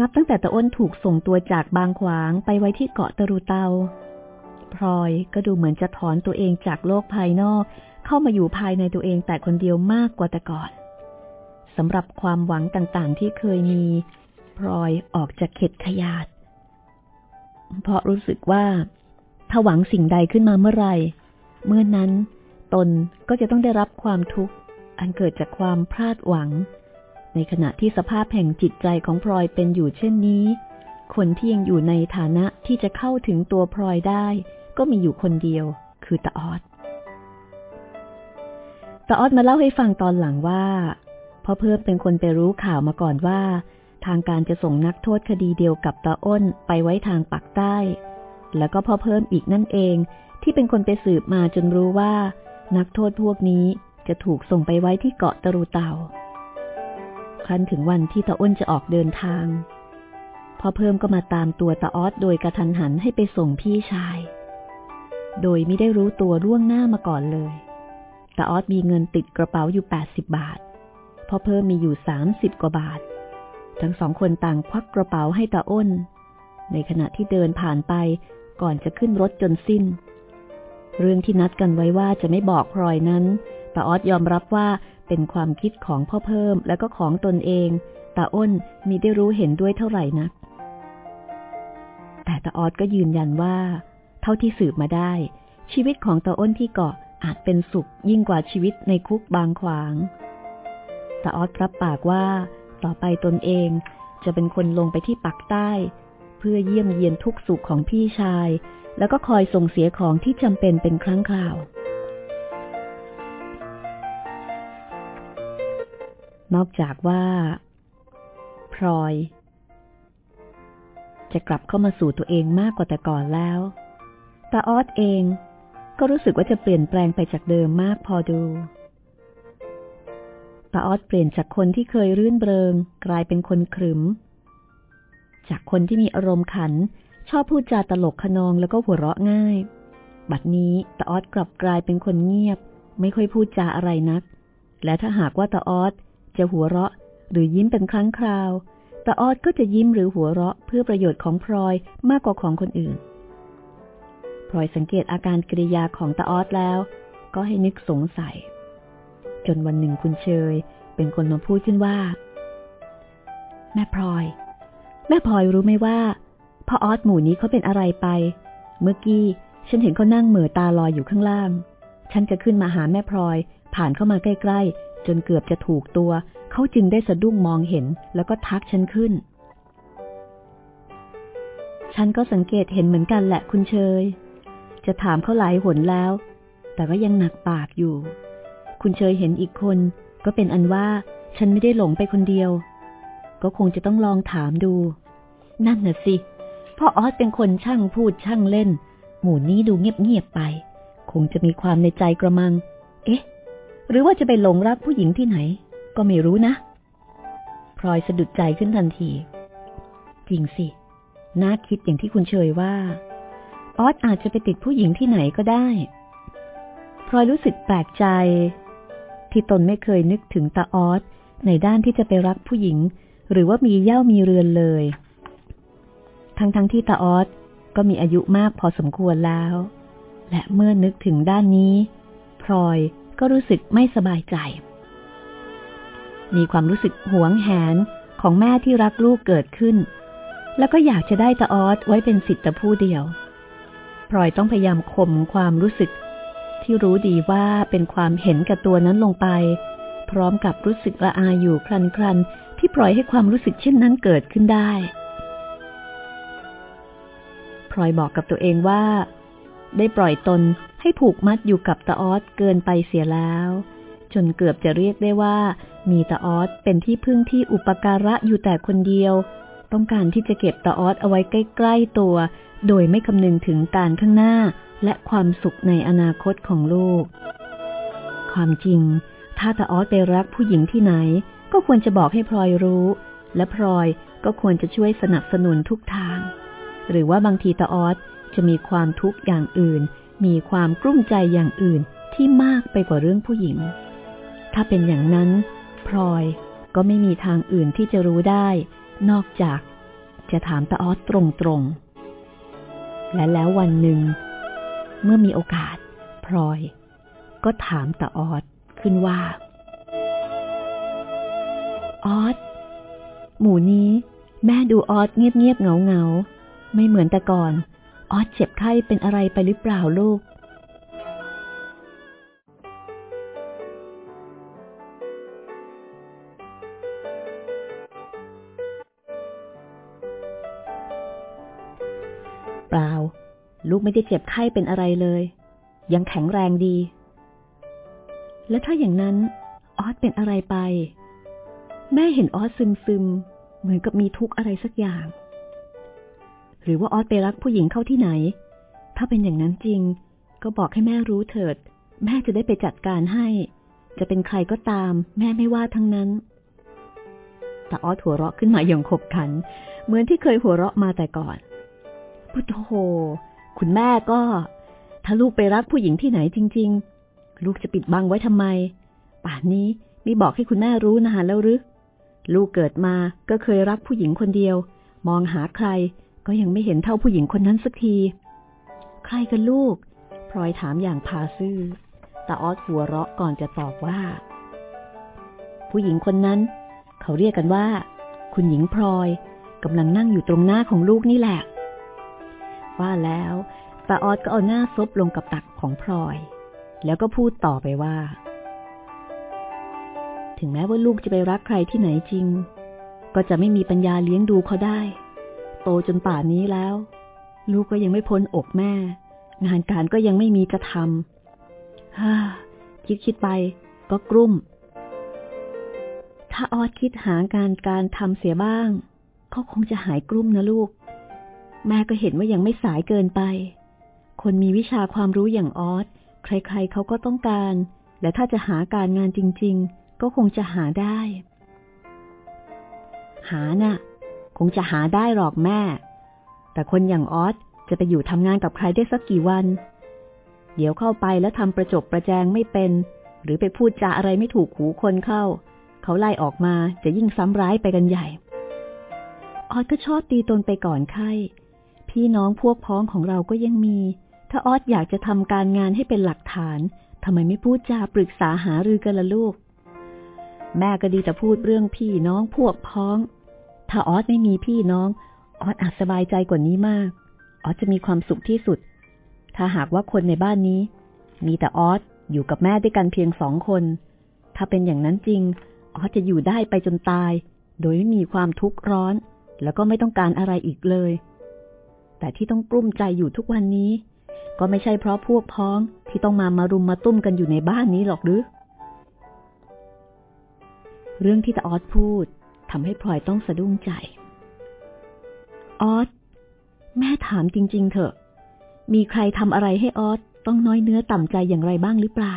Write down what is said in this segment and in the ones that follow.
นับตั้งแต่ตะอ้นถูกส่งตัวจากบางขวางไปไว้ที่เกาะตะรูเตา พลอยก็ดูเหมือนจะถอนตัวเองจากโลกภายนอก เข้ามาอยู่ภายในตัวเองแต่คนเดียวมากกว่าแต่ก่อนสำหรับความหวังต่างๆ ที่เคยมี พลอยออกจากเข็ดขยาด เพราะรู้สึกว่า ถ้าหวังสิ่งใดขึ้นมาเมื่อไรเมื่อนั้นตนก็จะต้องได้รับความทุกข์อันเกิดจากความพลาดหวัง ในขณะที่สภาพแห่งจิตใจของพลอยเป็นอยู่เช่นนี้ คนที่ยังอยู่ในฐานะที่จะเข้าถึงตัวพลอยได้ ก็มีอยู่คนเดียว คือตาออดตาออดมาเล่าให้ฟังตอนหลังว่าพ่อเพิ่มเป็นคนไปรู้ข่าวมาก่อนว่า ทางการจะส่งนักโทษคดีเดียวกับตาอ้นไปไว้ทางปักใต้ แล้วก็พ่อเพิ่มอีกนั่นเองที่เป็นคนไปสืบมาจนรู้ว่า นักโทษพวกนี้จะถูกส่งไปไว้ที่เกาะตะรูเตา ครั้นถึงวันที่ตาอ้นจะออกเดินทางพ่อเพิ่มก็มาตามตัวตาออสโดยกระทันหันให้ไปส่งพี่ชาย โดยไม่ได้รู้ตัวล่วงหน้ามาก่อนเลยตาออสมีเงินติดกระเป๋าอยู่ 80 บาทพ่อเพิ่มมีอยู่ 30 กว่าบาท ทั้งสองคนต่างควักกระเป๋าให้ตาอ้น ในขณะที่เดินผ่านไปก่อนจะขึ้นรถจนสิ้น เรื่องที่นัดกันไว้ว่าจะไม่บอกพลอยนั้น ตาออดยอมรับว่าเป็นความคิดของพ่อเพิ่มและก็ของตนเองตาอ้นมีได้รู้เห็นด้วยเท่าไหร่นัก แต่ตาออดก็ยืนยันว่า เท่าที่สืบมาได้ ชีวิตของตาอ้นที่เกาะอาจเป็นสุขยิ่งกว่าชีวิตในคุกบางขวางตาออดรับปากว่าต่อไปตนเองจะเป็นคนลงไปที่ปักใต้ เพื่อเยี่ยมเยียนทุกสุขของพี่ชาย แล้วก็คอยส่งเสียของที่จำเป็นเป็นครั้งคราว นอกจากว่าพลอย จะกลับเข้ามาสู่ตัวเองมากกว่าแต่ก่อนแล้วตาออสเองก็รู้สึกว่าจะเปลี่ยนแปลงไปจากเดิมมากพอดูตาออสเปลี่ยนจากคนที่เคยรื่นเริงกลายเป็นคนขรึม จากคนที่มีอารมณ์ขัน ชอบพูดจาตลกขนองแล้วก็หัวเราะง่าย บัดนี้ตาออดกลับกลายเป็นคนเงียบ ไม่ค่อยพูดจาอะไรนัก และถ้าหากว่าตาออด จะหัวเราะหรือยิ้มเป็นครั้งคราว แตาออดก็จะยิ้มหรือหัวเราะเพื่อประโยชน์ของพลอยมากกว่าของคนอื่น พลอยสังเกตอาการกริยาของตาออดแล้ว ก็ให้นึกสงสัย จนวันหนึ่งคุณเชย เป็นคนมาพูดขึ้นว่า แม่พลอย แม่พลอยรู้ไหมว่าพ่อออสหมู่นี้เขาเป็นอะไรไป เมื่อกี้ฉันเห็นเขานั่งเหม่อตาลอยอยู่ข้างล่าง ฉันจะขึ้นมาหาแม่พลอย ผ่านเข้ามาใกล้ ๆ จนเกือบจะถูกตัว เขาจึงได้สะดุ้งมองเห็น แล้วก็ทักฉันขึ้น ฉันก็สังเกตเห็นเหมือนกันแหละคุณเชย จะถามเขาหลายหนแล้ว แต่ก็ยังหนักปากอยู่ คุณเชยเห็นอีกคน ก็เป็นอันว่าฉันไม่ได้หลงไปคนเดียว ก็คงจะต้องลองถามดู นั่นน่ะสิพ่อออสเป็นคนช่างพูดช่างเล่น หมู่นี้ดูเงียบๆไป คงจะมีความในใจกระมัง เอ๊ะ หรือว่าจะไปหลงรักผู้หญิงที่ไหน ก็ไม่รู้นะ พลอยสะดุดใจขึ้นทันที จริงสิ น่าคิดอย่างที่คุณเชยว่า ออสอาจจะไปติดผู้หญิงที่ไหนก็ได้ พลอยรู้สึกแปลกใจ ที่ตนไม่เคยนึกถึงตาออสในด้านที่จะไปรักผู้หญิง หรือว่ามีเย่ามีเรือนเลย ทั้งๆทที่ตาออสก็มีอายุมากพอสมควรแล้ว และเมื่อนึกถึงด้านนี้พลอยก็รู้สึกไม่สบายใจ มีความรู้สึกหวงแหนของแม่ที่รักลูกเกิดขึ้น แล้วก็อยากจะได้ตาออสไว้เป็นสิทธิ์ผู้เดียวพลอยต้องพยายามข่มความรู้สึก ที่รู้ดีว่าเป็นความเห็นกับตัวนั้นลงไป พร้อมกับรู้สึกละอาอยู่ครันๆ ที่ปล่อยให้ความรู้สึกเช่นนั้นเกิดขึ้นได้พลอยบอกกับตัวเองว่า ได้ปล่อยตนให้ผูกมัดอยู่กับตาออสเกินไปเสียแล้ว จนเกือบจะเรียกได้ว่า มีตาออสเป็นที่พึ่งที่อุปการะอยู่แต่คนเดียว ต้องการที่จะเก็บตาออสเอาไว้ใกล้ๆตัว โดยไม่คำนึงถึงการข้างหน้าและความสุขในอนาคตของลูก ความจริง ถ้าตาออสไปรักผู้หญิงที่ไหน ก็ควรจะบอกให้พลอยรู้ และพลอยก็ควรจะช่วยสนับสนุนทุกทาง หรือว่าบางทีตาออส จะมีความทุกข์อย่างอื่น มีความกลุ้มใจอย่างอื่นที่มากไปกว่าเรื่องผู้หญิง ถ้าเป็นอย่างนั้น พลอยก็ไม่มีทางอื่นที่จะรู้ได้ นอกจากจะถามตาออสตรงๆ และแล้ววันหนึ่ง เมื่อมีโอกาส พลอย ก็ถามตาออสขึ้นว่า ออสหมู่นี้ แม่ดูออสเงียบๆเงาๆ ไม่เหมือนแต่ก่อน ออสเจ็บไข้เป็นอะไรไปหรือเปล่าลูก เปล่า ลูกไม่ได้เจ็บไข้เป็นอะไรเลย ยังแข็งแรงดี และถ้าอย่างนั้น ออสเป็นอะไรไป แม่เห็นออสซึมซึมเหมือนกับมีทุกข์อะไรสักอย่าง หรือว่าออสไปรักผู้หญิงเข้าที่ไหน ถ้าเป็นอย่างนั้นจริง ก็บอกให้แม่รู้เถิด แม่จะได้ไปจัดการให้ จะเป็นใครก็ตาม แม่ไม่ว่าทั้งนั้น แต่ออสหัวเราะขึ้นมาอย่างขบขัน เหมือนที่เคยหัวเราะมาแต่ก่อนพุทโธคุณแม่ก็ ถ้าลูกไปรักผู้หญิงที่ไหนจริง ๆ ลูกจะปิดบังไว้ทำไม ป่านนี้มีบอกให้คุณแม่รู้นานแล้วหรือลูกเกิดมาก็เคยรักผู้หญิงคนเดียว มองหาใคร ก็ยังไม่เห็นเท่าผู้หญิงคนนั้นสักที ใครกันลูก พลอยถามอย่างพาซื่อตาออสหัวเราะก่อนจะตอบว่า ผู้หญิงคนนั้น เขาเรียกกันว่า คุณหญิงพลอยกำลังนั่งอยู่ตรงหน้าของลูกนี่แหละ ว่าแล้วตาออดก็เอาหน้าซบลงกับตักของพลอย แล้วก็พูดต่อไปว่า ถึงแม้ว่าลูกจะไปรักใครที่ไหนจริง ก็จะไม่มีปัญญาเลี้ยงดูเขาได้ โตจนป่านนี้แล้ว ลูกก็ยังไม่พ้นอกแม่ งานการก็ยังไม่มีจะทำฮ่าคิดคิดไปก็กลุ้ม ถ้าออดคิดหาการการทำเสียบ้าง ก็คงจะหายกลุ้มนะลูก แม่ก็เห็นว่ายังไม่สายเกินไป คนมีวิชาความรู้อย่างออสใครๆเขาก็ต้องการ และถ้าจะหาการงานจริง ๆ ก็คงจะหาได้ หานะ่ะ งจะหาได้หรอกแม่ แต่คนอย่างออสจะไปอยู่ทำงานกับใครได้สักกี่วัน เดี๋ยวเข้าไปแล้วทำประจบประแจงไม่เป็น หรือไปพูดจาอะไรไม่ถูกหูคนเข้า เขาไล่ออกมาจะยิ่งซ้ำร้ายไปกันใหญ่ ออสก็ชอบตีตนไปก่อนไข้ พี่น้องพวกพ้องของเราก็ยังมี ถ้าออสอยากจะทำการงานให้เป็นหลักฐานทำไมไม่พูดจาปรึกษาหารือกันละลูก แม่ก็ดีแต่พูดเรื่องพี่น้องพวกพ้อง ถ้าออสไม่มีพี่น้อง ออสอาจสบายใจกว่านี้มาก ออสจะมีความสุขที่สุด ถ้าหากว่าคนในบ้านนี้ มีแต่ออสอยู่กับแม่ด้วยกันเพียงสองคน ถ้าเป็นอย่างนั้นจริง ออสจะอยู่ได้ไปจนตาย โดยไม่มีความทุกข์ร้อน แล้วก็ไม่ต้องการอะไรอีกเลย แต่ที่ต้องกลุ้มใจอยู่ทุกวันนี้ ก็ไม่ใช่เพราะพวกพ้องที่ต้องมามารุมมาตุ้มกันอยู่ในบ้านนี้หรอกหรือเรื่องที่ตาออสพูด ทำให้พลอยต้องสะดุ้งใจ ออสแม่ถามจริง ๆ เถอะ มีใครทำอะไรให้ออสต้องน้อยเนื้อต่ำใจอย่างไรบ้างหรือเปล่า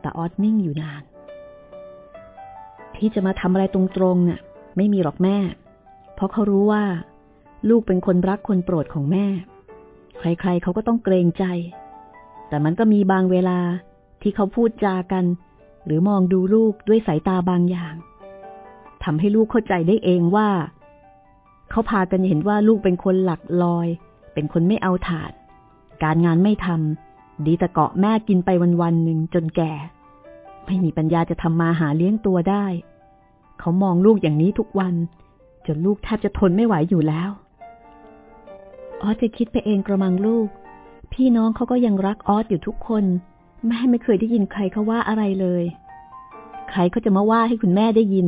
แต่ออสนิ่งอยู่นาน ที่จะมาทำอะไรตรงๆน่ะ ไม่มีหรอกแม่ เพราะเขารู้ว่า ลูกเป็นคนรักคนโปรดของแม่ ใครๆเขาก็ต้องเกรงใจ แต่มันก็มีบางเวลาที่เขาพูดจากัน หรือมองดูลูกด้วยสายตาบางอย่าง ทำให้ลูกเข้าใจได้เองว่า เขาพากันเห็นว่าลูกเป็นคนหลักลอย เป็นคนไม่เอาถาด การงานไม่ทำดีแต่เกาะแม่กินไปวันๆหนึ่งจนแก่ ไม่มีปัญญาจะทำมาหาเลี้ยงตัวได้ เขามองลูกอย่างนี้ทุกวัน จนลูกแทบจะทนไม่ไหวอยู่แล้วออสจะคิดไปเองกระมังลูก พี่น้องเขาก็ยังรักออสอยู่ทุกคน แม่ไม่เคยได้ยินใครเขาว่าอะไรเลย ใครเขาจะมาว่าให้คุณแม่ได้ยิน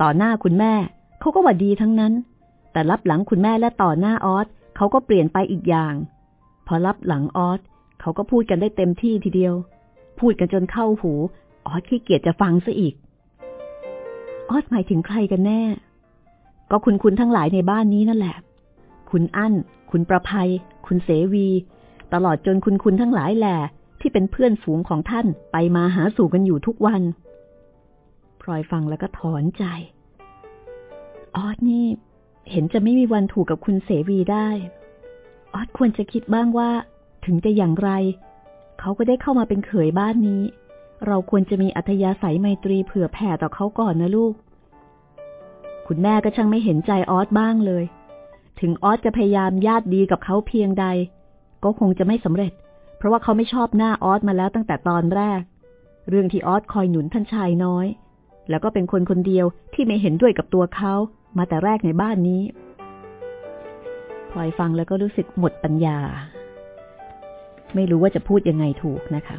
ต่อหน้าคุณแม่เขาก็ว่าดีทั้งนั้น แต่รับหลังคุณแม่และต่อหน้าออสเขาก็เปลี่ยนไปอีกอย่าง พอรับหลังออสเขาก็พูดกันได้เต็มที่ทีเดียว พูดกันจนเข้าหู ออสขี้เกียจจะฟังซะอีก ออสหมายถึงใครกันแน่ ก็คุณคุณทั้งหลายในบ้านนี้นั่นแหละ คุณอั้น คุณประภัย คุณเสวี ตลอดจนคุณคุณทั้งหลายแหล่ที่เป็นเพื่อนฝูงของท่านไปมาหาสู่กันอยู่ทุกวัน พลอยฟังแล้วก็ถอนใจ ออสนี่ เห็นจะไม่มีวันถูกกับคุณเสวีได้ ออสควรจะคิดบ้างว่า ถึงจะอย่างไร เขาก็ได้เข้ามาเป็นเขยบ้านนี้ เราควรจะมีอัธยาศัยไมตรีเผื่อแผ่ต่อเขาก่อนนะลูก คุณแม่ก็ช่างไม่เห็นใจออสบ้างเลย ถึงออสจะพยายามญาติดีกับเขาเพียงใด ก็คงจะไม่สำเร็จ เพราะว่าเขาไม่ชอบหน้าออสมาแล้วตั้งแต่ตอนแรกเรื่องที่ออสคอยหนุนท่านชายน้อย แล้วก็เป็นคนคนเดียวที่ไม่เห็นด้วยกับตัวเขามาแต่แรกในบ้านนี้พลอยฟังแล้วก็รู้สึกหมดปัญญา ไม่รู้ว่าจะพูดยังไงถูกนะคะ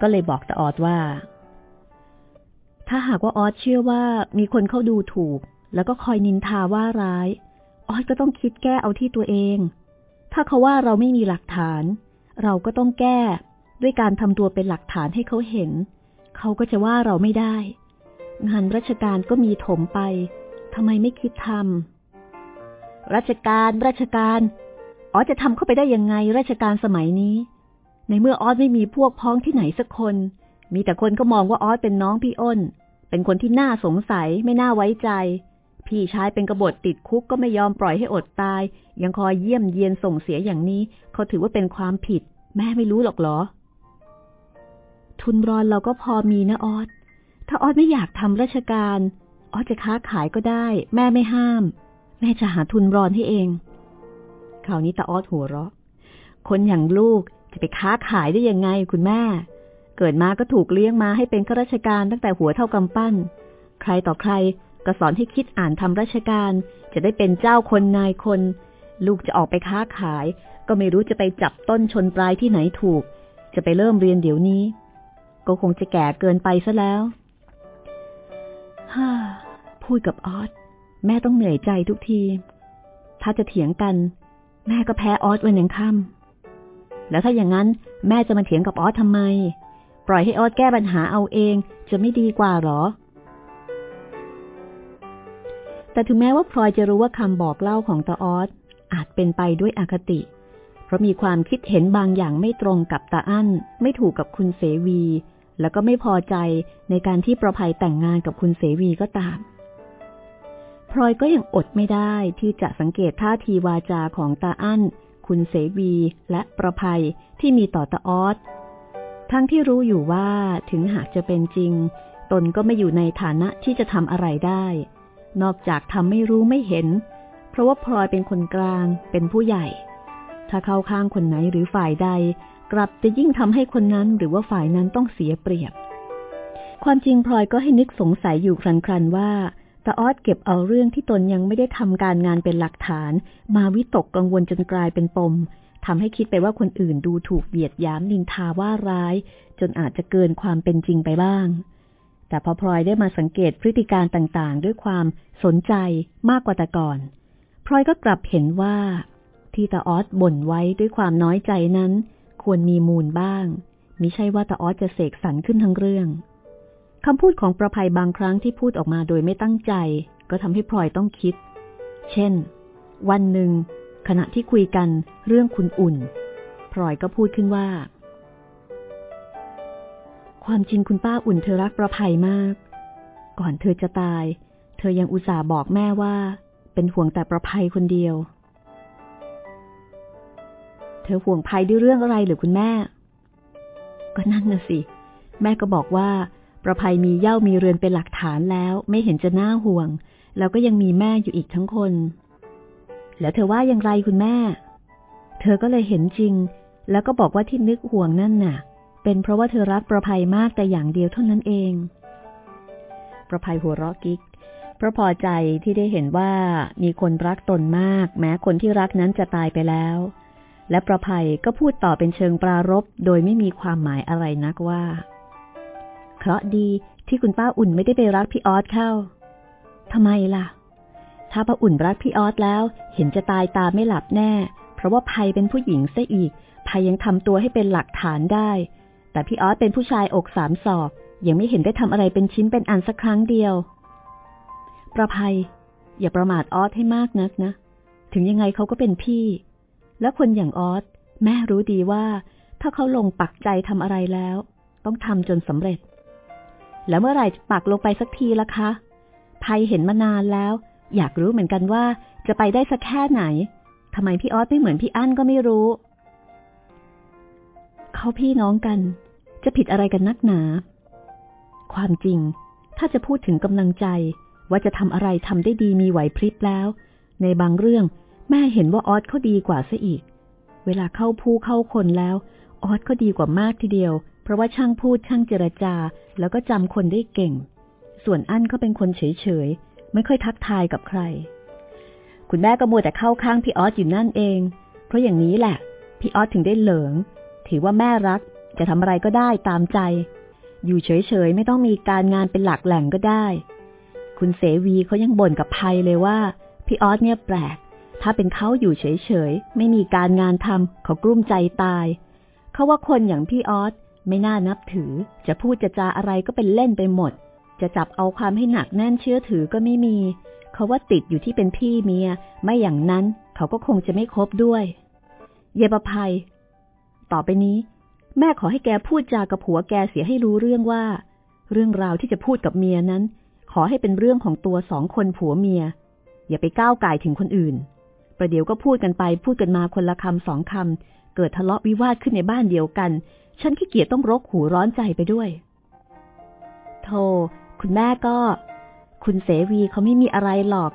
ก็เลยบอกตาออดว่า ถ้าหากว่าออสเชื่อว่ามีคนเข้าดูถูก แล้วก็คอยนินทาว่าร้าย ออสก็ต้องคิดแก้เอาที่ตัวเอง ถ้าเขาว่าเราไม่มีหลักฐาน เราก็ต้องแก้ด้วยการทำตัวเป็นหลักฐานให้เขาเห็น เขาก็จะว่าเราไม่ได้ งานราชการก็มีถมไปทำไมไม่คิดทำราชการราชการออสจะทำเข้าไปได้ยังไงราชการสมัยนี้ ในเมื่อออสไม่มีพวกพ้องที่ไหนสักคน มีแต่คนก็มองว่าออสเป็นน้องพี่อ้น เป็นคนที่น่าสงสัยไม่น่าไว้ใจ พี่ชายเป็นกบฏติดคุกก็ไม่ยอมปล่อยให้อดตาย ยังคอยเยี่ยมเยียนส่งเสียอย่างนี้ เขาถือว่าเป็นความผิด แม่ไม่รู้หรอกเหรอ ทุนรอนเราก็พอมีนะออสถ้าออสไม่อยากทำราชการออสจะค้าขายก็ได้ แม่ไม่ห้าม แม่จะหาทุนรอนให้เองคราวนี้ตาออสหัวเราะ คนอย่างลูกจะไปค้าขายได้ยังไงคุณแม่ เกิดมาก็ถูกเลี้ยงมาให้เป็นข้าราชการตั้งแต่หัวเท่ากำปั้น ใครต่อใครก็สอนให้คิดอ่านทำราชการ จะได้เป็นเจ้าคนนายคน ลูกจะออกไปค้าขาย ก็ไม่รู้จะไปจับต้นชนปลายที่ไหนถูก จะไปเริ่มเรียนเดี๋ยวนี้ ก็คงจะแก่เกินไปซะแล้วฮ่าพูดกับออสแม่ต้องเหนื่อยใจทุกที ถ้าจะเถียงกัน แม่ก็แพ้ออสวันยังค่ำแล้วถ้าอย่างนั้นแม่จะมาเถียงกับออสทำไม ปล่อยให้ออสแก้ปัญหาเอาเองจะไม่ดีกว่าหรอ แต่ถึงแม้ว่าพลอยจะรู้ว่าคำบอกเล่าของตาออสอาจเป็นไปด้วยอคติ เพราะมีความคิดเห็นบางอย่างไม่ตรงกับตาอั้น ไม่ถูกกับคุณเสวี แล้วก็ไม่พอใจในการที่ประภัยแต่งงานกับคุณเสวีก็ตาม พลอยก็ยังอดไม่ได้ที่จะสังเกตท่าทีวาจาของตาอั้น คุณเสวีและประภัยที่มีต่อตาออสทั้งที่รู้อยู่ว่าถึงหากจะเป็นจริง ตนก็ไม่อยู่ในฐานะที่จะทำอะไรได้ นอกจากทำไม่รู้ไม่เห็น เพราะว่าพลอยเป็นคนกลางเป็นผู้ใหญ่ ถ้าเข้าข้างคนไหนหรือฝ่ายใด กลับจะยิ่งทำให้คนนั้นหรือว่าฝ่ายนั้นต้องเสียเปรียบ ความจริงพลอยก็ให้นึกสงสัยอยู่ครันๆว่าตาออดเก็บเอาเรื่องที่ตนยังไม่ได้ทำการงานเป็นหลักฐาน มาวิตกกังวลจนกลายเป็นปมทำให้คิดไปว่าคนอื่นดูถูกเบียดยามนินทาว่าร้าย จนอาจจะเกินความเป็นจริงไปบ้าง แต่พอพลอยได้มาสังเกตพฤติการต่างๆ ด้วยความสนใจมากกว่าแต่ก่อน พลอยก็กลับเห็นว่า ที่ตาออดบ่นไว้ด้วยความน้อยใจนั้น ควรมีมูลบ้างมิใช่ว่าตาออดจะเสกสรรขึ้นทั้งเรื่องคำพูดของประภัยบางครั้งที่พูดออกมาโดยไม่ตั้งใจ ก็ทำให้พลอยต้องคิด เช่น วันหนึ่ง ขณะที่คุยกันเรื่องคุณอุ่น พลอยก็พูดขึ้นว่า ความจริงคุณป้าอุ่นเธอรักประภัยมาก ก่อนเธอจะตาย เธอยังอุตส่าห์บอกแม่ว่า เป็นห่วงแต่ประภัยคนเดียว ธอห่วงภัยด้วยเรื่องอะไรหรือคุณแม่ ก็นั่นน่ะสิ แม่ก็บอกว่า ประภัยมีเย่ามีเรือนเป็นหลักฐานแล้ว ไม่เห็นจะน่าห่วง แล้วก็ยังมีแม่อยู่อีกทั้งคน แล้วเธอว่าอย่างไรคุณแม่ เธอก็เลยเห็นจริง แล้วก็บอกว่าที่นึกห่วงนั่นน่ะ เป็นเพราะว่าเธอรักประภัยมากแต่อย่างเดียวเท่านั้นเอง ประภัยหัวเราะกิ๊กเพราะพอใจที่ได้เห็นว่ามีคนรักตนมาก แม้คนที่รักนั้นจะตายไปแล้ว และประภัยก็พูดต่อเป็นเชิงปรารบโดยไม่มีความหมายอะไรนักว่า เคราะดีที่คุณป้าอุ่นไม่ได้ไปรักพี่ออสเข้าทำไมล่ะ ถ้าป้าอุ่นรักพี่ออสแล้ว เห็นจะตายตาไม่หลับแน่ เพราะว่าภัยเป็นผู้หญิงซะอีกภัยยังทำตัวให้เป็นหลักฐานได้ แต่พี่ออสเป็นผู้ชายอกสามศอก ยังไม่เห็นได้ทำอะไรเป็นชิ้นเป็นอันสักครั้งเดียว ประภัย อย่าประมาทออสให้มากนักนะ ถึงยังไงเขาก็เป็นพี่ และคนอย่างออสแม่รู้ดีว่า ถ้าเขาลงปักใจทำอะไรแล้ว ต้องทำจนสำเร็จ แล้วเมื่อไหร่จะปักลงไปสักทีล่ะคะภัยเห็นมานานแล้ว อยากรู้เหมือนกันว่าจะไปได้สักแค่ไหนทำไมพี่ออสไม่เหมือนพี่อั้นก็ไม่รู้ เขาพี่น้องกัน จะผิดอะไรกันนักหนา ความจริง ถ้าจะพูดถึงกำลังใจว่าจะทำอะไรทำได้ดีมีไหวพริบแล้ว ในบางเรื่อง แม่เห็นว่าออสเขาดีกว่าซะอีก เวลาเข้าผู้เข้าคนแล้ว ออสเขาดีกว่ามากทีเดียว เพราะว่าช่างพูดช่างเจรจา แล้วก็จำคนได้เก่ง ส่วนอั้นก็เป็นคนเฉยๆ ไม่ค่อยทักทายกับใคร คุณแม่ก็มัวแต่เข้าข้างพี่ออสอยู่นั่นเอง เพราะอย่างนี้แหละ พี่ออสถึงได้เหลิง ถือว่าแม่รักจะทำอะไรก็ได้ตามใจ อยู่เฉยๆ ไม่ต้องมีการงานเป็นหลักแหล่งก็ได้ คุณเสวีเขายังบ่นกับภัยเลยว่า พี่ออสเนี่ยแปลก ถ้าเป็นเขาอยู่เฉยๆ ไม่มีการงานทำเขากลุ้มใจตาย เขาว่าคนอย่างพี่ออสไม่น่านับถือ จะพูดจะจาอะไรก็เป็นเล่นไปหมด จะจับเอาความให้หนักแน่นเชื่อถือก็ไม่มี เขาว่าติดอยู่ที่เป็นพี่เมีย ไม่อย่างนั้น เขาก็คงจะไม่คบด้วย เยบภัย ต่อไปนี้ แม่ขอให้แกพูดจากับผัวแกเสียให้รู้เรื่องว่า เรื่องราวที่จะพูดกับเมียนั้น ขอให้เป็นเรื่องของตัวสองคนผัวเมีย อย่าไปก้าวไก่ถึงคนอื่น ประเดี๋ยวก็พูดกันไปพูดกันมาคนละคำสองคำเกิดทะเลาะวิวาทขึ้นในบ้านเดียวกัน ฉันขี้เกียจต้องรกหูร้อนใจไปด้วย โธ่คุณแม่ก็ คุณเสวีเขาไม่มีอะไรหรอก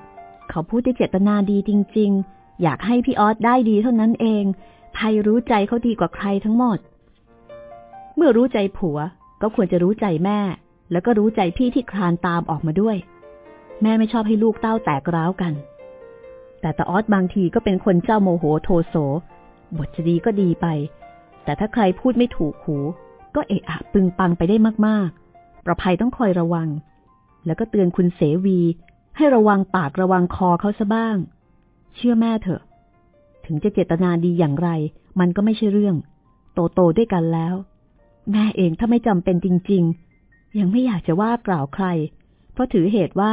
เขาพูดด้วยเจตนาดีจริง ๆ อยากให้พี่ออสได้ดีเท่านั้นเองไพรู้ใจเขาดีกว่าใครทั้งหมด เมื่อรู้ใจผัวก็ควรจะรู้ใจแม่ แล้วก็รู้ใจพี่ที่คลานตามออกมาด้วย แม่ไม่ชอบให้ลูกเต้าแตกร้าวกัน แต่ตาออสบางทีก็เป็นคนเจ้าโมโหโทโส บทจะดีก็ดีไป แต่ถ้าใครพูดไม่ถูกหู ก็เอะอะปึงปังไปได้มากๆ ประภัยต้องคอยระวัง แล้วก็เตือนคุณเสวี ให้ระวังปากระวังคอเขาซะบ้าง เชื่อแม่เถอะ ถึงจะเจตนาดีอย่างไร มันก็ไม่ใช่เรื่อง โตโตด้วยกันแล้ว แม่เองถ้าไม่จำเป็นจริง ๆ ยังไม่อยากจะว่ากล่าวใคร เพราะถือเหตุว่า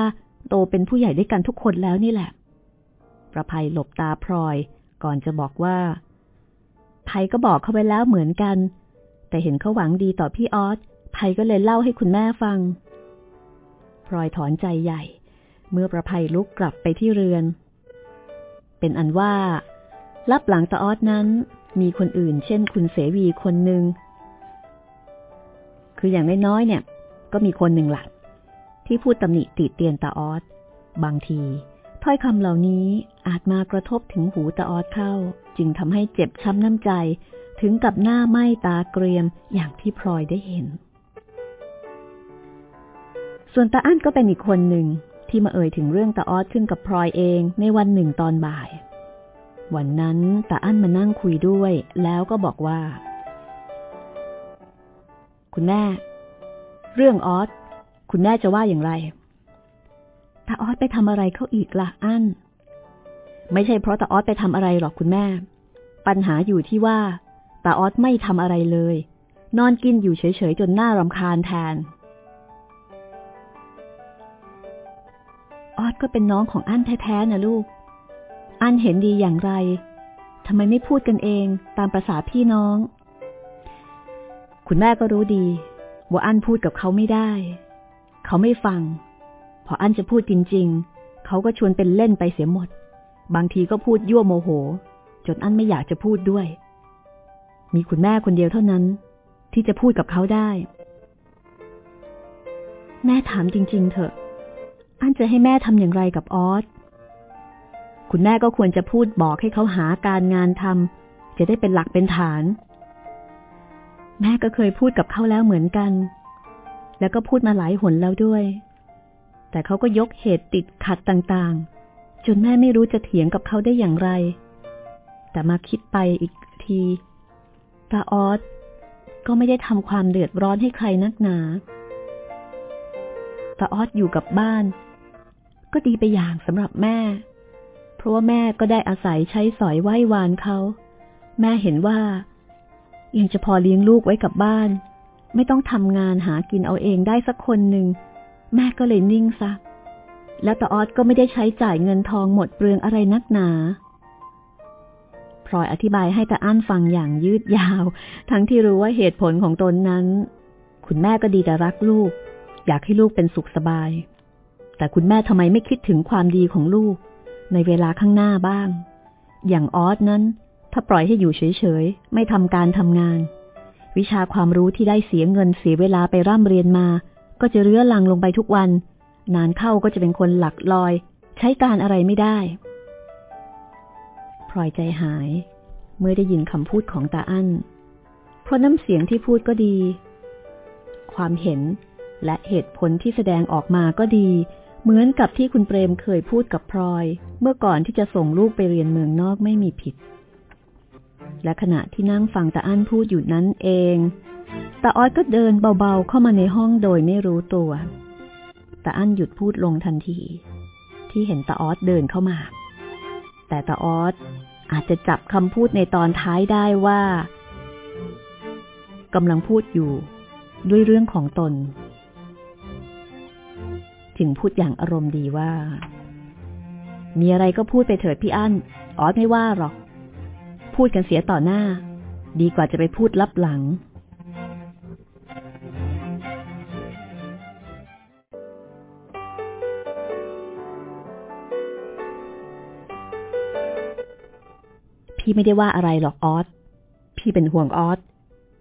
โตเป็นผู้ใหญ่ด้วยกันทุกคนแล้วนี่แหละ ประภัยหลบตาพลอย ก่อนจะบอกว่าภัยก็บอกเขาไปแล้วเหมือนกัน แต่เห็นเขาหวังดีต่อพี่ออสภัยก็เลยเล่าให้คุณแม่ฟังพลอยถอนใจใหญ่ เมื่อประภัยลุกกลับไปที่เรือน เป็นอันว่า รับหลังตาออสนั้น มีคนอื่น เช่น คุณเสวีคนหนึ่งคืออย่างน้อยๆเนี่ย ก็มีคนหนึ่งหลักที่พูดตำหนิติเตียนตาออสบางที ถ้อยคำเหล่านี้อาจมากระทบถึงหูตาออสเข้า จึงทำให้เจ็บช้ำน้ำใจถึงกับหน้าไหม้ตาเกรียมอย่างที่พลอยได้เห็น ส่วนตาอั้นก็เป็นอีกคนหนึ่งที่มาเอ่ยถึงเรื่องตาออสขึ้นกับพลอยเองในวันหนึ่งตอนบ่าย วันนั้นตาอั้นมานั่งคุยด้วย แล้วก็บอกว่า คุณแม่ เรื่องออสคุณแม่จะว่าอย่างไร ตาออสไปทำอะไรเขาอีกละ่ะอั้น ไม่ใช่เพราะตาออสไปทำอะไรหรอกคุณแม่ ปัญหาอยู่ที่ว่าตาออสไม่ทำอะไรเลย นอนกินอยู่เฉยๆจนหน้ารำคาญแทน ออสก็เป็นน้องของอั้นแท้ๆนะลูก อั้นเห็นดีอย่างไรทำไมไม่พูดกันเองตามประษาพี่น้อง คุณแม่ก็รู้ดี ว่าอั้นพูดกับเขาไม่ได้ เขาไม่ฟัง ออั้นจะพูดจริง ๆ เขาก็ชวนเป็นเล่นไปเสียหมด บางทีก็พูดยั่วโมโห จนอั้นไม่อยากจะพูดด้วย มีคุณแม่คนเดียวเท่านั้น ที่จะพูดกับเขาได้ แม่ถามจริง ๆ เถอะ อั้นจะให้แม่ทำอย่างไรกับออสคุณแม่ก็ควรจะพูดบอกให้เขาหาการงานทำจะได้เป็นหลักเป็นฐาน แม่ก็เคยพูดกับเขาแล้วเหมือนกัน แล้วก็พูดมาหลายหนแล้วด้วย แต่เขาก็ยกเหตุติดขัดต่างๆ จนแม่ไม่รู้จะเถียงกับเขาได้อย่างไร แต่มาคิดไปอีกทีตาออสก็ไม่ได้ทำความเดือดร้อนให้ใครนักหนาตาออสอยู่กับบ้าน ก็ดีไปอย่างสำหรับแม่ เพราะว่าแม่ก็ได้อาศัยใช้สอยไหว้วานเขา แม่เห็นว่า ยังจะพอเลี้ยงลูกไว้กับบ้าน ไม่ต้องทำงานหากินเอาเองได้สักคนหนึ่ง แม่ก็เลยนิ่งซะ แล้วตาออสก็ไม่ได้ใช้จ่ายเงินทองหมดเปลืองอะไรนักหนาพลอยอธิบายให้ตาอั้นฟังอย่างยืดยาว ทั้งที่รู้ว่าเหตุผลของตนนั้น คุณแม่ก็ดีแต่รักลูก อยากให้ลูกเป็นสุขสบาย แต่คุณแม่ทำไมไม่คิดถึงความดีของลูก ในเวลาข้างหน้าบ้าง อย่างออสนั้น ถ้าปล่อยให้อยู่เฉยๆ ไม่ทำการทำงาน วิชาความรู้ที่ได้เสียเงินเสียเวลาไปร่ำเรียนมา ก็จะเรื้อรังลงไปทุกวัน นานเข้าก็จะเป็นคนหลักลอย ใช้การอะไรไม่ได้พลอยใจหาย เมื่อได้ยินคำพูดของตาอั้น เพราะน้ำเสียงที่พูดก็ดี ความเห็นและเหตุผลที่แสดงออกมาก็ดี เหมือนกับที่คุณเปรมเคยพูดกับพลอย เมื่อก่อนที่จะส่งลูกไปเรียนเมืองนอกไม่มีผิด และขณะที่นั่งฟังตาอั้นพูดอยู่นั้นเอง ตาออดก็เดินเบาๆเข้ามาในห้องโดยไม่รู้ตัวตาอั้นหยุดพูดลงทันที ที่เห็นตาออดเดินเข้ามา แต่ตาออดอาจจะจับคำพูดในตอนท้ายได้ว่ากำลังพูดอยู่ด้วยเรื่องของตนจึงพูดอย่างอารมณ์ดีว่า มีอะไรก็พูดไปเถิดพี่อั้นออดไม่ว่าหรอก พูดกันเสียต่อหน้า ดีกว่าจะไปพูดลับหลัง พี่ไม่ได้ว่าอะไรหรอกออสพี่เป็นห่วงออส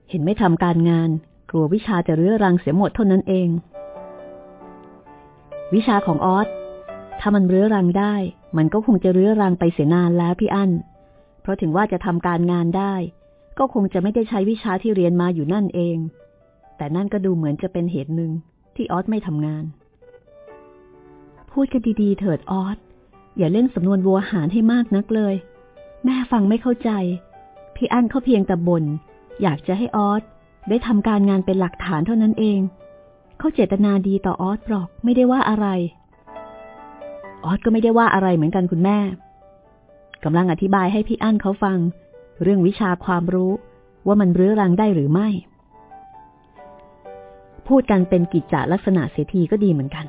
เห็นไม่ทำการงาน กลัววิชาจะเรื้อรังเสียหมดเท่านั้นเอง วิชาของออสถ้ามันเรื้อรังได้ มันก็คงจะเรื้อรังไปเสียนานแล้วพี่อั้น เพราะถึงว่าจะทำการงานได้ ก็คงจะไม่ได้ใช้วิชาที่เรียนมาอยู่นั่นเอง แต่นั่นก็ดูเหมือนจะเป็นเหตุหนึ่งที่ออสไม่ทำงาน พูดกันดีๆเถิดออสอย่าเล่นสำนวนวัวหารให้มากนักเลย แม่ฟังไม่เข้าใจ พี่อั้นเขาเพียงแต่บน่นอยากจะให้ออสได้ทำการงานเป็นหลักฐานเท่านั้นเอง เขาเจตนาดีต่อออสหรอกไม่ได้ว่าอะไร ออสก็ไม่ได้ว่าอะไรเหมือนกันคุณแม่กำลังอธิบายให้พี่อั้นเขาฟัง เรื่องวิชาความรู้ว่ามันเรื้อรังได้หรือไม่ พูดกันเป็นกิจจลักษณะเสียทีก็ดีเหมือนกัน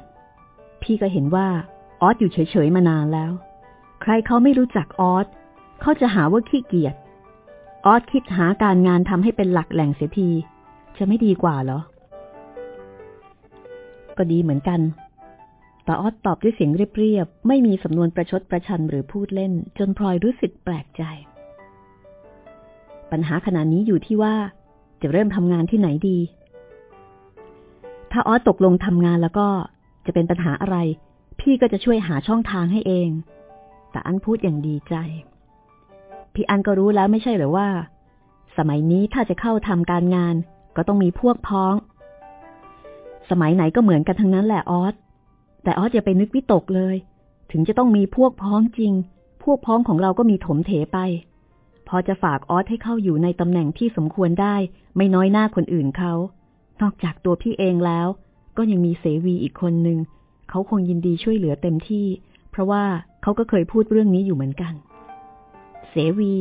พี่ก็เห็นว่าออสอยู่เฉยๆมานานแล้ว ใครเขาไม่รู้จักออส เขาจะหาว่าขี้เกียจ ออสคิดหาการงานทำให้เป็นหลักแหล่งเสียที จะไม่ดีกว่าเหรอ ก็ดีเหมือนกัน แต่ออสตอบด้วยเสียงเรียบๆ ไม่มีสำนวนประชดประชันหรือพูดเล่น จนพลอยรู้สึกแปลกใจ ปัญหาขณะนี้อยู่ที่ว่า จะเริ่มทำงานที่ไหนดี ถ้าออสตกลงทำงานแล้วก็จะเป็นปัญหาอะไร พี่ก็จะช่วยหาช่องทางให้เอง แต่อันพูดอย่างดีใจ พี่อันก็รู้แล้วไม่ใช่หรือว่า สมัยนี้ถ้าจะเข้าทำการงาน ก็ต้องมีพวกพ้อง สมัยไหนก็เหมือนกันทั้งนั้นแหละออสแต่ออสอย่าไปนึกวิตกเลย ถึงจะต้องมีพวกพ้องจริง พวกพ้องของเราก็มีถมเถไป พอจะฝากออสให้เข้าอยู่ในตำแหน่งที่สมควรได้ ไม่น้อยหน้าคนอื่นเขา นอกจากตัวพี่เองแล้ว ก็ยังมีเสวีอีกคนหนึ่งเขาคงยินดีช่วยเหลือเต็มที่ เพราะว่าเขาก็เคยพูดเรื่องนี้อยู่เหมือนกัน เสวี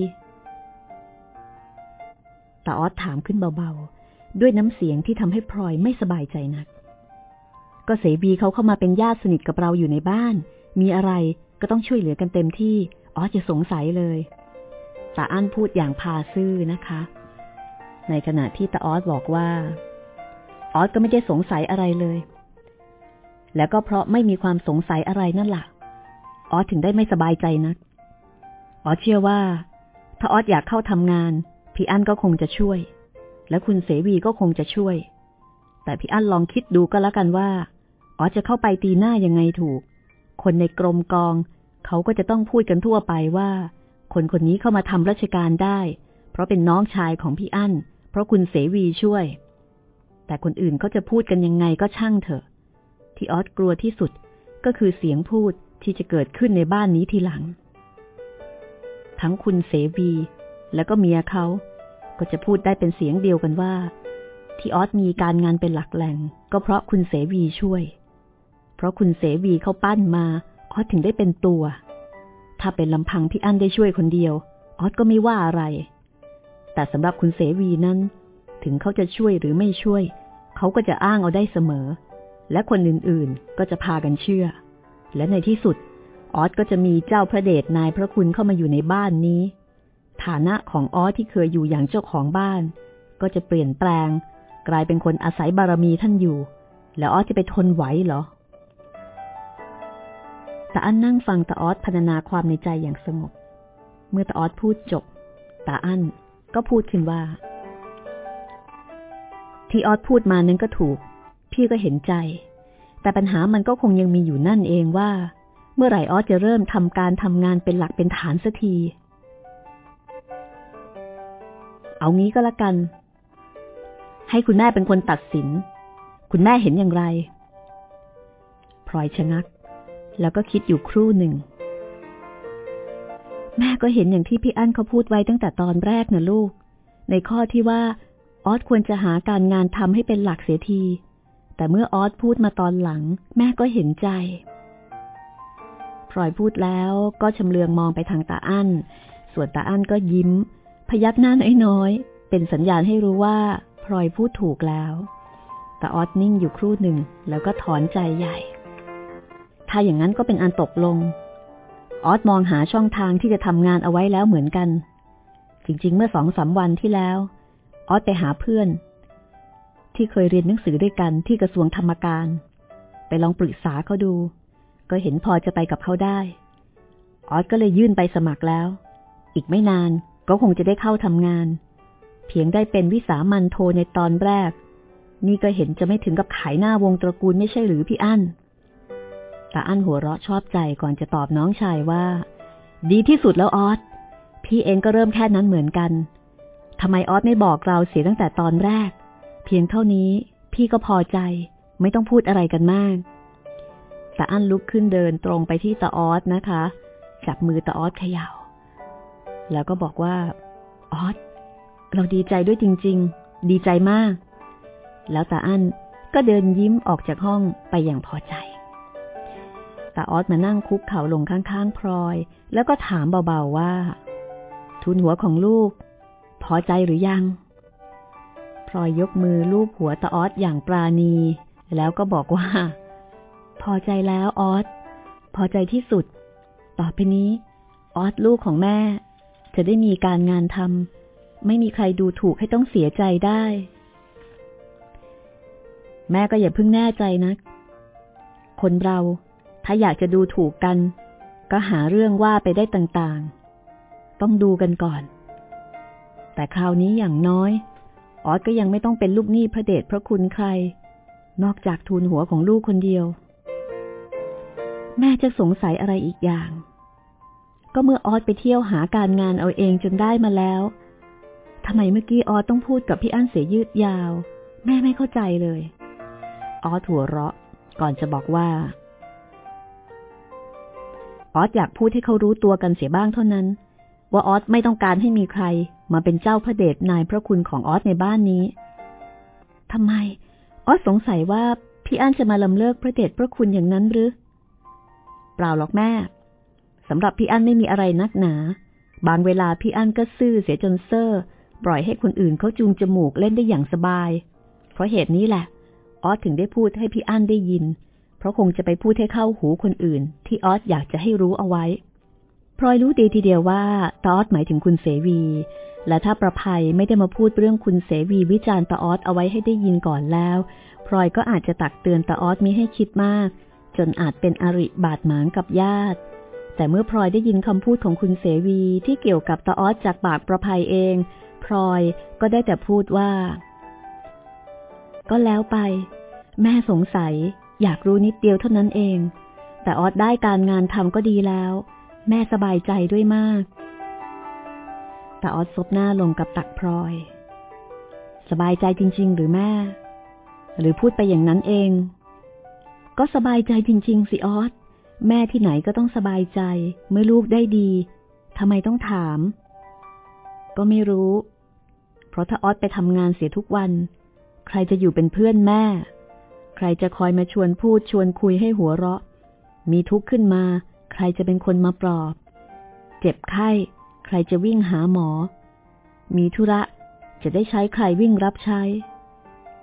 ตาออสถามขึ้นเบาๆ ด้วยน้ำเสียงที่ทำให้พลอยไม่สบายใจนัก ก็เสวีเขาเข้ามาเป็นญาติสนิทกับเราอยู่ในบ้าน มีอะไรก็ต้องช่วยเหลือกันเต็มที่ออสจะสงสัยเลยตาอั้นพูดอย่างพาซื่อนะคะ ในขณะที่ตาออสบอกว่า ออสก็ไม่ได้สงสัยอะไรเลย แล้วก็เพราะไม่มีความสงสัยอะไรนั่นแหละออสถึงได้ไม่สบายใจนัก ออเชื่อว่า ถ้าออสอยากเข้าทำงาน พี่อั้นก็คงจะช่วย และคุณเสวีก็คงจะช่วย แต่พี่อั้นลองคิดดูก็แล้วกันว่าออสจะเข้าไปตีหน้ายังไงถูก คนในกรมกอง เขาก็จะต้องพูดกันทั่วไปว่า คนคนนี้เข้ามาทำราชการได้ เพราะเป็นน้องชายของพี่อั้น เพราะคุณเสวีช่วย แต่คนอื่นเขาจะพูดกันยังไงก็ช่างเถอะ ที่ออสกลัวที่สุดก็คือเสียงพูดที่จะเกิดขึ้นในบ้านนี้ทีหลัง ทั้งคุณเสวี แล้วก็เมียเขา ก็จะพูดได้เป็นเสียงเดียวกันว่า ที่ออสมีการงานเป็นหลักแหล่ง ก็เพราะคุณเสวีช่วย เพราะคุณเสวีเขาปั้นมาออสถึงได้เป็นตัว ถ้าเป็นลำพังพี่อั้นได้ช่วยคนเดียว ออสก็ไม่ว่าอะไร แต่สำหรับคุณเสวีนั้น ถึงเขาจะช่วยหรือไม่ช่วย เขาก็จะอ้างเอาได้เสมอ และคนอื่นๆก็จะพากันเชื่อ และในที่สุด ออสก็จะมีเจ้าพระเดชนายพระคุณเข้ามาอยู่ในบ้านนี้ ฐานะของออสที่เคยอยู่อย่างเจ้าของบ้าน ก็จะเปลี่ยนแปลง กลายเป็นคนอาศัยบารมีท่านอยู่ แล้วออสจะไปทนไหวเหรอตาอั้นนั่งฟังตาออสพรรณนาความในใจอย่างสงบ เมื่อตาออสพูดจบตาอั้นก็พูดขึ้นว่า ที่ออสพูดมานั้นก็ถูก พี่ก็เห็นใจ แต่ปัญหามันก็คงยังมีอยู่นั่นเองว่า เมื่อไหร่ออสจะเริ่มทำการทำงานเป็นหลักเป็นฐานสักที เอางี้ก็แล้วกัน ให้คุณแม่เป็นคนตัดสิน คุณแม่เห็นอย่างไรพลอยชะงัก แล้วก็คิดอยู่ครู่หนึ่ง แม่ก็เห็นอย่างที่พี่อั้นเขาพูดไว้ตั้งแต่ตอนแรกนะลูก ในข้อที่ว่าออสควรจะหาการงานทำให้เป็นหลักเสียที แต่เมื่อออสพูดมาตอนหลัง แม่ก็เห็นใจ พลอยพูดแล้วก็ชำเลืองมองไปทางตาอั้น ส่วนตาอั้นก็ยิ้ม พยักหน้าน้อยๆ เป็นสัญญาณให้รู้ว่าพลอยพูดถูกแล้วแต่ออสนิ่งอยู่ครู่หนึ่งแล้วก็ถอนใจใหญ่ ถ้าอย่างนั้นก็เป็นอันตกลง ออสมองหาช่องทางที่จะทำงานเอาไว้แล้วเหมือนกัน จริงๆ เมื่อสองสาวันที่แล้ว ออสไปหาเพื่อน ที่เคยเรียนหนังสือด้วยกันที่กระทรวงธรรมการ ไปลองปรึกษาเขาดู ก็เห็นพอจะไปกับเขาได้ ออสก็เลยยื่นไปสมัครแล้ว อีกไม่นานก็คงจะได้เข้าทำงาน เพียงได้เป็นวิสามันโทในตอนแรก นี่ก็เห็นจะไม่ถึงกับขายหน้าวงตระกูลไม่ใช่หรือพี่อั้นตาอั้นหัวเราะชอบใจก่อนจะตอบน้องชายว่า ดีที่สุดแล้วออสพี่เองก็เริ่มแค่นั้นเหมือนกันทำไมออสไม่บอกเราเสียตั้งแต่ตอนแรก เพียงเท่านี้พี่ก็พอใจ ไม่ต้องพูดอะไรกันมาก ตาอั้นลุกขึ้นเดินตรงไปที่ตาออสนะคะ จับมือตาออสเขยา่า แล้วก็บอกว่า ออสเราดีใจด้วยจริง ๆ ดีใจมาก แล้วตาอั้นก็เดินยิ้มออกจากห้องไปอย่างพอใจตาออสมานั่งคุกเข่าลงข้างๆพลอย แล้วก็ถามเบาๆว่า ทุนหัวของลูก พอใจหรือยังพลอยยกมือลูบหัวตาออสอย่างปราณี แล้วก็บอกว่า พอใจแล้วออส พอใจที่สุด ต่อไปนี้ ออสลูกของแม่ จะได้มีการงานทำไม่มีใครดูถูกให้ต้องเสียใจได้ แม่ก็อย่าเพิ่งแน่ใจนะ คนเรา ถ้าอยากจะดูถูกกัน ก็หาเรื่องว่าไปได้ต่างๆ ต้องดูกันก่อน แต่คราวนี้อย่างน้อย ออสก็ยังไม่ต้องเป็นลูกหนี้พระเดชพระคุณใครนอกจากทุนหัวของลูกคนเดียว แม่จะสงสัยอะไรอีกอย่าง ก็เมื่อออสไปเที่ยวหาการงานเอาเองจนได้มาแล้วทำไมเมื่อกี้ออสต้องพูดกับพี่อั้นเสียยืดยาว แม่ไม่เข้าใจเลย อ๊อดหัวเราะ ก่อนจะบอกว่า อ๊อดอยากพูดให้เขารู้ตัวกันเสียบ้างเท่านั้น ว่าอ๊อดไม่ต้องการให้มีใคร มาเป็นเจ้าพระเดชนายพระคุณของอ๊อดในบ้านนี้ทำไม อ๊อดสงสัยว่าพี่อั้นจะมาลำเลิกพระเดชพระคุณอย่างนั้นหรือ เปล่าหรอกแม่สำหรับพี่อั้นไม่มีอะไรนักหนา บางเวลาพี่อั้นก็ซื่อเสียจนเซ่อปล่อยให้คนอื่นเขาจูงจมูกเล่นได้อย่างสบาย เพราะเหตุนี้แหละ ออสถึงได้พูดให้พี่อั้นได้ยิน เพราะคงจะไปพูดให้เข้าหูคนอื่น ที่ออสอยากจะให้รู้เอาไว้พลอยรู้ดีทีเดียวว่าตออสหมายถึงคุณเสวี และถ้าประภัยไม่ได้มาพูดเรื่องคุณเสวีวิจารณ์ตออสเอาไว้ให้ได้ยินก่อนแล้ว พลอยก็อาจจะตักเตือนตออสมิให้คิดมาก จนอาจเป็นอริบาดหมางกับญาติ แต่เมื่อพลอยได้ยินคำพูดของคุณเสวีที่เกี่ยวกับตาออสจากปากประภัยเอง พลอยก็ได้แต่พูดว่า ก็แล้วไป แม่สงสัย อยากรู้นิดเดียวเท่านั้นเอง แต่ออดได้การงานทำก็ดีแล้ว แม่สบายใจด้วยมากแต่ออดซบหน้าลงกับตักพลอย สบายใจจริง ๆ หรือแม่ หรือพูดไปอย่างนั้นเอง ก็สบายใจจริง ๆ สิออดแม่ที่ไหนก็ต้องสบายใจ เมื่อลูกได้ดีทำไมต้องถาม ก็ไม่รู้ เพราะถ้าออดไปทำงานเสียทุกวัน ใครจะอยู่เป็นเพื่อนแม่ ใครจะคอยมาชวนพูดชวนคุยให้หัวเราะ มีทุกข์ขึ้นมา ใครจะเป็นคนมาปลอบ เจ็บไข้ ใครจะวิ่งหาหมอ มีธุระจะได้ใช้ใครวิ่งรับใช้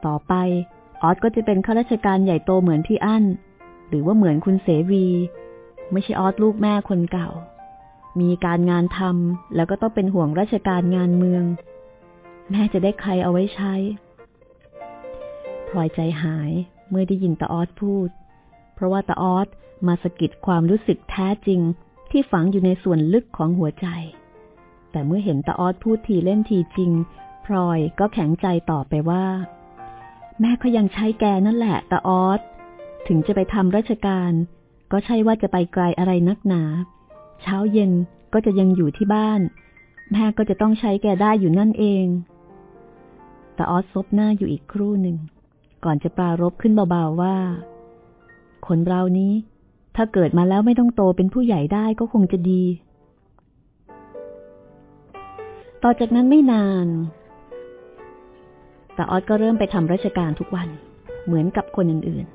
ต่อไป ออสก็จะเป็นข้าราชการใหญ่โตเหมือนพี่อั้น หรือว่าเหมือนคุณเสวี ไม่ใช่ออสลูกแม่คนเก่า มีการงานทำแล้วก็ต้องเป็นห่วงราชการงานเมือง แม่จะได้ใครเอาไว้ใช้พลอยใจหายเมื่อได้ยินตาออสพูด เพราะว่าตาออสมาสะกิดความรู้สึกแท้จริงที่ฝังอยู่ในส่วนลึกของหัวใจ แต่เมื่อเห็นตาออสพูดทีเล่นทีจริง พลอยก็แข็งใจต่อไปว่า แม่ก็ยังใช้แกนั่นแหละตาออสถึงจะไปทำราชการ ก็ใช่ว่าจะไปไกลอะไรนักหนา เช้าเย็นก็จะยังอยู่ที่บ้าน แม่ก็จะต้องใช้แกได้อยู่นั่นเองแต่ออสซบหน้าอยู่อีกครู่หนึ่ง ก่อนจะปรารบขึ้นเบาๆว่า คนเรานี้ ถ้าเกิดมาแล้วไม่ต้องโตเป็นผู้ใหญ่ได้ก็คงจะดี ต่อจากนั้นไม่นาน แต่ออสก็เริ่มไปทำราชการทุกวัน เหมือนกับคนอื่น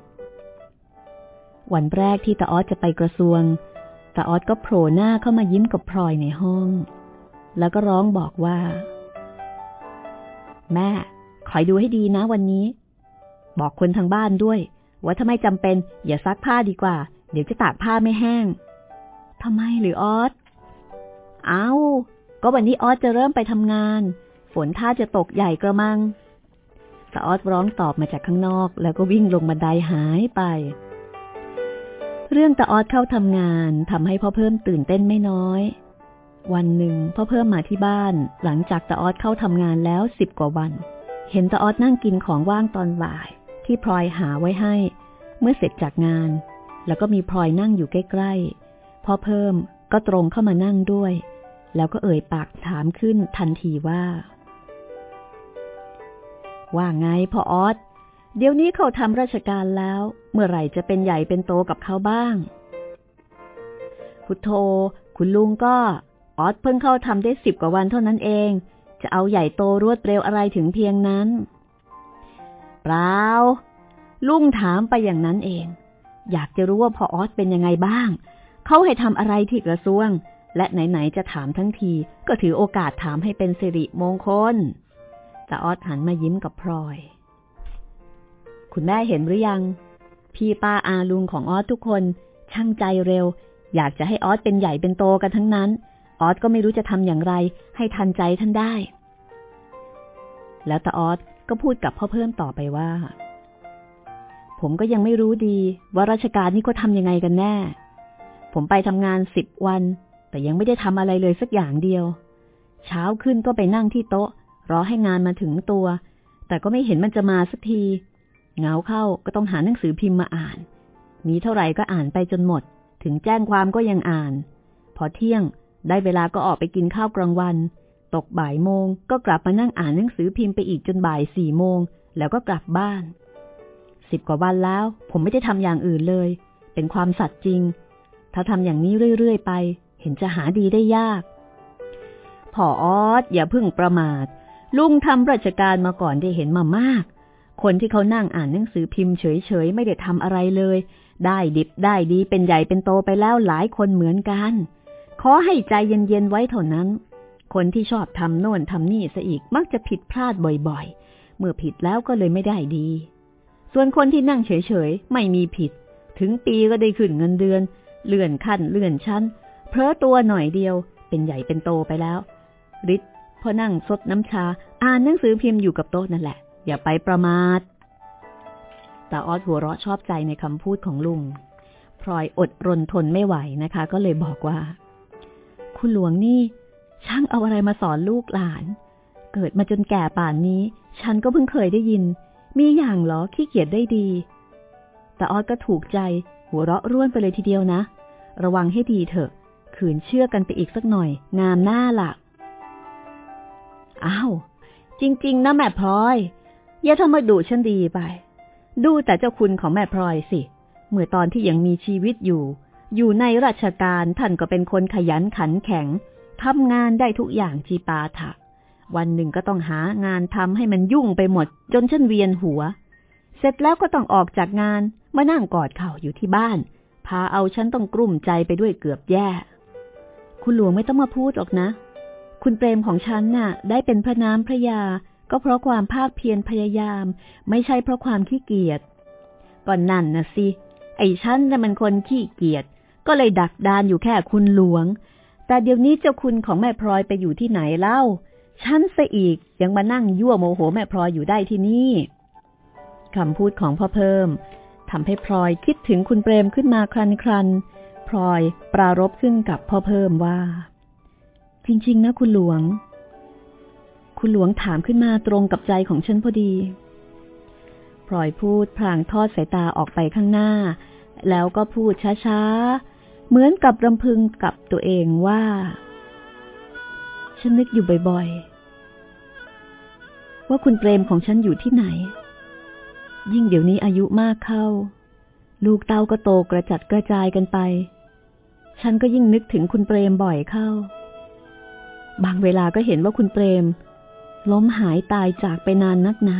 ๆ วันแรกที่ตาออสจะไปกระทรวงตาออสก็โผล่หน้าเข้ามายิ้มกับพลอยในห้อง แล้วก็ร้องบอกว่า แม่คอยดูให้ดีนะวันนี้ บอกคนทางบ้านด้วย ว่าถ้าไม่จำเป็น อย่าซักผ้าดีกว่า เดี๋ยวจะตากผ้าไม่แห้งทำไมหรือออสเอา้า ก็วันนี้ออสจะเริ่มไปทำงาน ฝนท่าจะตกใหญ่กระมัง ตาออสร้องตอบมาจากข้างนอก แล้วก็วิ่งลงบันไดหายไป เรื่องตาออสเข้าทำงานทำให้พ่อเพิ่มตื่นเต้นไม่น้อย วันหนึ่งพ่อเพิ่มมาที่บ้าน หลังจากตาออสเข้าทำงานแล้วสิบกว่าวัน เห็นตาออสนั่งกินของว่างตอนบ่าย ที่พลอยหาไว้ให้ เมื่อเสร็จจากงาน แล้วก็มีพลอยนั่งอยู่ใกล้ๆพ่อเพิ่มก็ตรงเข้ามานั่งด้วย แล้วก็เอ่ยปากถามขึ้นทันทีว่า ว่าไงพ่อออสเดี๋ยวนี้เขาทำราชการแล้ว เมื่อไหร่จะเป็นใหญ่เป็นโตกับเขาบ้าง พุทโธ คุณลุงก็ออสเพิ่งเข้าทำได้สิบกว่าวันเท่านั้นเอง จะเอาใหญ่โตรวดเร็วอะไรถึงเพียงนั้น เปล่า ลุงถามไปอย่างนั้นเอง อยากจะรู้ว่าพ่อออสเป็นยังไงบ้าง เขาให้ทำอะไรที่กระทรวง และไหนๆจะถามทั้งที ก็ถือโอกาสถามให้เป็นสิริมงคล ตาออสหันมายิ้มกับพลอย คุณแม่เห็นหรือยัง พี่ป้าอาลุงของออสทุกคนช่างใจเร็ว อยากจะให้ออสเป็นใหญ่เป็นโตกันทั้งนั้น ออสก็ไม่รู้จะทำอย่างไร ให้ทันใจท่านได้ แล้วตาออสก็พูดกับพ่อเพิ่มต่อไปว่า ผมก็ยังไม่รู้ดีว่าราชการนี่ก็ทำยังไงกันแน่ ผมไปทำงานสิบวัน แต่ยังไม่ได้ทำอะไรเลยสักอย่างเดียว เช้าขึ้นก็ไปนั่งที่โต๊ะ รอให้งานมาถึงตัว แต่ก็ไม่เห็นมันจะมาสักทีเงาเข้าก็ต้องหาหนังสือพิมพ์มาอ่าน มีเท่าไหร่ก็อ่านไปจนหมด ถึงแจ้งความก็ยังอ่าน พอเที่ยงได้เวลาก็ออกไปกินข้าวกลางวัน ตกบ่ายโมงก็กลับมานั่งอ่านหนังสือพิมพ์ไปอีกจนบ่ายสี่โมง แล้วก็กลับบ้าน สิบกว่าวันแล้ว ผมไม่ได้ทำอย่างอื่นเลย เป็นความสัตย์จริง ถ้าทำอย่างนี้เรื่อยๆไป เห็นจะหาดีได้ยาก พอออสอย่าพึ่งประมาท ลุงทำราชการมาก่อนได้เห็นมามาก คนที่เขานั่งอ่านหนังสือพิมพ์เฉยๆ ไม่ได้ทำอะไรเลย ได้ดิบได้ดีเป็นใหญ่เป็นโตไปแล้วหลายคนเหมือนกัน ขอให้ใจเย็นๆไว้เท่านั้น คนที่ชอบทำโน่นทำนี่ซะอีกมักจะผิดพลาดบ่อยๆ เมื่อผิดแล้วก็เลยไม่ได้ดี ส่วนคนที่นั่งเฉยๆ ไม่มีผิด ถึงปีก็ได้ขึ้นเงินเดือน เลื่อนขั้นเลื่อนชั้นเพอตัวหน่อยเดียวเป็นใหญ่เป็นโตไปแล้วฤทธิ พอนั่งซดน้ำชา อ่านหนังสือพิมพ์อยู่กับโต๊ะนั่นแหละ อย่าไปประมาทตาออสหัวเราะชอบใจในคำพูดของลุงพลอยอดรนทนไม่ไหวนะคะ ก็เลยบอกว่า คุณหลวงนี่ ช่างเอาอะไรมาสอนลูกหลาน เกิดมาจนแก่ป่านนี้ ฉันก็เพิ่งเคยได้ยิน มีอย่างหรอขี้เกียจได้ดี แต่ออสก็ถูกใจ หัวเราะร่วนไปเลยทีเดียวนะ ระวังให้ดีเถอะ ขืนเชื่อกันไปอีกสักหน่อย งามหน้าหลัก อ้าว จริง ๆ นะแม่พลอย อย่าทำมาดูฉันดีไป ดูแต่เจ้าคุณของแม่พลอยสิ เมื่อตอนที่ยังมีชีวิตอยู่ อยู่ในราชการท่านก็เป็นคนขยันขันแข็งทำงานได้ทุกอย่างจีปาถะ วันหนึ่งก็ต้องหางานทำให้มันยุ่งไปหมด จนฉันเวียนหัว เสร็จแล้วก็ต้องออกจากงานมานั่งกอดเข่าอยู่ที่บ้าน พาเอาฉันต้องกลุ้มใจไปด้วยเกือบแย่ คุณหลวงไม่ต้องมาพูดหรอกนะ คุณเปรมของฉันน่ะ ได้เป็นพระน้ำพระยา ก็เพราะความภาคเพียรพยายาม ไม่ใช่เพราะความขี้เกียจก่อนนั่นนะสิ ไอ้ฉันน่ะมันคนขี้เกียจก็เลยดักดานอยู่แค่คุณหลวง แต่เดี๋ยวนี้เจ้าคุณของแม่พลอยไปอยู่ที่ไหนเล่า ฉันซะอีกยังมานั่งยั่วโมโหแม่พลอยอยู่ได้ที่นี่คำพูดของพ่อเพิ่มทำให้พลอยคิดถึงคุณเปรมขึ้นมาครันครันพลอยปรารบขึ้นกับพ่อเพิ่มว่า จริงๆ นะคุณหลวง คุณหลวงถามขึ้นมาตรงกับใจของฉันพอดีพลอยพูดพลางทอดสายตาออกไปข้างหน้า แล้วก็พูดช้าๆ เหมือนกับรำพึงกับตัวเองว่า ฉันนึกอยู่บ่อยๆ ว่าคุณเปรมของฉันอยู่ที่ไหน ยิ่งเดี๋ยวนี้อายุมากเข้า ลูกเต้าก็โตกระจัดกระจายกันไป ฉันก็ยิ่งนึกถึงคุณเปรมบ่อยเข้า บางเวลาก็เห็นว่าคุณเปรม ล้มหายตายจากไปนานนักหนา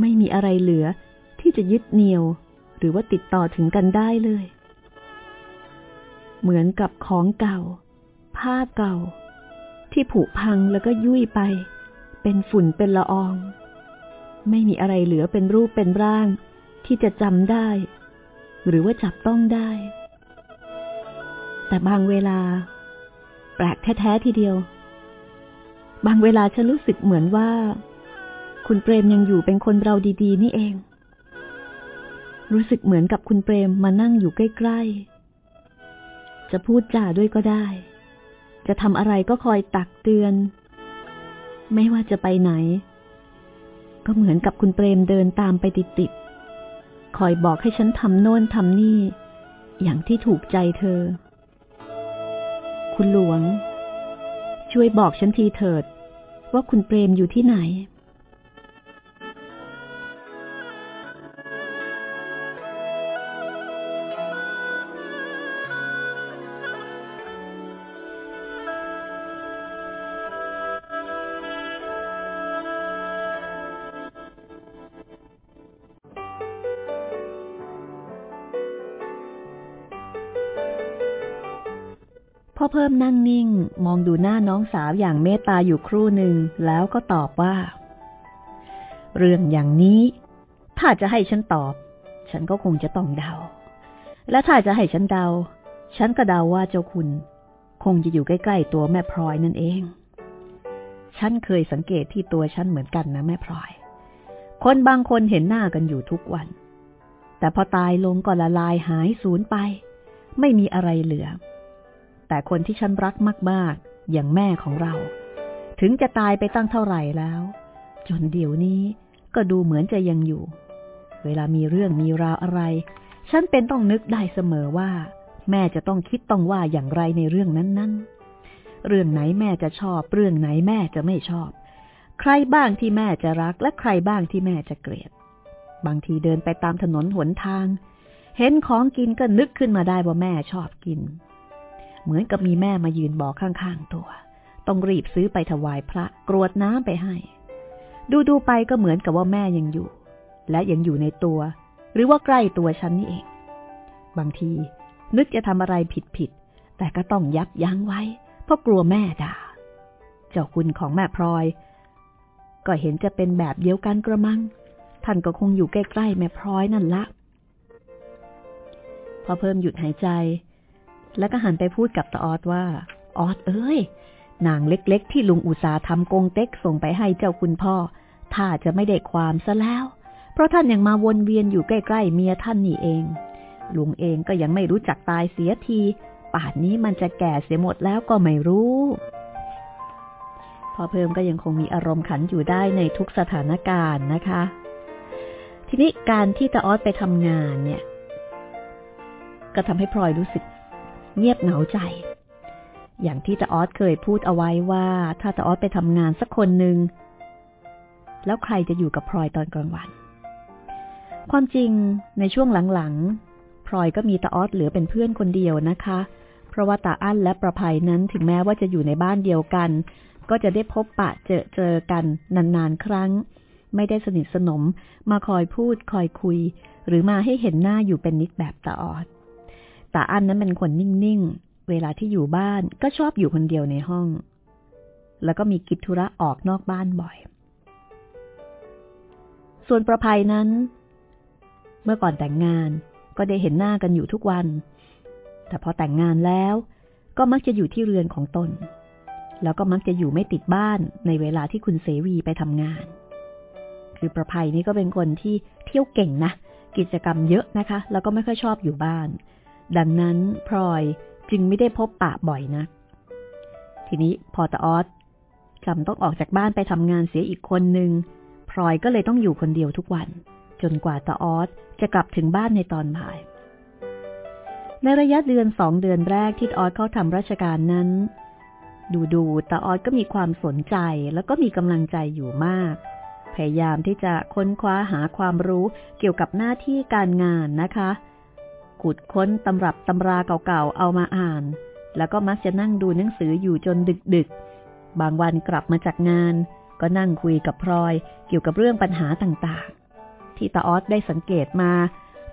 ไม่มีอะไรเหลือที่จะยึดเหนี่ยว หรือว่าติดต่อถึงกันได้เลย เหมือนกับของเก่าผ้าเก่า ที่ผุพังแล้วก็ยุ่ยไป เป็นฝุ่นเป็นละออง ไม่มีอะไรเหลือเป็นรูปเป็นร่าง ที่จะจำได้ หรือว่าจับต้องได้ แต่บางเวลา ลกแท้ๆทีเดียว บางเวลาฉันรู้สึกเหมือนว่า คุณเปรมยังอยู่เป็นคนเราดี ๆ นี่เอง รู้สึกเหมือนกับคุณเปรมมานั่งอยู่ใกล้ๆ จะพูดจาด้วยก็ได้ จะทำอะไรก็คอยตักเตือน ไม่ว่าจะไปไหน ก็เหมือนกับคุณเปรมเดินตามไปติดๆคอยบอกให้ฉันทำโน่นทำนี่ อย่างที่ถูกใจเธอ คุณหลวง ช่วยบอกฉันทีเถิด ว่าคุณเปรมอยู่ที่ไหน พิ่มนั่งนิ่ง มองดูหน้าน้องสาวอย่างเมตตาอยู่ครู่หนึ่งแล้วก็ตอบว่า เรื่องอย่างนี้ ถ้าจะให้ฉันตอบ ฉันก็คงจะต้องเดา และถ้าจะให้ฉันเดา ฉันก็เดาว่าเจ้าคุณ คงจะอยู่ใกล้ๆตัวแม่พลอยนั่นเอง ฉันเคยสังเกตที่ตัวฉันเหมือนกันนะแม่พลอย คนบางคนเห็นหน้ากันอยู่ทุกวัน แต่พอตายลงก็ละลายหายสูญไป ไม่มีอะไรเหลือ แต่คนที่ฉันรักมาก ๆ อย่างแม่ของเรา ถึงจะตายไปตั้งเท่าไหร่แล้ว จนเดี๋ยวนี้ก็ดูเหมือนจะยังอยู่ เวลามีเรื่องมีราวอะไร ฉันเป็นต้องนึกได้เสมอว่า แม่จะต้องคิดต้องว่าอย่างไรในเรื่องนั้นๆ เรื่องไหนแม่จะชอบ เรื่องไหนแม่จะไม่ชอบ ใครบ้างที่แม่จะรักและใครบ้างที่แม่จะเกลียด บางทีเดินไปตามถนนหนทาง เห็นของกินก็นึกขึ้นมาได้ว่าแม่ชอบกิน เหมือนกับมีแม่มายืนบอกข้างๆตัว ต้องรีบซื้อไปถวายพระกรวดน้ำไปให้ ดูดูไปก็เหมือนกับว่าแม่ยังอยู่ และยังอยู่ในตัว หรือว่าใกล้ตัวฉันนี่เอง บางทีนึกจะทำอะไรผิดผิดแต่ก็ต้องยับยั้งไว้ เพราะกลัวแม่ด่า เจ้าคุณของแม่พลอย ก็เห็นจะเป็นแบบเดียวกันกระมัง ท่านก็คงอยู่ใกล้ๆแม่พลอยนั่นละพอเพิ่มหยุดหายใจ แล้วก็หันไปพูดกับตาออดว่า ออดเอ้ย นางเล็กๆ ที่ลุงอุตสาทำกงเต็กส่งไปให้เจ้าคุณพ่อ ถ้าจะไม่ได้ความซะแล้ว เพราะท่านยังมาวนเวียนอยู่ใกล้ๆเมียท่านนี่เอง ลุงเองก็ยังไม่รู้จักตายเสียที ป่านนี้มันจะแก่เสียหมดแล้วก็ไม่รู้พอเพิ่มก็ยังคงมีอารมณ์ขันอยู่ได้ในทุกสถานการณ์นะคะ ทีนี้การที่ตาออสไปทำงานเนี่ย ก็ทำให้พลอยรู้สึก เงียบเหงาใจ อย่างที่ตาออสเคยพูดเอาไว้ว่าถ้าตาออสไปทำงานสักคนหนึ่งแล้วใครจะอยู่กับพลอยตอนกลางวัน ความจริงในช่วงหลังๆพลอยก็มีตาออสเหลือเป็นเพื่อนคนเดียวนะคะ เพราะว่าตาอั้นและประภัยนั้นถึงแม้ว่าจะอยู่ในบ้านเดียวกัน ก็จะได้พบปะเจอเจอกันนานๆครั้ง ไม่ได้สนิทสนมมาคอยพูดคอยคุย หรือมาให้เห็นหน้าอยู่เป็นนิดแบบตาออด ตาอั้นนั้นเป็นคนนิ่งๆ เวลาที่อยู่บ้านก็ชอบอยู่คนเดียวในห้อง แล้วก็มีกิจธุระออกนอกบ้านบ่อย ส่วนประภัยนั้น เมื่อก่อนแต่งงานก็ได้เห็นหน้ากันอยู่ทุกวัน แต่พอแต่งงานแล้วก็มักจะอยู่ที่เรือนของตน แล้วก็มักจะอยู่ไม่ติดบ้านในเวลาที่คุณเสวีไปทำงาน คือประภัยนี่ก็เป็นคนที่เที่ยวเก่งนะ กิจกรรมเยอะนะคะ แล้วก็ไม่ค่อยชอบอยู่บ้าน ดังนั้นพลอยจึงไม่ได้พบปะบ่อยนะทีนี้พอตาออสจำต้องออกจากบ้านไปทำงานเสียอีกคนหนึ่งพลอยก็เลยต้องอยู่คนเดียวทุกวัน จนกว่าตาออสจะกลับถึงบ้านในตอนบ่าย ในระยะเดือนสองเดือนแรกที่ออสเข้าทำราชการนั้น ดูดูตาออสก็มีความสนใจแล้วก็มีกำลังใจอยู่มาก พยายามที่จะค้นคว้าหาความรู้เกี่ยวกับหน้าที่การงานนะคะ ขุดค้นตำรับตำราเก่าๆเอามาอ่าน แล้วก็มักจะนั่งดูหนังสืออยู่จนดึกๆ บางวันกลับมาจากงาน ก็นั่งคุยกับพลอยเกี่ยวกับเรื่องปัญหาต่างๆ ที่ตาออสได้สังเกตมา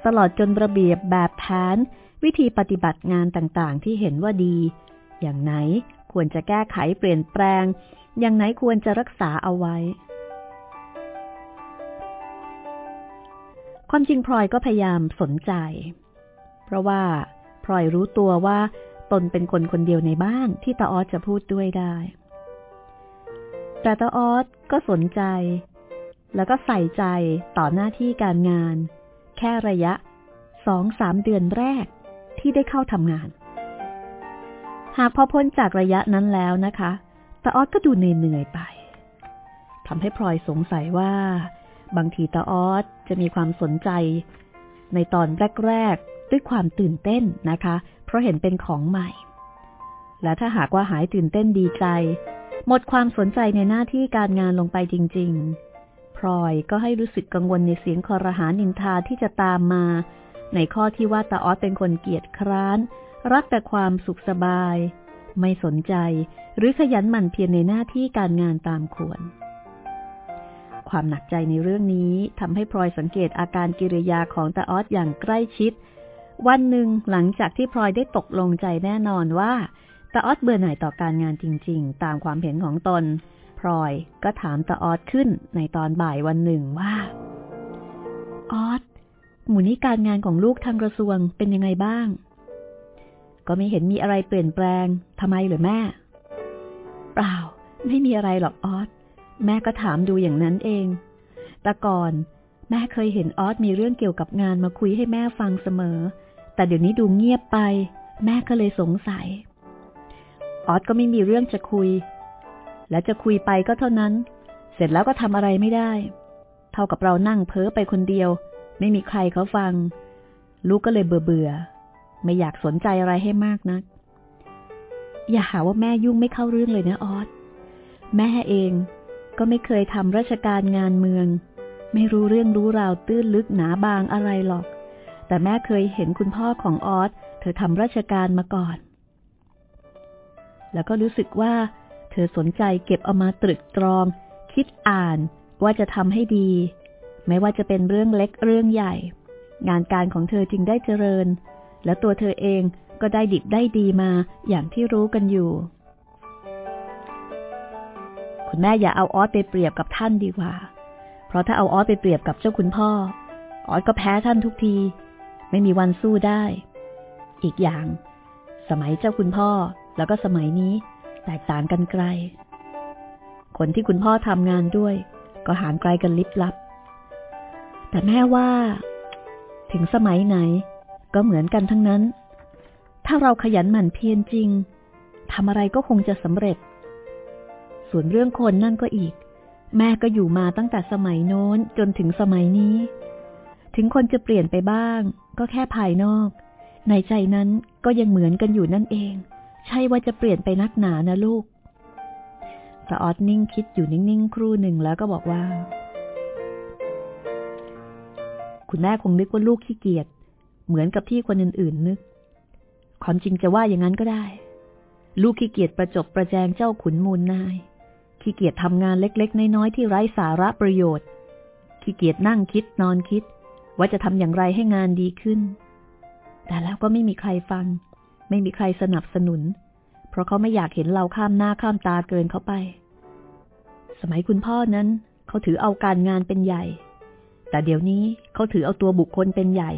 ตลอดจนระเบียบแบบแผน วิธีปฏิบัติงานต่างๆ ที่เห็นว่าดี อย่างไหนควรจะแก้ไขเปลี่ยนแปลง อย่างไหนควรจะรักษาเอาไว้ความจริงพลอยก็พยายามสนใจ เพราะว่าพลอยรู้ตัวว่าตนเป็นคนคนเดียวในบ้านที่ตาออสจะพูดด้วยได้ แต่ตาออสก็สนใจ แล้วก็ใส่ใจต่อหน้าที่การงาน แค่ระยะสองสามเดือนแรกที่ได้เข้าทำงาน หากพอพ้นจากระยะนั้นแล้วนะคะตาออสก็ดูเหนื่อยไปทำให้พลอยสงสัยว่า บางทีตาออสจะมีความสนใจ ในตอนแรก ด้วยความตื่นเต้นนะคะ เพราะเห็นเป็นของใหม่ และถ้าหากว่าหายตื่นเต้นดีใจ หมดความสนใจในหน้าที่การงานลงไปจริง ๆ พลอยก็ให้รู้สึกกังวลในเสียงคอรหานินทาที่จะตามมา ในข้อที่ว่าตาออสเป็นคนเกียจคร้าน รักแต่ความสุขสบาย ไม่สนใจ หรือขยันหมั่นเพียรในหน้าที่การงานตามควรความหนักใจในเรื่องนี้ทำให้พลอยสังเกตอาการกิริยาของตาออสอย่างใกล้ชิด วันหนึ่งหลังจากที่พลอยได้ตกลงใจแน่นอนว่าตาออสเบื่อหน่ายต่อการงานจริง ๆ ตามความเห็นของตน พลอยก็ถามตาออสขึ้นในตอนบ่ายวันหนึ่งว่า ออสหมู่นี้การงานของลูกทางกระทรวงเป็นยังไงบ้าง ก็ไม่เห็นมีอะไรเปลี่ยนแปลงทำไมหรือแม่ เปล่า ไม่มีอะไรหรอกออสแม่ก็ถามดูอย่างนั้นเอง แต่ก่อน แม่เคยเห็นออสมีเรื่องเกี่ยวกับงานมาคุยให้แม่ฟังเสมอ แต่เดี๋ยวนี้ดูเงียบไป แม่ก็เลยสงสัย ออสก็ไม่มีเรื่องจะคุย และจะคุยไปก็เท่านั้น เสร็จแล้วก็ทำอะไรไม่ได้ เท่ากับเรานั่งเพ้อไปคนเดียว ไม่มีใครเขาฟัง ลูกก็เลยเบื่อเบื่อ ไม่อยากสนใจอะไรให้มากนัก อย่าหาว่าแม่ยุ่งไม่เข้าเรื่องเลยนะออสแม่เองก็ไม่เคยทำราชการงานเมือง ไม่รู้เรื่องรู้ราวตื้นลึกหนาบางอะไรหรอก แต่แม่เคยเห็นคุณพ่อของออสเธอทำราชการมาก่อน แล้วก็รู้สึกว่า เธอสนใจเก็บเอามาตรึกตรอง คิดอ่านว่าจะทำให้ดี ไม่ว่าจะเป็นเรื่องเล็กเรื่องใหญ่ งานการของเธอจึงได้เจริญ และตัวเธอเองก็ได้ดิบได้ดีมาอย่างที่รู้กันอยู่ คุณแม่อย่าเอาออสไปเปรียบกับท่านดีกว่า เพราะถ้าเอาออสไปเปรียบกับเจ้าคุณพ่อ ออสก็แพ้ท่านทุกที ไม่มีวันสู้ได้ อีกอย่าง สมัยเจ้าคุณพ่อแล้วก็สมัยนี้แตกต่างกันไกล คนที่คุณพ่อทำงานด้วย ก็ห่างไกลกันลิบลับ แต่แม่ว่า ถึงสมัยไหน ก็เหมือนกันทั้งนั้น ถ้าเราขยันหมั่นเพียรจริงทำอะไรก็คงจะสำเร็จ ส่วนเรื่องคนนั่นก็อีก แม่ก็อยู่มาตั้งแต่สมัยโน้นจนถึงสมัยนี้ ถึงคนจะเปลี่ยนไปบ้าง ก็แค่ภายนอก ในใจนั้นก็ยังเหมือนกันอยู่นั่นเอง ใช่ว่าจะเปลี่ยนไปนักหนานะลูกตาออดนิ่งคิดอยู่นิ่งๆ ครู่หนึ่งแล้วก็บอกว่า คุณแม่คงนึกว่าลูกขี้เกียจเหมือนกับที่คนอื่นๆนึก ความจริงจะว่าอย่างนั้นก็ได้ ลูกขี้เกียจประจบประแจงเจ้าขุนมูลนาย ขี้เกียจทำงานเล็กๆ น้อยๆ ที่ไร้สาระประโยชน์ ขี้เกียจนั่งคิดนอนคิด ว่าจะทำอย่างไรให้งานดีขึ้น แต่แล้วก็ไม่มีใครฟัง ไม่มีใครสนับสนุน เพราะเขาไม่อยากเห็นเราข้ามหน้าข้ามตาเกินเขาไป สมัยคุณพ่อนั้น เขาถือเอาการงานเป็นใหญ่ แต่เดี๋ยวนี้เขาถือเอาตัวบุคคลเป็นใหญ่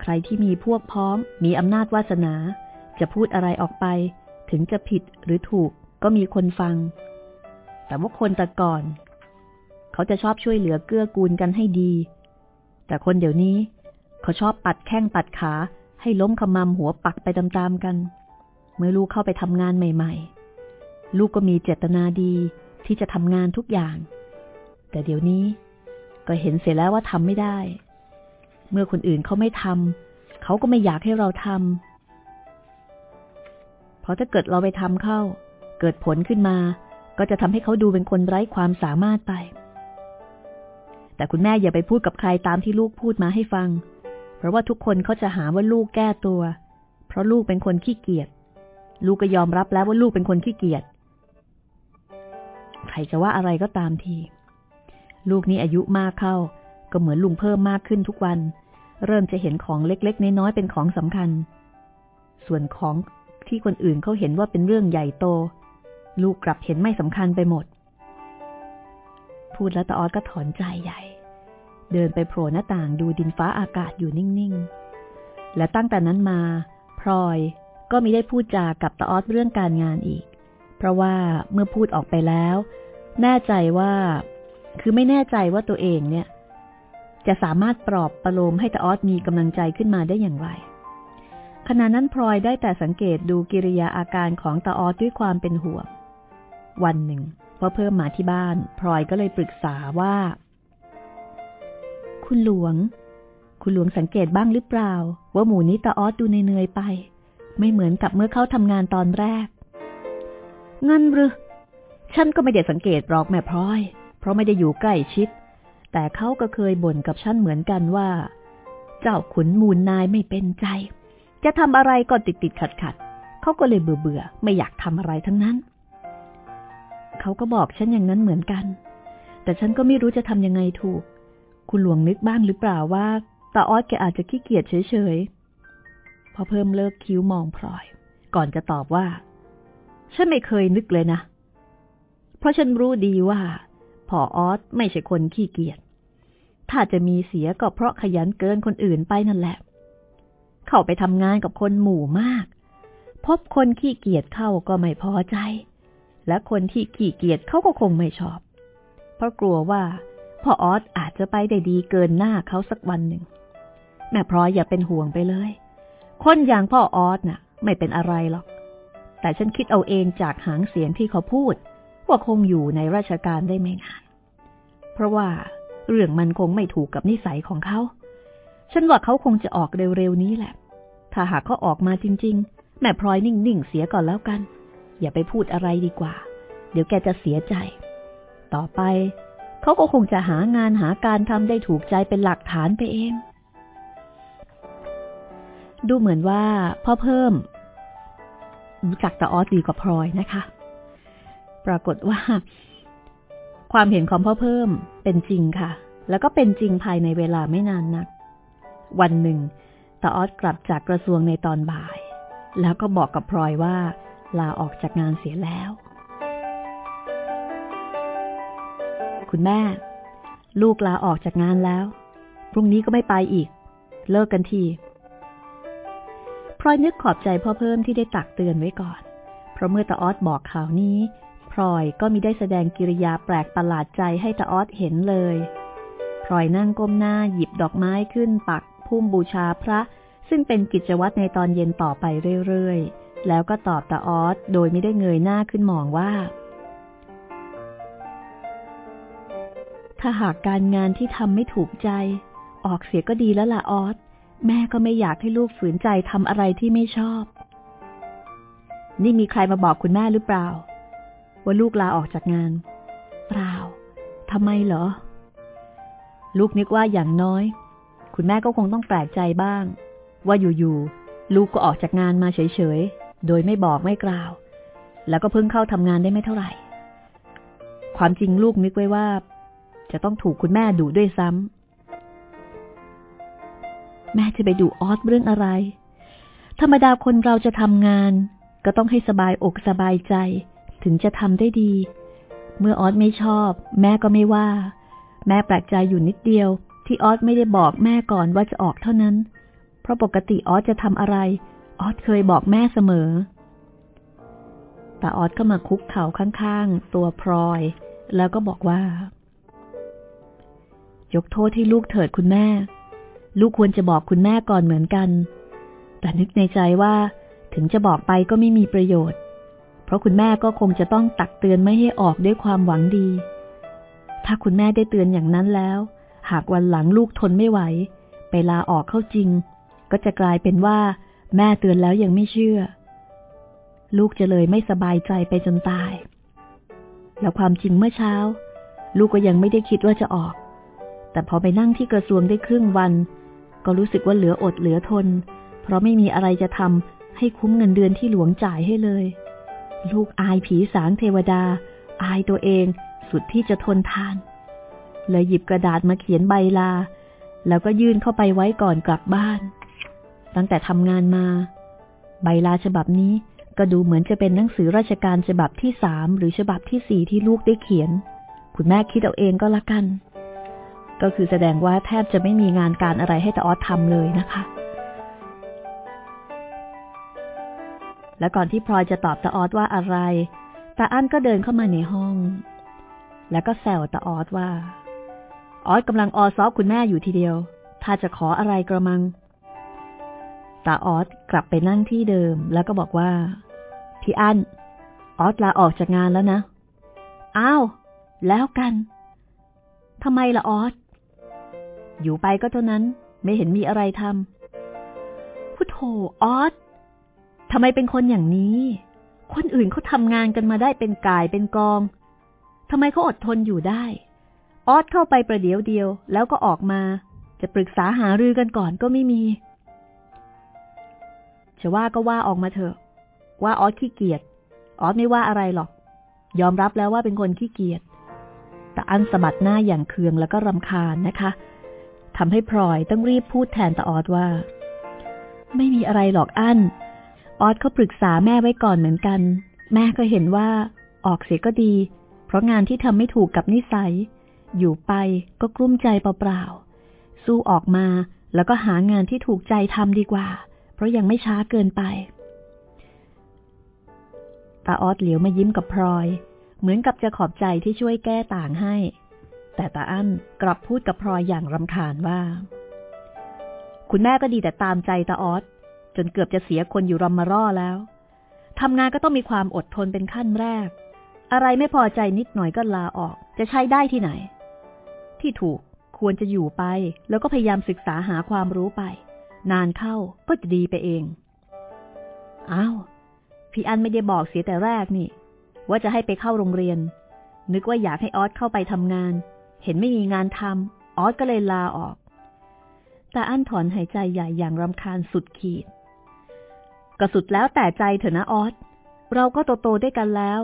ใครที่มีพวกพ้อง มีอำนาจวาสนา จะพูดอะไรออกไป ถึงจะผิดหรือถูกก็มีคนฟัง แต่ว่าคนแต่ก่อน เขาจะชอบช่วยเหลือเกื้อกูลกันให้ดี แต่คนเดี๋ยวนี้เขาชอบปัดแข้งปัดขาให้ล้มขมำหัวปักไปตามๆกัน เมื่อลูกเข้าไปทำงานใหม่ๆ ลูกก็มีเจตนาดีที่จะทำงานทุกอย่าง แต่เดี๋ยวนี้ก็เห็นเสียแล้วว่าทำไม่ได้ เมื่อคนอื่นเขาไม่ทำเขาก็ไม่อยากให้เราทำเพราะถ้าเกิดเราไปทำเข้า เกิดผลขึ้นมา ก็จะทำให้เขาดูเป็นคนไร้ความสามารถไป แต่คุณแม่อย่าไปพูดกับใครตามที่ลูกพูดมาให้ฟัง เพราะว่าทุกคนเขาจะหาว่าลูกแก้ตัว เพราะลูกเป็นคนขี้เกียจ ลูกก็ยอมรับแล้วว่าลูกเป็นคนขี้เกียจ ใครจะว่าอะไรก็ตามที ลูกนี้อายุมากเข้า ก็เหมือนลุงเพิ่มมากขึ้นทุกวัน เริ่มจะเห็นของเล็กๆน้อยๆเป็นของสำคัญ ส่วนของที่คนอื่นเขาเห็นว่าเป็นเรื่องใหญ่โต ลูกกลับเห็นไม่สำคัญไปหมด พูดแล้วตาออดก็ถอนใจใหญ่ เดินไปโผล่หน้าต่างดูดินฟ้าอากาศอยู่นิ่งๆ และตั้งแต่นั้นมา พลอยก็ไม่ได้พูดจากับตาออดเรื่องการงานอีก เพราะว่าเมื่อพูดออกไปแล้ว แน่ใจว่า คือไม่แน่ใจว่าตัวเองเนี่ย จะสามารถปลอบประโลมให้ตาออสมีกำลังใจขึ้นมาได้อย่างไร ขณะนั้นพลอยได้แต่สังเกตดูกิริยาอาการของตาออสด้วยความเป็นห่วง วันหนึ่งพอเพิ่มมาที่บ้าน พลอยก็เลยปรึกษาว่า คุณหลวง คุณหลวงสังเกตบ้างหรือเปล่า ว่าหมูนี้ตาออสดูเนยไป ไม่เหมือนกับเมื่อเขาทำงานตอนแรก งั้นหรือฉันก็ไม่ได้สังเกตหรอกแม่พลอยราะไม่ได้อยู่ใกล้ชิด แต่เขาก็เคยบ่นกับฉันเหมือนกันว่า เจ้าขุนมูลนายไม่เป็นใจ จะทำอะไรก็ติดติดขัดขัดเขาก็เลยเบื่อเบื่อไม่อยากทำอะไรทั้งนั้น เขาก็บอกฉันอย่างนั้นเหมือนกัน แต่ฉันก็ไม่รู้จะทำยังไงถูก คุณหลวงนึกบ้างหรือเปล่าว่าตาออสแกอาจจะขี้เกียจเฉยๆ พอเพิ่มเลิกคิ้วมองพลอย ก่อนจะตอบว่า ฉันไม่เคยนึกเลยนะ เพราะฉันรู้ดีว่าพ่อออสไม่ใช่คนขี้เกียจ ถ้าจะมีเสียก็เพราะขยันเกินคนอื่นไปนั่นแหละ เข้าไปทำงานกับคนหมู่มาก พบคนขี้เกียจเข้าก็ไม่พอใจ และคนที่ขี้เกียจเขาก็คงไม่ชอบ เพราะกลัวว่า พ่อออสอาจจะไปได้ดีเกินหน้าเขาสักวันหนึ่ง แม่พรอยอย่าเป็นห่วงไปเลย คนอย่างพ่อออสน่ะ ไม่เป็นอะไรหรอก แต่ฉันคิดเอาเองจากหางเสียงที่เขาพูด ว่าคงอยู่ในราชการได้ไม่นาน เพราะว่าเรื่องมันคงไม่ถูกกับนิสัยของเขา ฉันว่าเขาคงจะออกเร็วๆนี้แหละ ถ้าหากเขาออกมาจริง ๆ แม่พลอยนิ่งๆเสียก่อนแล้วกัน อย่าไปพูดอะไรดีกว่า เดี๋ยวแกจะเสียใจ ต่อไป เขาก็คงจะหางานหาการทำได้ถูกใจเป็นหลักฐานไปเอง ดูเหมือนว่าพ่อเพิ่ม รู้จักตาออสดีกว่าพลอยนะคะ ปรากฏว่า ความเห็นของพ่อเพิ่มเป็นจริงค่ะ แล้วก็เป็นจริงภายในเวลาไม่นานนัก วันหนึ่งตาออสกลับจากกระทรวงในตอนบ่าย แล้วก็บอกกับพลอยว่าลาออกจากงานเสียแล้ว คุณแม่ ลูกลาออกจากงานแล้ว พรุ่งนี้ก็ไม่ไปอีก เลิกกันทีพลอยนึกขอบใจพ่อเพิ่มที่ได้ตักเตือนไว้ก่อน เพราะเมื่อตาออสบอกข่าวนี้พลอยก็มีได้แสดงกิริยาแปลกประหลาดใจให้ตาออสเห็นเลยพลอยนั่งก้มหน้าหยิบดอกไม้ขึ้นปักพุ่มบูชาพระ ซึ่งเป็นกิจวัตรในตอนเย็นต่อไปเรื่อยๆ แล้วก็ตอบตาออสโดยไม่ได้เงยหน้าขึ้นมองว่า ถ้าหากการงานที่ทำไม่ถูกใจ ออกเสียก็ดีแล้วล่ะออสแม่ก็ไม่อยากให้ลูกฝืนใจทำอะไรที่ไม่ชอบ นี่มีใครมาบอกคุณแม่หรือเปล่า ว่าลูกลาออกจากงาน เปล่าทำไมเหรอ ลูกนึกว่าอย่างน้อย คุณแม่ก็คงต้องแปลกใจบ้าง ว่าอยู่ๆลูกก็ออกจากงานมาเฉยๆ โดยไม่บอกไม่กล่าว แล้วก็เพิ่งเข้าทำงานได้ไม่เท่าไหร่ ความจริงลูกนึกไว้ว่า จะต้องถูกคุณแม่ดูด้วยซ้ำแม่จะไปดูออสเรื่องอะไร ธรรมดาคนเราจะทำงาน ก็ต้องให้สบายอกสบายใจ ถึงจะทำได้ดี เมื่อออสไม่ชอบ แม่ก็ไม่ว่า แม่แปลกใจอยู่นิดเดียว ที่ออสไม่ได้บอกแม่ก่อนว่าจะออกเท่านั้น เพราะปกติออสจะทำอะไรออสเคยบอกแม่เสมอแต่ออสก็มาคุกเข่าข้างๆ ตัวพลอย แล้วก็บอกว่า ยกโทษให้ลูกเถิดคุณแม่ ลูกควรจะบอกคุณแม่ก่อนเหมือนกัน แต่นึกในใจว่า ถึงจะบอกไปก็ไม่มีประโยชน์ เพราะคุณแม่ก็คงจะต้องตักเตือนไม่ให้ออกด้วยความหวังดี ถ้าคุณแม่ได้เตือนอย่างนั้นแล้ว หากวันหลังลูกทนไม่ไหว ไปลาออกเข้าจริง ก็จะกลายเป็นว่า แม่เตือนแล้วยังไม่เชื่อ ลูกจะเลยไม่สบายใจไปจนตาย แล้วความจริงเมื่อเช้า ลูกก็ยังไม่ได้คิดว่าจะออก แต่พอไปนั่งที่กระทรวงได้ครึ่งวัน ก็รู้สึกว่าเหลืออดเหลือทน เพราะไม่มีอะไรจะทำให้คุ้มเงินเดือนที่หลวงจ่ายให้เลย ลูกอายผีสางเทวดา อายตัวเองสุดที่จะทนทาน เลยหยิบกระดาษมาเขียนใบลา แล้วก็ยื่นเข้าไปไว้ก่อนกลับบ้าน ตั้งแต่ทำงานมา ใบลาฉบับนี้ก็ดูเหมือนจะเป็นหนังสือราชการฉบับที่สามหรือฉบับที่สี่ที่ลูกได้เขียน คุณแม่คิดเอาเองก็แล้วกัน ก็คือแสดงว่าแทบจะไม่มีงานการอะไรให้ตาออสทำเลยนะคะ และก่อนที่พลอยจะตอบตาออสว่าอะไรตาอั้นก็เดินเข้ามาในห้อง แล้วก็แซวตาออสว่า ออสกำลังออซอฟคุณแม่อยู่ทีเดียว ถ้าจะขออะไรกระมังตาออสกลับไปนั่งที่เดิม แล้วก็บอกว่า พี่อั้นออสลาออกจากงานแล้วนะ อ้าว แล้วกันทำไมล่ะออส อยู่ไปก็เท่านั้น ไม่เห็นมีอะไรทำพุทโธออสทำไมเป็นคนอย่างนี้ คนอื่นเขาทำงานกันมาได้เป็นกายเป็นกองทำไมเขาอดทนอยู่ได้ ออสเข้าไปประเดี๋ยวเดียว แล้วก็ออกมา จะปรึกษาหารือกันก่อนก็ไม่มีจะว่าก็ว่าออกมาเถอะ ว่าออสขี้เกียจออสไม่ว่าอะไรหรอก ยอมรับแล้วว่าเป็นคนขี้เกียจแต่อันสะบัดหน้าอย่างเคืองแล้วก็รำคาญนะคะ ทำให้พลอยต้องรีบพูดแทนตาออสว่า ไม่มีอะไรหรอกอันออสเขาปรึกษาแม่ไว้ก่อนเหมือนกัน แม่ก็เห็นว่าออกเสียก็ดี เพราะงานที่ทำไม่ถูกกับนิสัย อยู่ไปก็กลุ้มใจเปล่าๆ สู้ออกมาแล้วก็หางานที่ถูกใจทำดีกว่า เพราะยังไม่ช้าเกินไป ตาออสเหลียวมายิ้มกับพลอย เหมือนกับจะขอบใจที่ช่วยแก้ต่างให้ แต่ตาอั้นกลับพูดกับพลอยอย่างรำคาญว่า คุณแม่ก็ดีแต่ตามใจตาออสจนเกือบจะเสียคนอยู่รำมาร่อแล้วทำงานก็ต้องมีความอดทนเป็นขั้นแรก อะไรไม่พอใจนิดหน่อยก็ลาออก จะใช้ได้ที่ไหน ที่ถูกควรจะอยู่ไป แล้วก็พยายามศึกษาหาความรู้ไป นานเข้าก็จะดีไปเองอ้าวพี่อันไม่ได้บอกเสียแต่แรกนี่ ว่าจะให้ไปเข้าโรงเรียน นึกว่าอยากให้ออสเข้าไปทำงาน เห็นไม่มีงานทำออสก็เลยลาออก แต่อันถอนหายใจใหญ่อย่างรำคาญสุดขีด ก็สุดแล้วแต่ใจเถอะนะออส เราก็โตโตด้วยกันแล้ว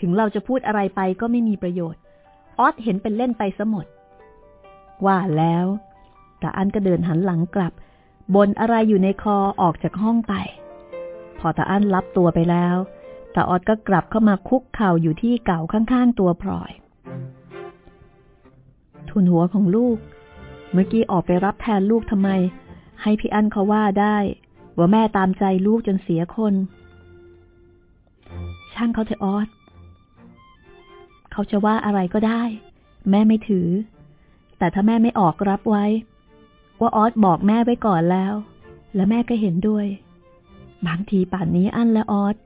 ถึงเราจะพูดอะไรไปก็ไม่มีประโยชน์ ออสเห็นเป็นเล่นไปซะหมด ว่าแล้วแต่อันก็เดินหันหลังกลับบนอะไรอยู่ในคอออกจากห้องไป พอตาอันรับตัวไปแล้วตาออดก็กลับเข้ามาคุกเข่าอยู่ที่เก่าข้างๆตัวพลอย ทุนหัวของลูก เมื่อกี้ออกไปรับแทนลูกทำไม ให้พี่อั้นเขาว่าได้ ว่าแม่ตามใจลูกจนเสียคน ช่างเขาเถอะออสเขาจะว่าอะไรก็ได้ แม่ไม่ถือ แต่ถ้าแม่ไม่ออกรับไว้ ว่าออสบอกแม่ไว้ก่อนแล้ว แล้วแม่ก็เห็นด้วย บางทีป่านนี้อั้นและออส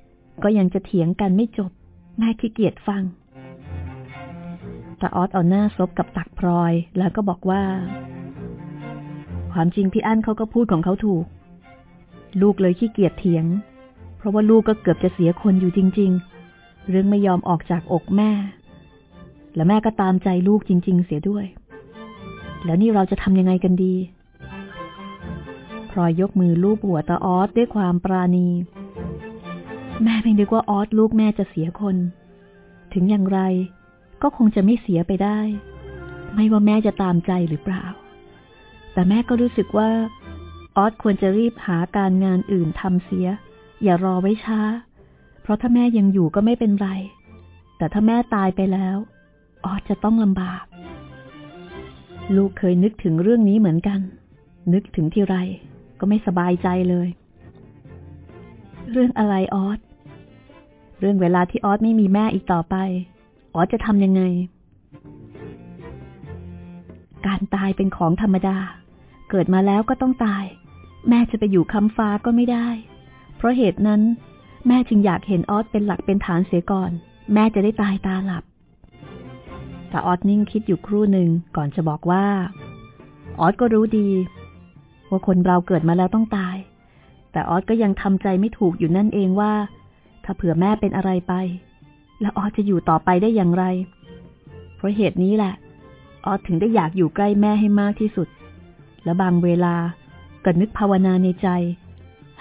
ก็ยังจะเถียงกันไม่จบ แม่ขี้เกียจฟัง ต่ออสเอาหน้าซบกับตักพลอย แล้วก็บอกว่า ความจริงพี่อั้นเขาก็พูดของเขาถูก ลูกเลยขี้เกียจเถียง เพราะว่าลูกก็เกือบจะเสียคนอยู่จริง ๆ เรื่องไม่ยอมออกจากอกแม่ และแม่ก็ตามใจลูกจริง ๆ เสียด้วย แล้วนี่เราจะทำยังไงกันดีพลอยยกมือลูบหัวตาออสด้วยความปราณี แม่ไม่นึกว่าออสลูกแม่จะเสียคน ถึงอย่างไร ก็คงจะไม่เสียไปได้ ไม่ว่าแม่จะตามใจหรือเปล่า แต่แม่ก็รู้สึกว่า ออสควรจะรีบหาการงานอื่นทำเสีย อย่ารอไว้ช้า เพราะถ้าแม่ยังอยู่ก็ไม่เป็นไร แต่ถ้าแม่ตายไปแล้ว ออสจะต้องลำบาก ลูกเคยนึกถึงเรื่องนี้เหมือนกัน นึกถึงที่ไร ก็ไม่สบายใจเลย เรื่องอะไรออสเรื่องเวลาที่ออสไม่มีแม่อีกต่อไป ออจะทำยังไง การตายเป็นของธรรมดา เกิดมาแล้วก็ต้องตาย แม่จะไปอยู่คำฟ้าก็ไม่ได้ เพราะเหตุนั้น แม่จึงอยากเห็นออสเป็นหลักเป็นฐานเสียก่อน แม่จะได้ตายตาหลับแต่ออสนิ่งคิดอยู่ครู่หนึ่งก่อนจะบอกว่า ออสก็รู้ดี ว่าคนเราเกิดมาแล้วต้องตาย แต่ออสก็ยังทำใจไม่ถูกอยู่นั่นเองว่า ถ้าเผื่อแม่เป็นอะไรไป แล้วออจะอยู่ต่อไปได้อย่างไร เพราะเหตุนี้แหละ ออถึงได้อยากอยู่ใกล้แม่ให้มากที่สุด และบางเวลาก็นึกภาวนาในใจ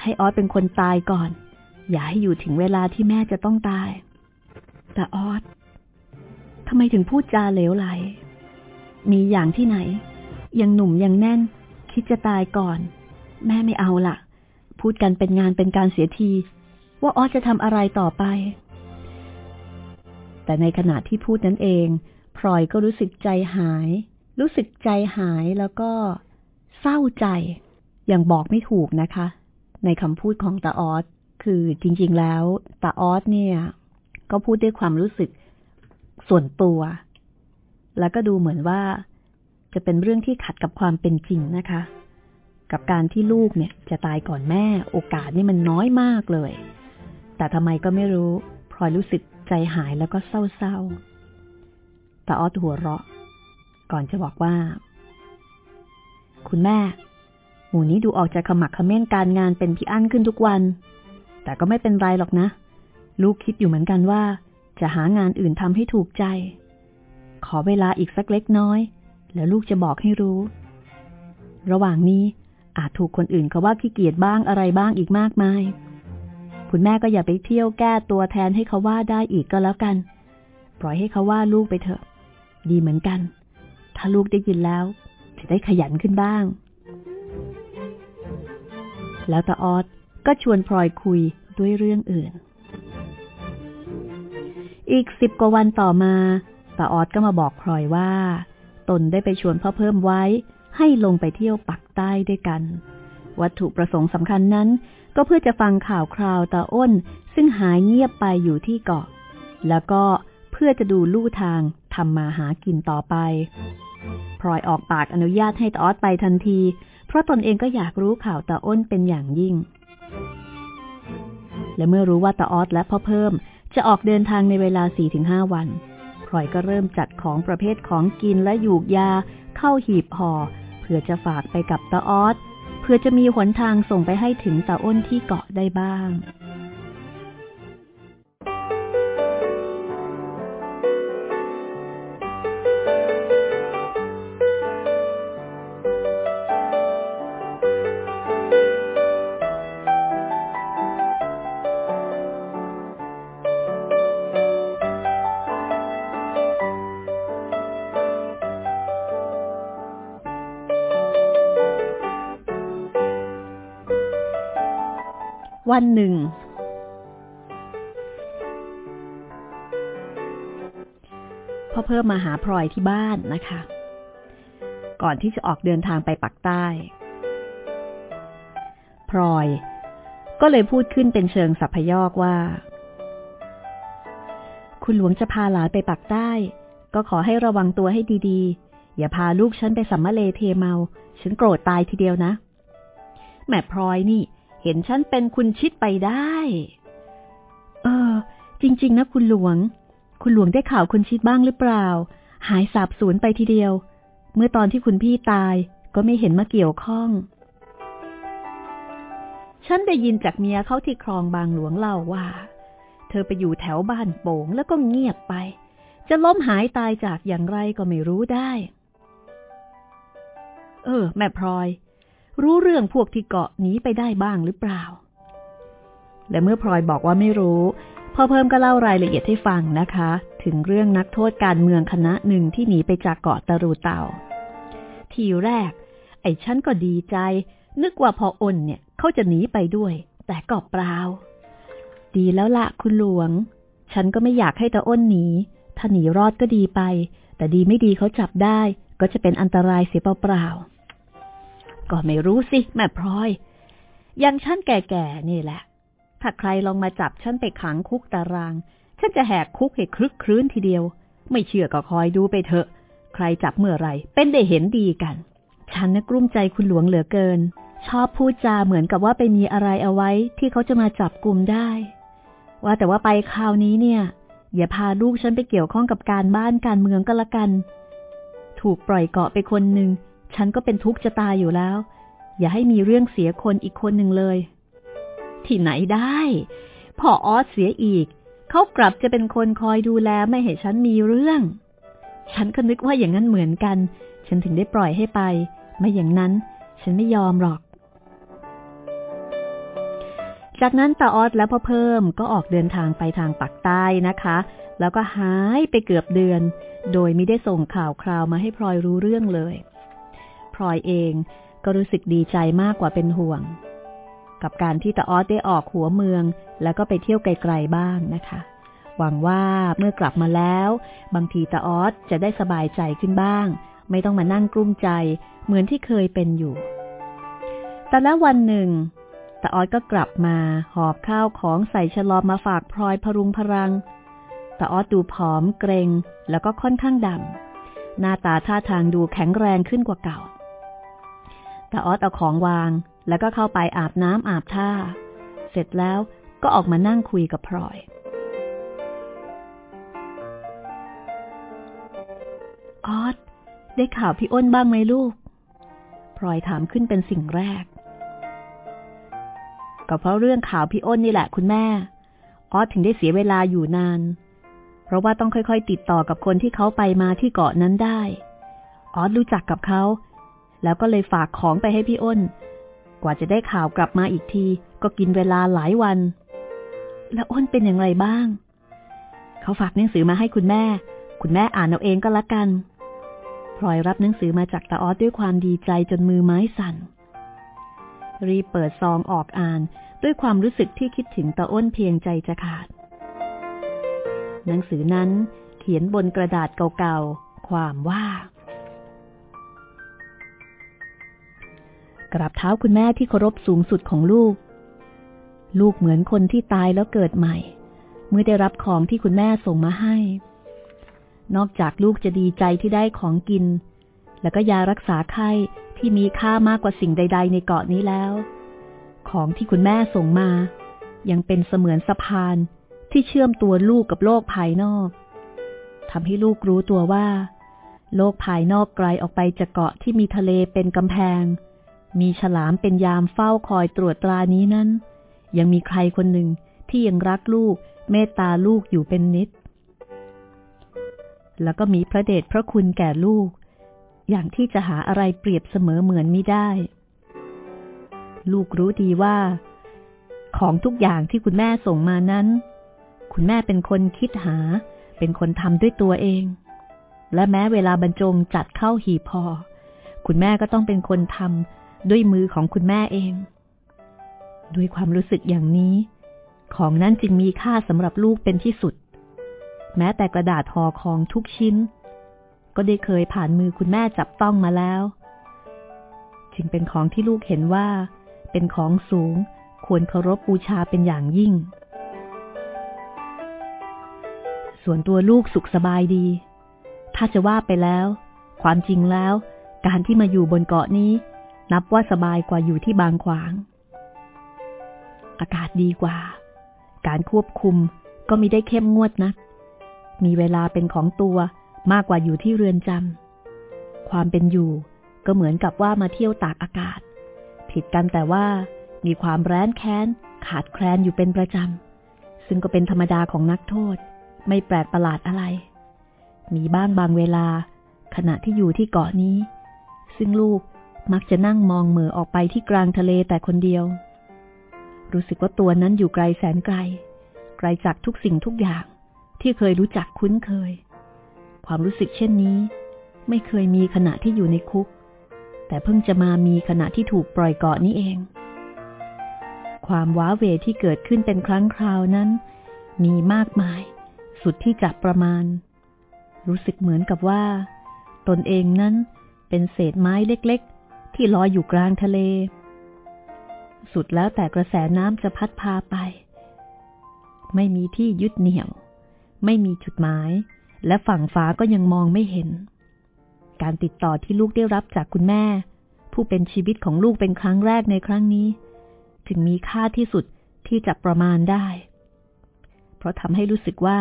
ให้ออเป็นคนตายก่อน อย่าให้อยู่ถึงเวลาที่แม่จะต้องตาย แต่ออทำไมถึงพูดจาเหลวไหล มีอย่างที่ไหน ยังหนุ่มยังแน่น คิดจะตายก่อน แม่ไม่เอาละ่ะ พูดกันเป็นงานเป็นการเสียที ว่าออจะทำอะไรต่อไป แต่ในขณะที่พูดนั้นเองพลอยก็รู้สึกใจหาย รู้สึกใจหายแล้วก็เศร้าใจ อย่างบอกไม่ถูกนะคะ ในคำพูดของตาออสคือจริง ๆ แล้วตาออสเนี่ย ก็พูดด้วยความรู้สึกส่วนตัว แล้วก็ดูเหมือนว่า จะเป็นเรื่องที่ขัดกับความเป็นจริงนะคะ กับการที่ลูกเนี่ยจะตายก่อนแม่ โอกาสนี่มันน้อยมากเลย แต่ทำไมก็ไม่รู้พลอยรู้สึก ใจหายแล้วก็เศร้าๆตาออสหัวเราะ ก่อนจะบอกว่า คุณแม่ หมู่นี้ดูออกจะขมักขม้นการงานเป็นพี่อั้นขึ้นทุกวัน แต่ก็ไม่เป็นไรหรอกนะ ลูกคิดอยู่เหมือนกันว่า จะหางานอื่นทำให้ถูกใจ ขอเวลาอีกสักเล็กน้อย แล้วลูกจะบอกให้รู้ ระหว่างนี้อาจถูกคนอื่นเขาว่าขี้เกียจบ้างอะไรบ้างอีกมากมาย คุณแม่ก็อย่าไปเที่ยวแก้ตัวแทนให้เขาว่าได้อีกก็แล้วกัน ปล่อยให้เขาว่าลูกไปเถอะ ดีเหมือนกัน ถ้าลูกได้ยินแล้ว จะได้ขยันขึ้นบ้าง แล้วตาออดก็ชวนพลอยคุยด้วยเรื่องอื่น อีกสิบกว่าวันต่อมาตาออดก็มาบอกพลอยว่า ตนได้ไปชวนพ่อเพิ่มไว้ ให้ลงไปเที่ยวปักใต้ด้วยกัน วัตถุประสงค์สำคัญนั้น ก็เพื่อจะฟังข่าวคราวตาอ้น ซึ่งหายเงียบไปอยู่ที่เกาะ แล้วก็เพื่อจะดูลู่ทางทำมาหากินต่อไปพลอยออกปากอนุญาตให้ตาออดไปทันที เพราะตนเองก็อยากรู้ข่าวตาอ้นเป็นอย่างยิ่ง และเมื่อรู้ว่าตาออดและพ่อเพิ่ม จะออกเดินทางในเวลา 4-5 วันพลอยก็เริ่มจัดของประเภทของกินและหยูกยาเข้าหีบห่อเพื่อจะฝากไปกับตาออส เพื่อจะมีหนทางส่งไปให้ถึงตาอ้นที่เกาะได้บ้าง นหนึ่ง พ่อเพิ่มมาหาพลอยที่บ้านนะคะ ก่อนที่จะออกเดินทางไปปักใต้ พลอย ก็เลยพูดขึ้นเป็นเชิงสัพยอกว่า คุณหลวงจะพาหลานไปปักใต้ ก็ขอให้ระวังตัวให้ดีๆ อย่าพาลูกฉันไปสัมมาเลเทเมา ฉันโกรธตายทีเดียวนะแม่พลอยนี่ เห็นฉันเป็นคุณชิดไปได้ เออ จริง ๆ นะคุณหลวง คุณหลวงได้ข่าวคุณชิดบ้างหรือเปล่า หายสาบสูญไปทีเดียว เมื่อตอนที่คุณพี่ตายก็ไม่เห็นมาเกี่ยวข้อง ฉันได้ยินจากเมียเขาที่คลองบางหลวงเล่าว่า เธอไปอยู่แถวบ้านโป่งแล้วก็เงียบไป จะล้มหายตายจากอย่างไรก็ไม่รู้ได้ เออ แม่พลอย รู้เรื่องพวกที่เกาะหนีไปได้บ้างหรือเปล่า และเมื่อพลอยบอกว่าไม่รู้พ่อเพิ่มก็เล่ารายละเอียดให้ฟังนะคะ ถึงเรื่องนักโทษการเมืองคณะหนึ่งที่หนีไปจากเกาะตะรูเตา ทีแรก ไอ้ฉันก็ดีใจ นึกว่าพออนเนี่ยเขาจะหนีไปด้วย แต่ก็เปล่า ดีแล้วละคุณหลวง ฉันก็ไม่อยากให้ตาอ้นหนี ถ้าหนีรอดก็ดีไป แต่ดีไม่ดีเขาจับได้ ก็จะเป็นอันตรายเสียเปล่า ก็ไม่รู้สิ แม่พลอยยังฉันแก่ๆนี่แหละ ถ้าใครลองมาจับฉันไปขังคุกตาราง ฉันจะแหกคุกให้คลึกครื้นทีเดียว ไม่เชื่อก็คอยดูไปเถอะ ใครจับเมื่อไรเป็นได้เห็นดีกัน ฉันนะกลุ้มใจคุณหลวงเหลือเกิน ชอบพูดจาเหมือนกับว่าไปมีอะไรเอาไว้ ที่เขาจะมาจับกลุ่มได้ ว่าแต่ว่าไปคราวนี้เนี่ย อย่าพาลูกฉันไปเกี่ยวข้องกับการบ้านการเมืองก็แล้วกัน ถูกปล่อยเกาะไปคนหนึ่ง ฉันก็เป็นทุกข์จะตายอยู่แล้ว อย่าให้มีเรื่องเสียคนอีกคนหนึ่งเลย ที่ไหนได้พ่อออสเสียอีก เขากลับจะเป็นคนคอยดูแลไม่ให้ฉันมีเรื่อง ฉันก็นึกว่าอย่างนั้นเหมือนกัน ฉันถึงได้ปล่อยให้ไป ไม่อย่างนั้น ฉันไม่ยอมหรอก จากนั้นตาออสและพ่อเพิ่มก็ออกเดินทางไปทางปักใต้นะคะ แล้วก็หายไปเกือบเดือน โดยไม่ได้ส่งข่าวคราวมาให้พลอยรู้เรื่องเลย ลอยเอง ก็รู้สึกดีใจมากกว่าเป็นห่วง กับการที่ตาออสได้ออกหัวเมือง แล้วก็ไปเที่ยวไกลๆบ้างนะคะ หวังว่าเมื่อกลับมาแล้ว บางทีตาออสจะได้สบายใจขึ้นบ้าง ไม่ต้องมานั่งกลุ้มใจ เหมือนที่เคยเป็นอยู่ แต่แล้ววันหนึ่งตาออสก็กลับมาหอบข้าวของใส่ฉลอมมาฝากพลอยพรุงพรังตาออสดูผอมเกรงแล้วก็ค่อนข้างดำหน้าตาท่าทางดูแข็งแรงขึ้นกว่าเก่า ตาออสเอาของวาง แล้วก็เข้าไปอาบน้ำอาบท่า เสร็จแล้วก็ออกมานั่งคุยกับพลอย ออสได้ข่าวพี่อ้นบ้างไหมลูก พลอยถามขึ้นเป็นสิ่งแรก ก็เพราะเรื่องข่าวพี่อ้นนี่แหละคุณแม่ ออสถึงได้เสียเวลาอยู่นาน เพราะว่าต้องค่อยๆ ติดต่อกับคนที่เขาไปมาที่เกาะนั้นได้ ออสรู้จักกับเขา แล้วก็เลยฝากของไปให้พี่อ้น กว่าจะได้ข่าวกลับมาอีกที ก็กินเวลาหลายวัน แล้วอ้นเป็นอย่างไรบ้าง เขาฝากหนังสือมาให้คุณแม่ คุณแม่อ่านเอาเองก็แล้วกันพลอยรับหนังสือมาจากตาออสด้วยความดีใจจนมือไม้สั่น รีเปิดซองออกอ่านด้วยความรู้สึกที่คิดถึงตาอ้นเพียงใจจะขาด หนังสือนั้นเขียนบนกระดาษเก่าๆ ความว่า กราบเท้าคุณแม่ที่เคารพสูงสุดของลูก ลูกเหมือนคนที่ตายแล้วเกิดใหม่ เมื่อได้รับของที่คุณแม่ส่งมาให้ นอกจากลูกจะดีใจที่ได้ของกิน แล้วก็ยารักษาไข้ที่มีค่ามากกว่าสิ่งใด ๆ ในเกาะนี้แล้ว ของที่คุณแม่ส่งมา ยังเป็นเสมือนสะพานที่เชื่อมตัวลูกกับโลกภายนอกทำให้ลูกรู้ตัวว่า โลกภายนอกไกลออกไปจากเกาะที่มีทะเลเป็นกำแพง มีฉลามเป็นยามเฝ้าคอยตรวจตรานี้นั้น ยังมีใครคนหนึ่งที่ยังรักลูกเมตตาลูกอยู่เป็นนิด แล้วก็มีพระเดชพระคุณแก่ลูก อย่างที่จะหาอะไรเปรียบเสมอเหมือนไม่ได้ ลูกรู้ดีว่า ของทุกอย่างที่คุณแม่ส่งมานั้น คุณแม่เป็นคนคิดหา เป็นคนทำด้วยตัวเอง และแม้เวลาบรรจงจัดเข้าหีพอ คุณแม่ก็ต้องเป็นคนทำ ด้วยมือของคุณแม่เอง ด้วยความรู้สึกอย่างนี้ ของนั้นจึงมีค่าสำหรับลูกเป็นที่สุด แม้แต่กระดาษห่อของทุกชิ้น ก็ได้เคยผ่านมือคุณแม่จับต้องมาแล้ว จึงเป็นของที่ลูกเห็นว่า เป็นของสูงควรเคารพบูชาเป็นอย่างยิ่ง ส่วนตัวลูกสุขสบายดี ถ้าจะว่าไปแล้ว ความจริงแล้ว การที่มาอยู่บนเกาะนี้ นับว่าสบายกว่าอยู่ที่บางขวาง อากาศดีกว่า การควบคุมก็มีได้เข้มงวดนะัก มีเวลาเป็นของตัวมากกว่าอยู่ที่เรือนจำ ความเป็นอยู่ก็เหมือนกับว่ามาเที่ยวตากอากาศ ผิดกันแต่ว่ามีความแร้นแค้น ขาดแคลนอยู่เป็นประจำ ซึ่งก็เป็นธรรมดาของนักโทษ ไม่แปลกประหลาดอะไร มีบ้างบางเวลา ขณะที่อยู่ที่เกาะนี้ ซึ่งลูก มักจะนั่งมองเหมือออกไปที่กลางทะเลแต่คนเดียว รู้สึกว่าตัวนั้นอยู่ไกลแสนไกล ไกลจากทุกสิ่งทุกอย่าง ที่เคยรู้จักคุ้นเคย ความรู้สึกเช่นนี้ ไม่เคยมีขณะที่อยู่ในคุก แต่เพิ่งจะมามีขณะที่ถูกปล่อยเกาะนี้เอง ความว้าเวที่เกิดขึ้นเป็นครั้งคราวนั้น มีมากมาย สุดที่จะประมาณ รู้สึกเหมือนกับว่า ตนเองนั้นเป็นเศษไม้เล็ก ที่ลอยอยู่กลางทะเล สุดแล้วแต่กระแสน้ำจะพัดพาไป ไม่มีที่ยึดเหนี่ยว ไม่มีจุดหมาย และฝั่งฟ้าก็ยังมองไม่เห็น การติดต่อที่ลูกได้รับจากคุณแม่ ผู้เป็นชีวิตของลูกเป็นครั้งแรกในครั้งนี้ ถึงมีค่าที่สุดที่จะประมาณได้ เพราะทำให้รู้สึกว่า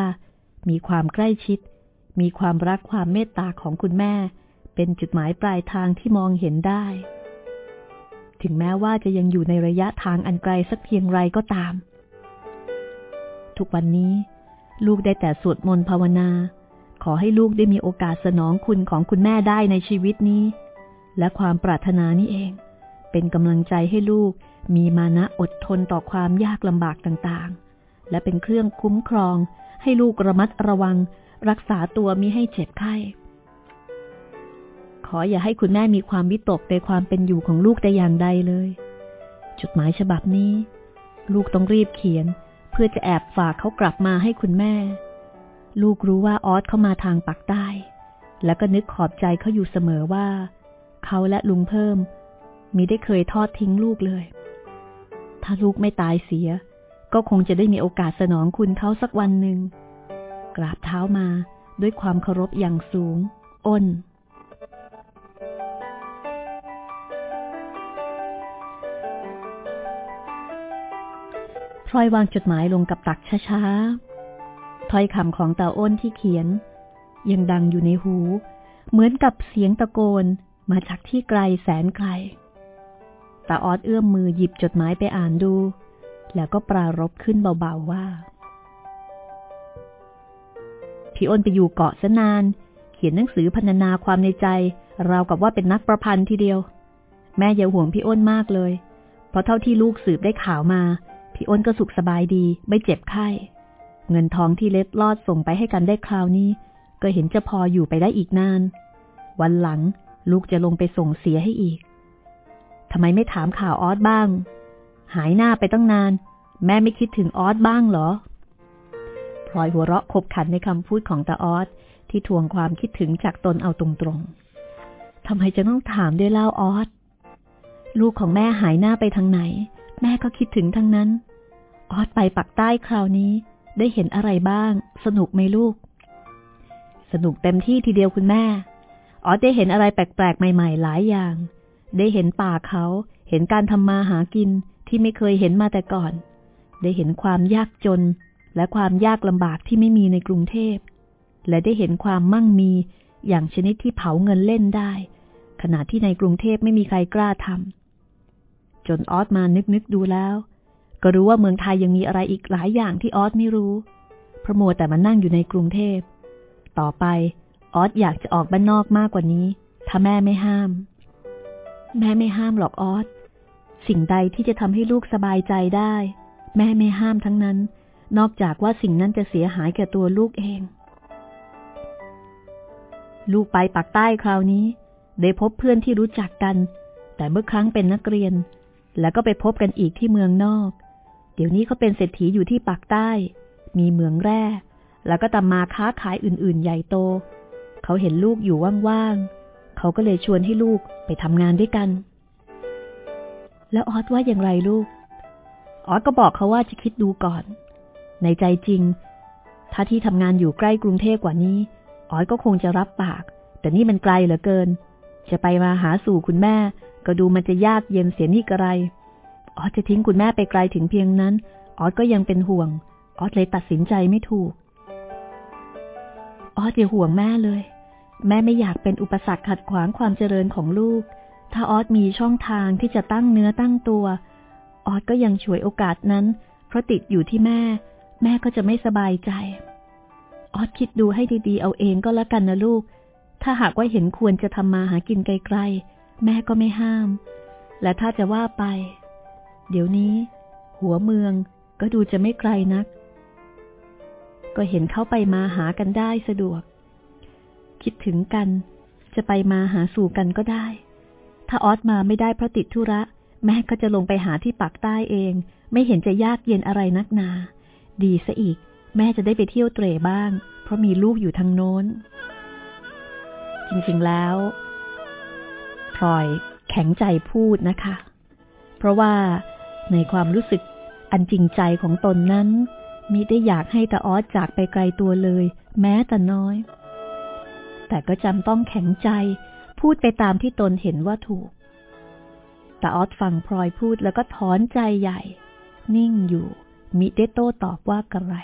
มีความใกล้ชิด มีความรักความเมตตาของคุณแม่ เป็นจุดหมายปลายทางที่มองเห็นได้ ถึงแม้ว่าจะยังอยู่ในระยะทางอันไกลสักเพียงไรก็ตาม ทุกวันนี้ลูกได้แต่สวดมนต์ภาวนา ขอให้ลูกได้มีโอกาสสนองคุณของคุณแม่ได้ในชีวิตนี้ และความปรารถนานี้เอง เป็นกำลังใจให้ลูกมีมานะอดทนต่อความยากลำบากต่างๆ และเป็นเครื่องคุ้มครองให้ลูกระมัดระวัง รักษาตัวมิให้เจ็บไข้ ขออย่าให้คุณแม่มีความวิตกในความเป็นอยู่ของลูกแต่อย่างใดเลย จดหมายฉบับนี้ ลูกต้องรีบเขียน เพื่อจะแอบฝากเขากลับมาให้คุณแม่ ลูกรู้ว่าออสเข้ามาทางปักใต้ แล้วก็นึกขอบใจเขาอยู่เสมอว่า เขาและลุงเพิ่มมิได้เคยทอดทิ้งลูกเลย ถ้าลูกไม่ตายเสีย ก็คงจะได้มีโอกาสสนองคุณเขาสักวันหนึ่ง กราบเท้ามาด้วยความเคารพอย่างสูง อ้น พลอยวางจดหมายลงกับตักช้าๆถ้อยคำของตาอ้นที่เขียน ยังดังอยู่ในหู เหมือนกับเสียงตะโกนมาจากที่ไกลแสนไกลตาออดเอื้อมมือหยิบจดหมายไปอ่านดู แล้วก็ปรารบขึ้นเบาๆว่า พี่อ้นไปอยู่เกาะซะนาน เขียนหนังสือพรรณนาความในใจ ราวกับว่าเป็นนักประพันธ์ทีเดียว แม่อย่าห่วงพี่อ้นมากเลย เพราะเท่าที่ลูกสืบได้ข่าวมา พี่อ้นก็สุขสบายดี ไม่เจ็บไข้ เงินทองที่เล็ดลอดส่งไปให้กันได้คราวนี้ ก็เห็นจะพออยู่ไปได้อีกนาน วันหลังลูกจะลงไปส่งเสียให้อีกทำไมไม่ถามข่าวออสบ้าง หายหน้าไปตั้งนาน แม่ไม่คิดถึงออสบ้างเหรอพลอยหัวเราะขบขันในคำพูดของตาออสที่ทวงความคิดถึงจากตนเอาตรงๆทำไมจะต้องถามด้วยเล่าออสลูกของแม่หายหน้าไปทางไหน แม่ก็คิดถึงทั้งนั้น ออสไปปักใต้คราวนี้ ได้เห็นอะไรบ้าง สนุกไหมลูก สนุกเต็มที่ทีเดียวคุณแม่ ออสได้เห็นอะไรแปลกๆ ใหม่ ๆ หลายอย่าง ได้เห็นป่าเขา เห็นการทำมาหากินที่ไม่เคยเห็นมาแต่ก่อน ได้เห็นความยากจน และความยากลำบากที่ไม่มีในกรุงเทพ และได้เห็นความมั่งมีอย่างชนิดที่เผาเงินเล่นได้ ขณะที่ในกรุงเทพไม่มีใครกล้าทำจนออสมานึกนึกดูแล้ว ก็รู้ว่าเมืองไทยยังมีอะไรอีกหลายอย่างที่ออสไม่รู้ เพราะมัวแต่มานั่งอยู่ในกรุงเทพ ต่อไปออสอยากจะออกบ้านนอกมากกว่านี้ ถ้าแม่ไม่ห้าม แม่ไม่ห้ามหรอกออส สิ่งใดที่จะทำให้ลูกสบายใจได้ แม่ไม่ห้ามทั้งนั้น นอกจากว่าสิ่งนั้นจะเสียหายแก่ตัวลูกเอง ลูกไปปักใต้คราวนี้ ได้พบเพื่อนที่รู้จักกัน แต่เมื่อครั้งเป็นนักเรียน แล้วก็ไปพบกันอีกที่เมืองนอก เดี๋ยวนี้เขาเป็นเศรษฐีอยู่ที่ปักใต้ มีเหมืองแร่ แล้วก็ตำมาค้าขายอื่นๆ ใหญ่โต เขาเห็นลูกอยู่ว่างๆ เขาก็เลยชวนให้ลูกไปทำงานด้วยกัน แล้วออสว่าอย่างไรลูก ออสก็บอกเขาว่าจะคิดดูก่อน ในใจจริง ถ้าที่ทำงานอยู่ใกล้กรุงเทพกว่านี้ ออสก็คงจะรับปาก แต่นี่มันไกลเหลือเกิน จะไปมาหาสู่คุณแม่ ก็ดูมันจะยากเย็นเสียนี่กระไร ออสจะทิ้งคุณแม่ไปไกลถึงเพียงนั้น ออสก็ยังเป็นห่วง ออสเลยตัดสินใจไม่ถูก ออสอย่าห่วงแม่เลย แม่ไม่อยากเป็นอุปสรรคขัดขวางความเจริญของลูก ถ้าออสมีช่องทางที่จะตั้งเนื้อตั้งตัว ออสก็ยังฉวยโอกาสนั้น เพราะติดอยู่ที่แม่ แม่ก็จะไม่สบายใจ ออสคิดดูให้ดีๆ เอาเองก็แล้วกันนะลูก ถ้าหากว่าเห็นควรจะทำมาหากินไกลๆ แม่ก็ไม่ห้าม และถ้าจะว่าไป เดี๋ยวนี้ หัวเมืองก็ดูจะไม่ไกลนัก ก็เห็นเข้าไปมาหากันได้สะดวก คิดถึงกัน จะไปมาหาสู่กันก็ได้ ถ้าออสมาไม่ได้เพราะติดธุระ แม่ก็จะลงไปหาที่ปากใต้เอง ไม่เห็นจะยากเย็นอะไรนักนา ดีซะอีก แม่จะได้ไปเที่ยวเตร่บ้าง เพราะมีลูกอยู่ทางโน้น จริงๆแล้วพลอยแข็งใจพูดนะคะ เพราะว่า ในความรู้สึกอันจริงใจของตนนั้นมิได้อยากให้ตาออสจากไปไกลตัวเลย แม้แต่น้อย แต่ก็จำต้องแข็งใจ พูดไปตามที่ตนเห็นว่าถูกต่ออสฟังพลอยพูดแล้วก็ถอนใจใหญ่ นิ่งอยู่ มิได้โต้ตอบว่ากระไร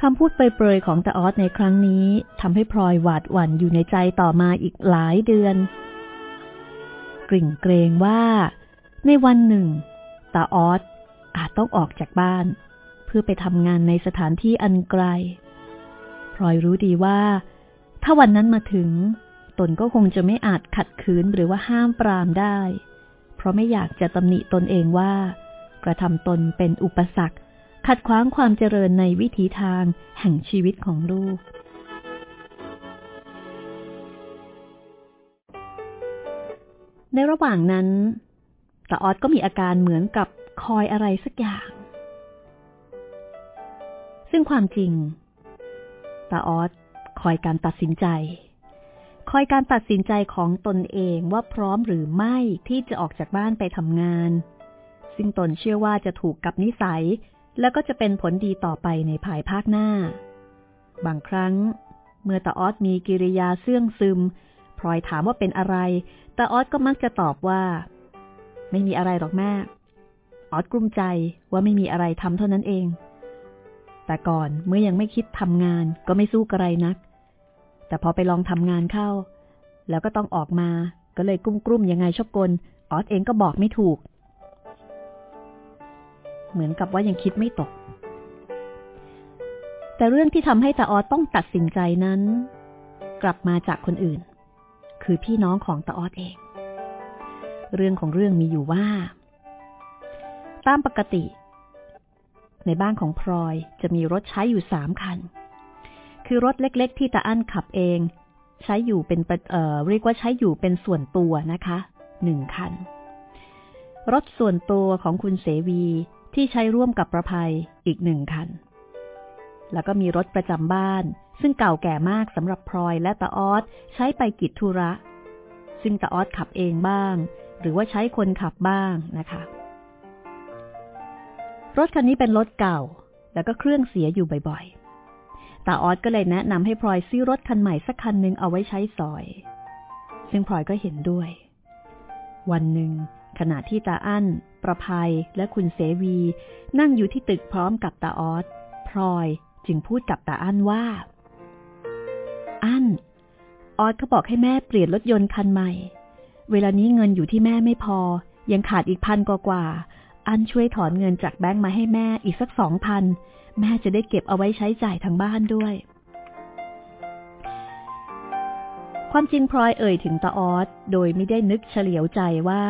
คำพูดเปรยๆของตาออสในครั้งนี้ทำให้พลอยหวาดหวั่นอยู่ในใจต่อมาอีกหลายเดือนกริ่งเกรงว่า ในวันหนึ่งตาออสอาจต้องออกจากบ้าน เพื่อไปทำงานในสถานที่อันไกลพลอยรู้ดีว่า ถ้าวันนั้นมาถึง ตนก็คงจะไม่อาจขัดขืนหรือว่าห้ามปรามได้ เพราะไม่อยากจะตำหนิตนเองว่า กระทำตนเป็นอุปสรรค ขัดขวางความเจริญในวิถีทางแห่งชีวิตของลูกในระหว่างนั้น ตาออดก็มีอาการเหมือนกับคอยอะไรสักอย่าง ซึ่งความจริงตาออดคอยการตัดสินใจ คอยการตัดสินใจของตนเองว่าพร้อมหรือไม่ที่จะออกจากบ้านไปทำงาน ซึ่งตนเชื่อว่าจะถูกกับนิสัย แล้วก็จะเป็นผลดีต่อไปในภายภาคหน้า บางครั้ง เมื่อตาออสมีกิริยาเสื่องซึมพลอยถามว่าเป็นอะไรตาออสก็มักจะตอบว่า ไม่มีอะไรหรอกแม่ ออสกลุ้มใจว่าไม่มีอะไรทำเท่านั้นเอง แต่ก่อนเมื่อยังไม่คิดทำงานก็ไม่สู้กระไรนัก แต่พอไปลองทำงานเข้า แล้วก็ต้องออกมา ก็เลยกุ้มกลุ้มยังไงชอบกล ออสเองก็บอกไม่ถูก เหมือนกับว่ายังคิดไม่ตก แต่เรื่องที่ทำให้ตาออดต้องตัดสินใจนั้น กลับมาจากคนอื่น คือพี่น้องของตาออดเอง เรื่องของเรื่องมีอยู่ว่า ตามปกติ ในบ้านของพลอยจะมีรถใช้อยู่สามคัน คือรถเล็ก ๆ ที่ตาอั้นขับเอง ใช้อยู่เป็นเอ่อเรียกว่าใช้อยู่เป็นส่วนตัวนะคะหนึ่งคัน รถส่วนตัวของคุณเสวีที่ใช้ร่วมกับประภัยอีกหนึ่งคัน แล้วก็มีรถประจำบ้าน ซึ่งเก่าแก่มากสำหรับพลอยและตาออสใช้ไปกิจธุระ ซึ่งตาออสขับเองบ้าง หรือว่าใช้คนขับบ้างนะคะ รถคันนี้เป็นรถเก่า แล้วก็เครื่องเสียอยู่บ่อยๆตาออสก็เลยแนะนำให้พลอยซื้อรถคันใหม่สักคันหนึ่งเอาไว้ใช้สอย ซึ่งพลอยก็เห็นด้วย วันหนึ่งขณะที่ตาอั้น ประภัย และคุณเสวี นั่งอยู่ที่ตึกพร้อมกับตาออสพลอยจึงพูดกับตาอั้นว่า อั้น ออสเขาบอกให้แม่เปลี่ยนรถยนต์คันใหม่ เวลานี้เงินอยู่ที่แม่ไม่พอ ยังขาดอีกพันกว่า อันช่วยถอนเงินจากแบงค์มาให้แม่อีกสักสองพัน แม่จะได้เก็บเอาไว้ใช้จ่ายทางบ้านด้วย ความจริงพลอยเอ่ยถึงตาออสโดยไม่ได้นึกเฉลียวใจว่า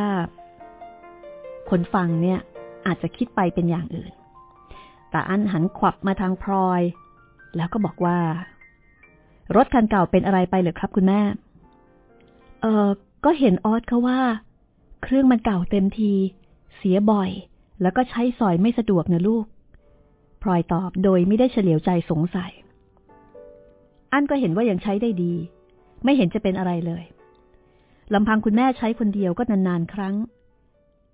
คนฟังเนี่ย อาจจะคิดไปเป็นอย่างอื่น แต่อันหันขวับมาทางพลอย แล้วก็บอกว่า รถคันเก่าเป็นอะไรไปหรือครับคุณแม่ เออ ก็เห็นออสเขาว่า เครื่องมันเก่าเต็มที เสียบ่อย แล้วก็ใช้สอยไม่สะดวกนะลูกพลอยตอบโดยไม่ได้เฉลียวใจสงสัย อันก็เห็นว่ายังใช้ได้ดี ไม่เห็นจะเป็นอะไรเลยลำพังคุณแม่ใช้คนเดียวก็นานๆครั้ง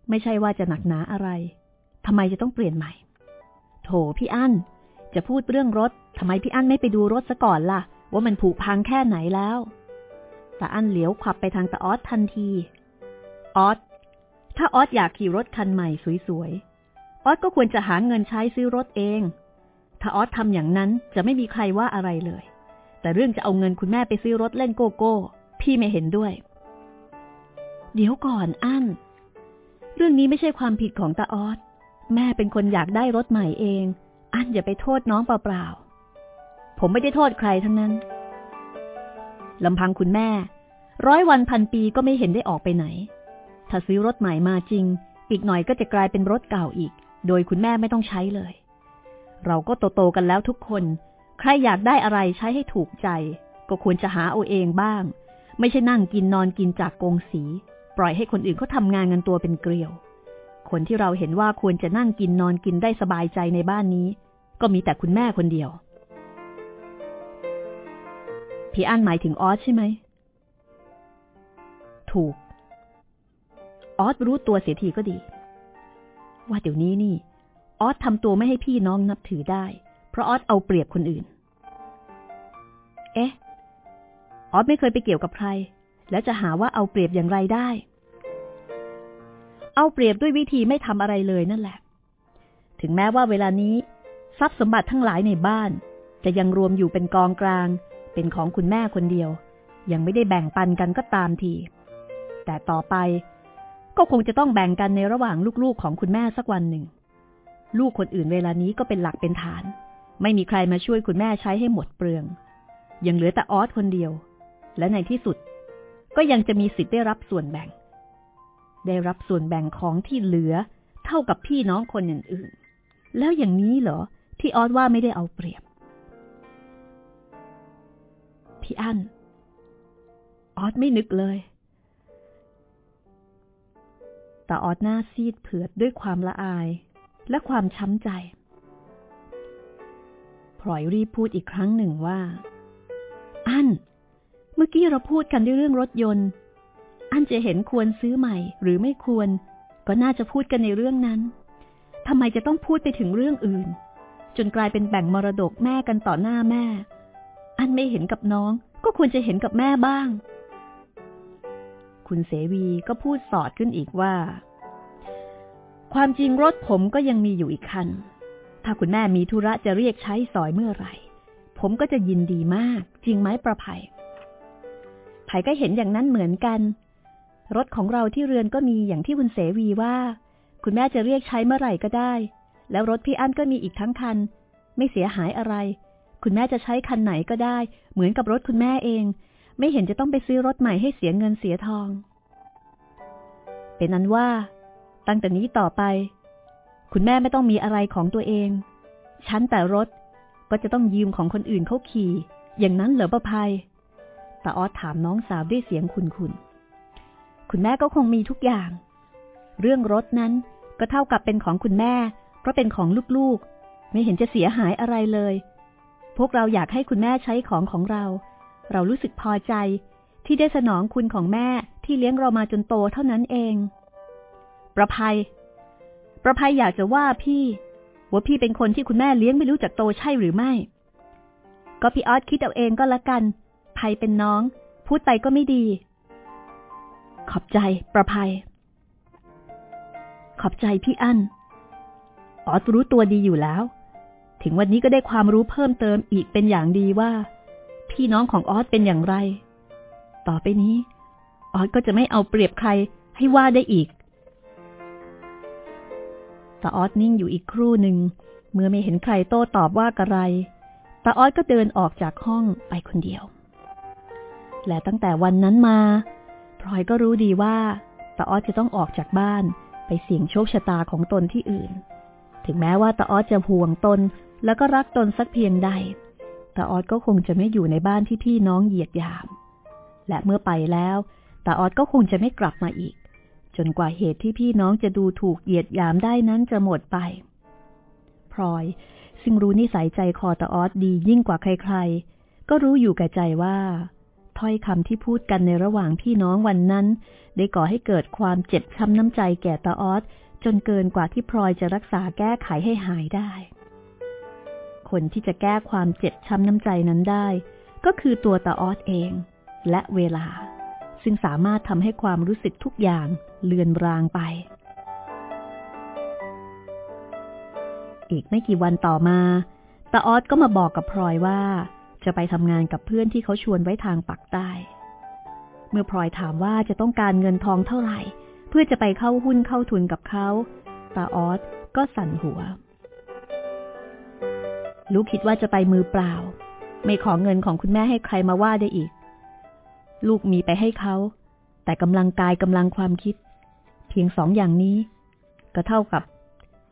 ไม่ใช่ว่าจะหนักหนาอะไรทำไมจะต้องเปลี่ยนใหม่ โถพี่อั้นจะพูดเรื่องรถทำไมพี่อั้นไม่ไปดูรถซะก่อนล่ะ ว่ามันผุพังแค่ไหนแล้ว ตาอั้นเหลียวขวับไปทางตาออสทันที ออส ถ้าออสอยากขี่รถคันใหม่สวยๆ ออสก็ควรจะหาเงินใช้ซื้อรถเอง ถ้าออสทำอย่างนั้นจะไม่มีใครว่าอะไรเลย แต่เรื่องจะเอาเงินคุณแม่ไปซื้อรถเล่นโกโก้ พี่ไม่เห็นด้วย เดี๋ยวก่อนอั้น เรื่องนี้ไม่ใช่ความผิดของตาออส แม่เป็นคนอยากได้รถใหม่เอง อันอย่าไปโทษน้องเปล่าๆ ผมไม่ได้โทษใครทั้งนั้น ลำพังคุณแม่ ร้อยวันพันปีก็ไม่เห็นได้ออกไปไหน ถ้าซื้อรถใหม่มาจริง อีกหน่อยก็จะกลายเป็นรถเก่าอีก โดยคุณแม่ไม่ต้องใช้เลย เราก็โตๆกันแล้วทุกคน ใครอยากได้อะไรใช้ให้ถูกใจ ก็ควรจะหาเอาเองบ้าง ไม่ใช่นั่งกินนอนกินจากกงสี ปล่อยให้คนอื่นเขาทำงานกันตัวเป็นเกลียว คนที่เราเห็นว่าควรจะนั่งกินนอนกินได้สบายใจในบ้านนี้ ก็มีแต่คุณแม่คนเดียว พี่อั้นหมายถึงออสใช่ไหม ถูก ออสรู้ตัวเสียทีก็ดี ว่าเดี๋ยวนี้นี่ ออสทำตัวไม่ให้พี่น้องนับถือได้ เพราะออสเอาเปรียบคนอื่น เอ๊ะ ออสไม่เคยไปเกี่ยวกับใคร แล้วจะหาว่าเอาเปรียบอย่างไรได้ เอาเปรียบด้วยวิธีไม่ทำอะไรเลยนั่นแหละ ถึงแม้ว่าเวลานี้ ทรัพย์สมบัติทั้งหลายในบ้านจะยังรวมอยู่เป็นกองกลาง เป็นของคุณแม่คนเดียว ยังไม่ได้แบ่งปันกันก็ตามที แต่ต่อไป ก็คงจะต้องแบ่งกันในระหว่างลูกๆของคุณแม่สักวันหนึ่ง ลูกคนอื่นเวลานี้ก็เป็นหลักเป็นฐาน ไม่มีใครมาช่วยคุณแม่ใช้ให้หมดเปลือง ยังเหลือแต่ออสคนเดียว และในที่สุด ก็ยังจะมีสิทธิ์ได้รับส่วนแบ่ง ได้รับส่วนแบ่งของที่เหลือเท่ากับพี่น้องคนอื่นๆแล้วอย่างนี้เหรอที่ออสว่าไม่ได้เอาเปรียบ พี่อั้นออสไม่นึกเลยแต่ออสหน้าซีดเผือดด้วยความละอายและความช้ำใจพลอยรีบพูดอีกครั้งหนึ่งว่า อั้นเมื่อกี้เราพูดกันด้วยเรื่องรถยนต์ อันจะเห็นควรซื้อใหม่หรือไม่ควร ก็น่าจะพูดกันในเรื่องนั้นทำไมจะต้องพูดไปถึงเรื่องอื่น จนกลายเป็นแบ่งมรดกแม่กันต่อหน้าแม่ อันไม่เห็นกับน้อง ก็ควรจะเห็นกับแม่บ้าง คุณเสวีก็พูดสอดขึ้นอีกว่า ความจริงรถผมก็ยังมีอยู่อีกคัน ถ้าคุณแม่มีธุระจะเรียกใช้สอยเมื่อไหร่ ผมก็จะยินดีมาก จริงไหมประภัยไผ่ก็เห็นอย่างนั้นเหมือนกัน รถของเราที่เรือนก็มีอย่างที่คุณเสวีว่า คุณแม่จะเรียกใช้เมื่อไหร่ก็ได้ แล้วรถพี่อั้นก็มีอีกทั้งคัน ไม่เสียหายอะไร คุณแม่จะใช้คันไหนก็ได้ เหมือนกับรถคุณแม่เอง ไม่เห็นจะต้องไปซื้อรถใหม่ให้เสียเงินเสียทอง เป็นนั้นว่า ตั้งแต่นี้ต่อไป คุณแม่ไม่ต้องมีอะไรของตัวเอง ฉันแต่รถก็จะต้องยืมของคนอื่นเขาขี่ อย่างนั้นเหรอประภัยตาออสถามน้องสาวด้วยเสียงคุณคุณคุณแม่ก็คงมีทุกอย่าง เรื่องรถนั้นก็เท่ากับเป็นของคุณแม่ เพราะเป็นของลูกๆ ไม่เห็นจะเสียหายอะไรเลย พวกเราอยากให้คุณแม่ใช้ของของเรา เรารู้สึกพอใจ ที่ได้สนองคุณของแม่ที่เลี้ยงเรามาจนโตเท่านั้นเอง ประภัย ประภัยอยากจะว่าพี่ ว่าพี่เป็นคนที่คุณแม่เลี้ยงไม่รู้จักโตใช่หรือไม่ ก็พี่ออสคิดเอาเองก็แล้วกัน ภัยเป็นน้อง พูดไปก็ไม่ดี ขอบใจ ประภัย ขอบใจพี่อั้นออสรู้ตัวดีอยู่แล้ว ถึงวันนี้ก็ได้ความรู้เพิ่มเติมอีกเป็นอย่างดีว่า พี่น้องของออสเป็นอย่างไร ต่อไปนี้ ออสก็จะไม่เอาเปรียบใครให้ว่าได้อีกตาออสนิ่งอยู่อีกครู่หนึ่ง เมื่อไม่เห็นใครโต้ตอบว่ากระไรตาออสก็เดินออกจากห้องไปคนเดียว และตั้งแต่วันนั้นมาพลอยก็รู้ดีว่าตาออสจะต้องออกจากบ้านไปเสี่ยงโชคชะตาของตนที่อื่น ถึงแม้ว่าตาออสจะห่วงตน แล้วก็รักตนสักเพียงใด ตาออดก็คงจะไม่อยู่ในบ้านที่พี่น้องเหยียดยาม และเมื่อไปแล้วตาออดก็คงจะไม่กลับมาอีก จนกว่าเหตุที่พี่น้องจะดูถูกเหยียดยามได้นั้นจะหมดไป พลอย ซึ่งรู้นิสัยใจคอตาออดดียิ่งกว่าใครๆ ก็รู้อยู่แก่ใจว่าถ้อยคำที่พูดกันในระหว่างพี่น้องวันนั้น ได้ก่อให้เกิดความเจ็บช้ำน้ำใจแก่ตาออดจนเกินกว่าที่พลอยจะรักษาแก้ไขให้หายได้ คนที่จะแก้ความเจ็บช้ำน้ำใจนั้นได้ ก็คือตัวตาออสเอง และเวลา ซึ่งสามารถทำให้ความรู้สึกทุกอย่างเลือนรางไป อีกไม่กี่วันต่อมาตาออสก็มาบอกกับพลอยว่า จะไปทำงานกับเพื่อนที่เขาชวนไว้ทางปักใต้ เมื่อพลอยถามว่าจะต้องการเงินทองเท่าไหร่ เพื่อจะไปเข้าหุ้นเข้าทุนกับเขาตาออสก็สั่นหัว ลูกคิดว่าจะไปมือเปล่า ไม่ขอเงินของคุณแม่ให้ใครมาว่าได้อีก ลูกมีไปให้เขา แต่กำลังกายกำลังความคิด เพียงสองอย่างนี้ ก็เท่ากับ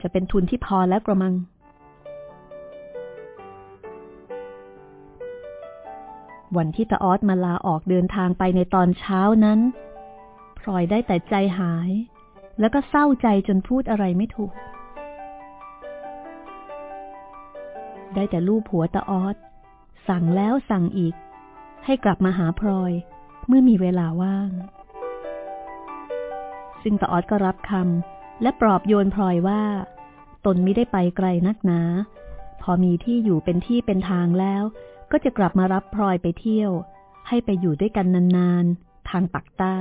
จะเป็นทุนที่พอแล้วกระมัง วันที่ตาออสมาลาออกเดินทางไปในตอนเช้านั้นพลอยได้แต่ใจหาย แล้วก็เศร้าใจจนพูดอะไรไม่ถูก ได้แต่ลูกผัวตาออสสั่งแล้วสั่งอีก ให้กลับมาหาพลอยเมื่อมีเวลาว่าง ซึ่งตาออสก็รับคำและปลอบโยนพลอยว่า ตนไม่ได้ไปไกลนักหนา พอมีที่อยู่เป็นที่เป็นทางแล้ว ก็จะกลับมารับพลอยไปเที่ยว ให้ไปอยู่ด้วยกันนานๆ ทางปักใต้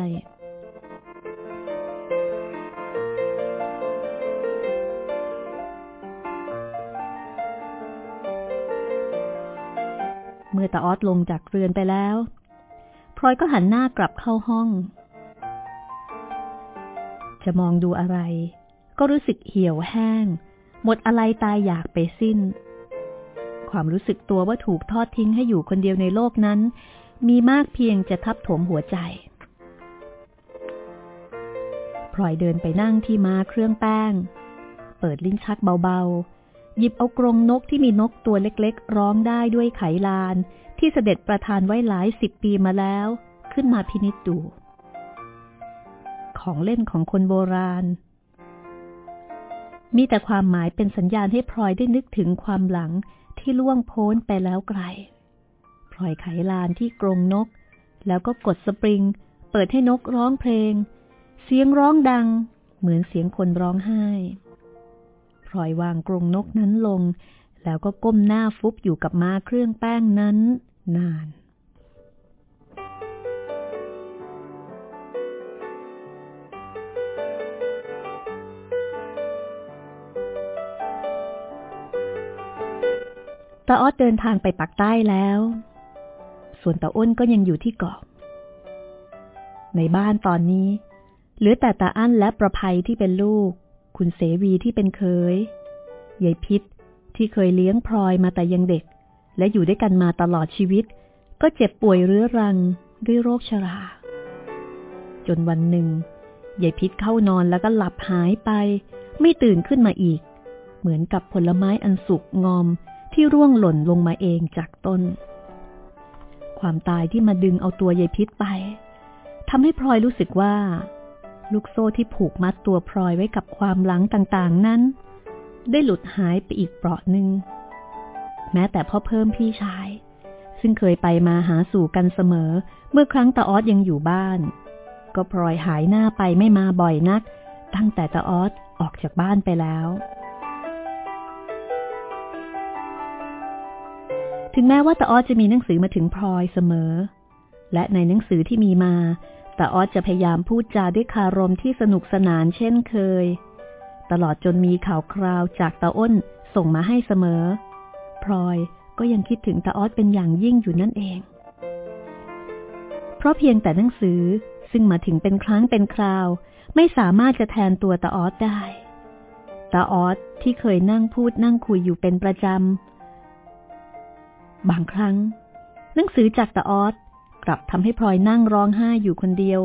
มื่อตาออดลงจากเรือนไปแล้วพลอยก็หันหน้ากลับเข้าห้อง จะมองดูอะไร ก็รู้สึกเหี่ยวแห้ง หมดอะไรตายอยากไปสิ้น ความรู้สึกตัวว่าถูกทอดทิ้งให้อยู่คนเดียวในโลกนั้น มีมากเพียงจะทับถมหัวใจพลอยเดินไปนั่งที่ม้าเครื่องแป้ง เปิดลิ้นชักเบาๆ หยิบเอากรงนกที่มีนกตัวเล็กๆ ร้องได้ด้วยไขลาน ที่เสด็จประทานไว้หลายสิบปีมาแล้ว ขึ้นมาพินิจดู ของเล่นของคนโบราณ มีแต่ความหมายเป็นสัญญาณให้พลอยได้นึกถึงความหลังที่ล่วงพ้นไปแล้วไกลพลอยไขลานที่กรงนก แล้วก็กดสปริง เปิดให้นกร้องเพลง เสียงร้องดัง เหมือนเสียงคนร้องไห้ ลอยวางกรงนกนั้นลง แล้วก็ก้มหน้าฟุบอยู่กับม้าเครื่องแป้งนั้น นาน ตาออดเดินทางไปปักใต้แล้ว ส่วนตาอ้นก็ยังอยู่ที่เกาะ ในบ้านตอนนี้ เหลือแต่ตาอั้นและประภัยที่เป็นลูก คุณเสวีที่เป็นเคยยายพิษที่เคยเลี้ยงพลอยมาแต่ยังเด็ก และอยู่ด้วยกันมาตลอดชีวิต ก็เจ็บป่วยเรื้อรังด้วยโรคชรา จนวันหนึ่งยายพิษเข้านอนแล้วก็หลับหายไป ไม่ตื่นขึ้นมาอีก เหมือนกับผลไม้อันสุกงอมที่ร่วงหล่นลงมาเองจากต้น ความตายที่มาดึงเอาตัวยายพิษไปทำให้พลอยรู้สึกว่า ลูกโซ่ที่ผูกมัดตัวพลอยไว้กับความหลังต่างๆนั้น ได้หลุดหายไปอีกเปราะหนึ่ง แม้แต่พ่อเพิ่มพี่ชาย ซึ่งเคยไปมาหาสู่กันเสมอ เมื่อครั้งตาออสยังอยู่บ้าน ก็พลอยหายหน้าไปไม่มาบ่อยนัก ตั้งแต่ตาออสออกจากบ้านไปแล้วถึงแม้ว่าตาออสจะมีหนังสือมาถึงพลอยเสมอ และในหนังสือที่มีมา แต่ออสจะพยายามพูดจาด้วยคารมที่สนุกสนานเช่นเคย ตลอดจนมีข่าวคราวจากตาอ้นส่งมาให้เสมอ พลอยก็ยังคิดถึงตาออสเป็นอย่างยิ่งอยู่นั่นเอง เพราะเพียงแต่หนังสือซึ่งมาถึงเป็นครั้งเป็นคราว ไม่สามารถจะแทนตัวตาออสได้ ตาออสที่เคยนั่งพูดนั่งคุยอยู่เป็นประจำ บางครั้ง หนังสือจากตาออส กลับทำให้พลอยนั่งร้องไห้อยู่คนเดียว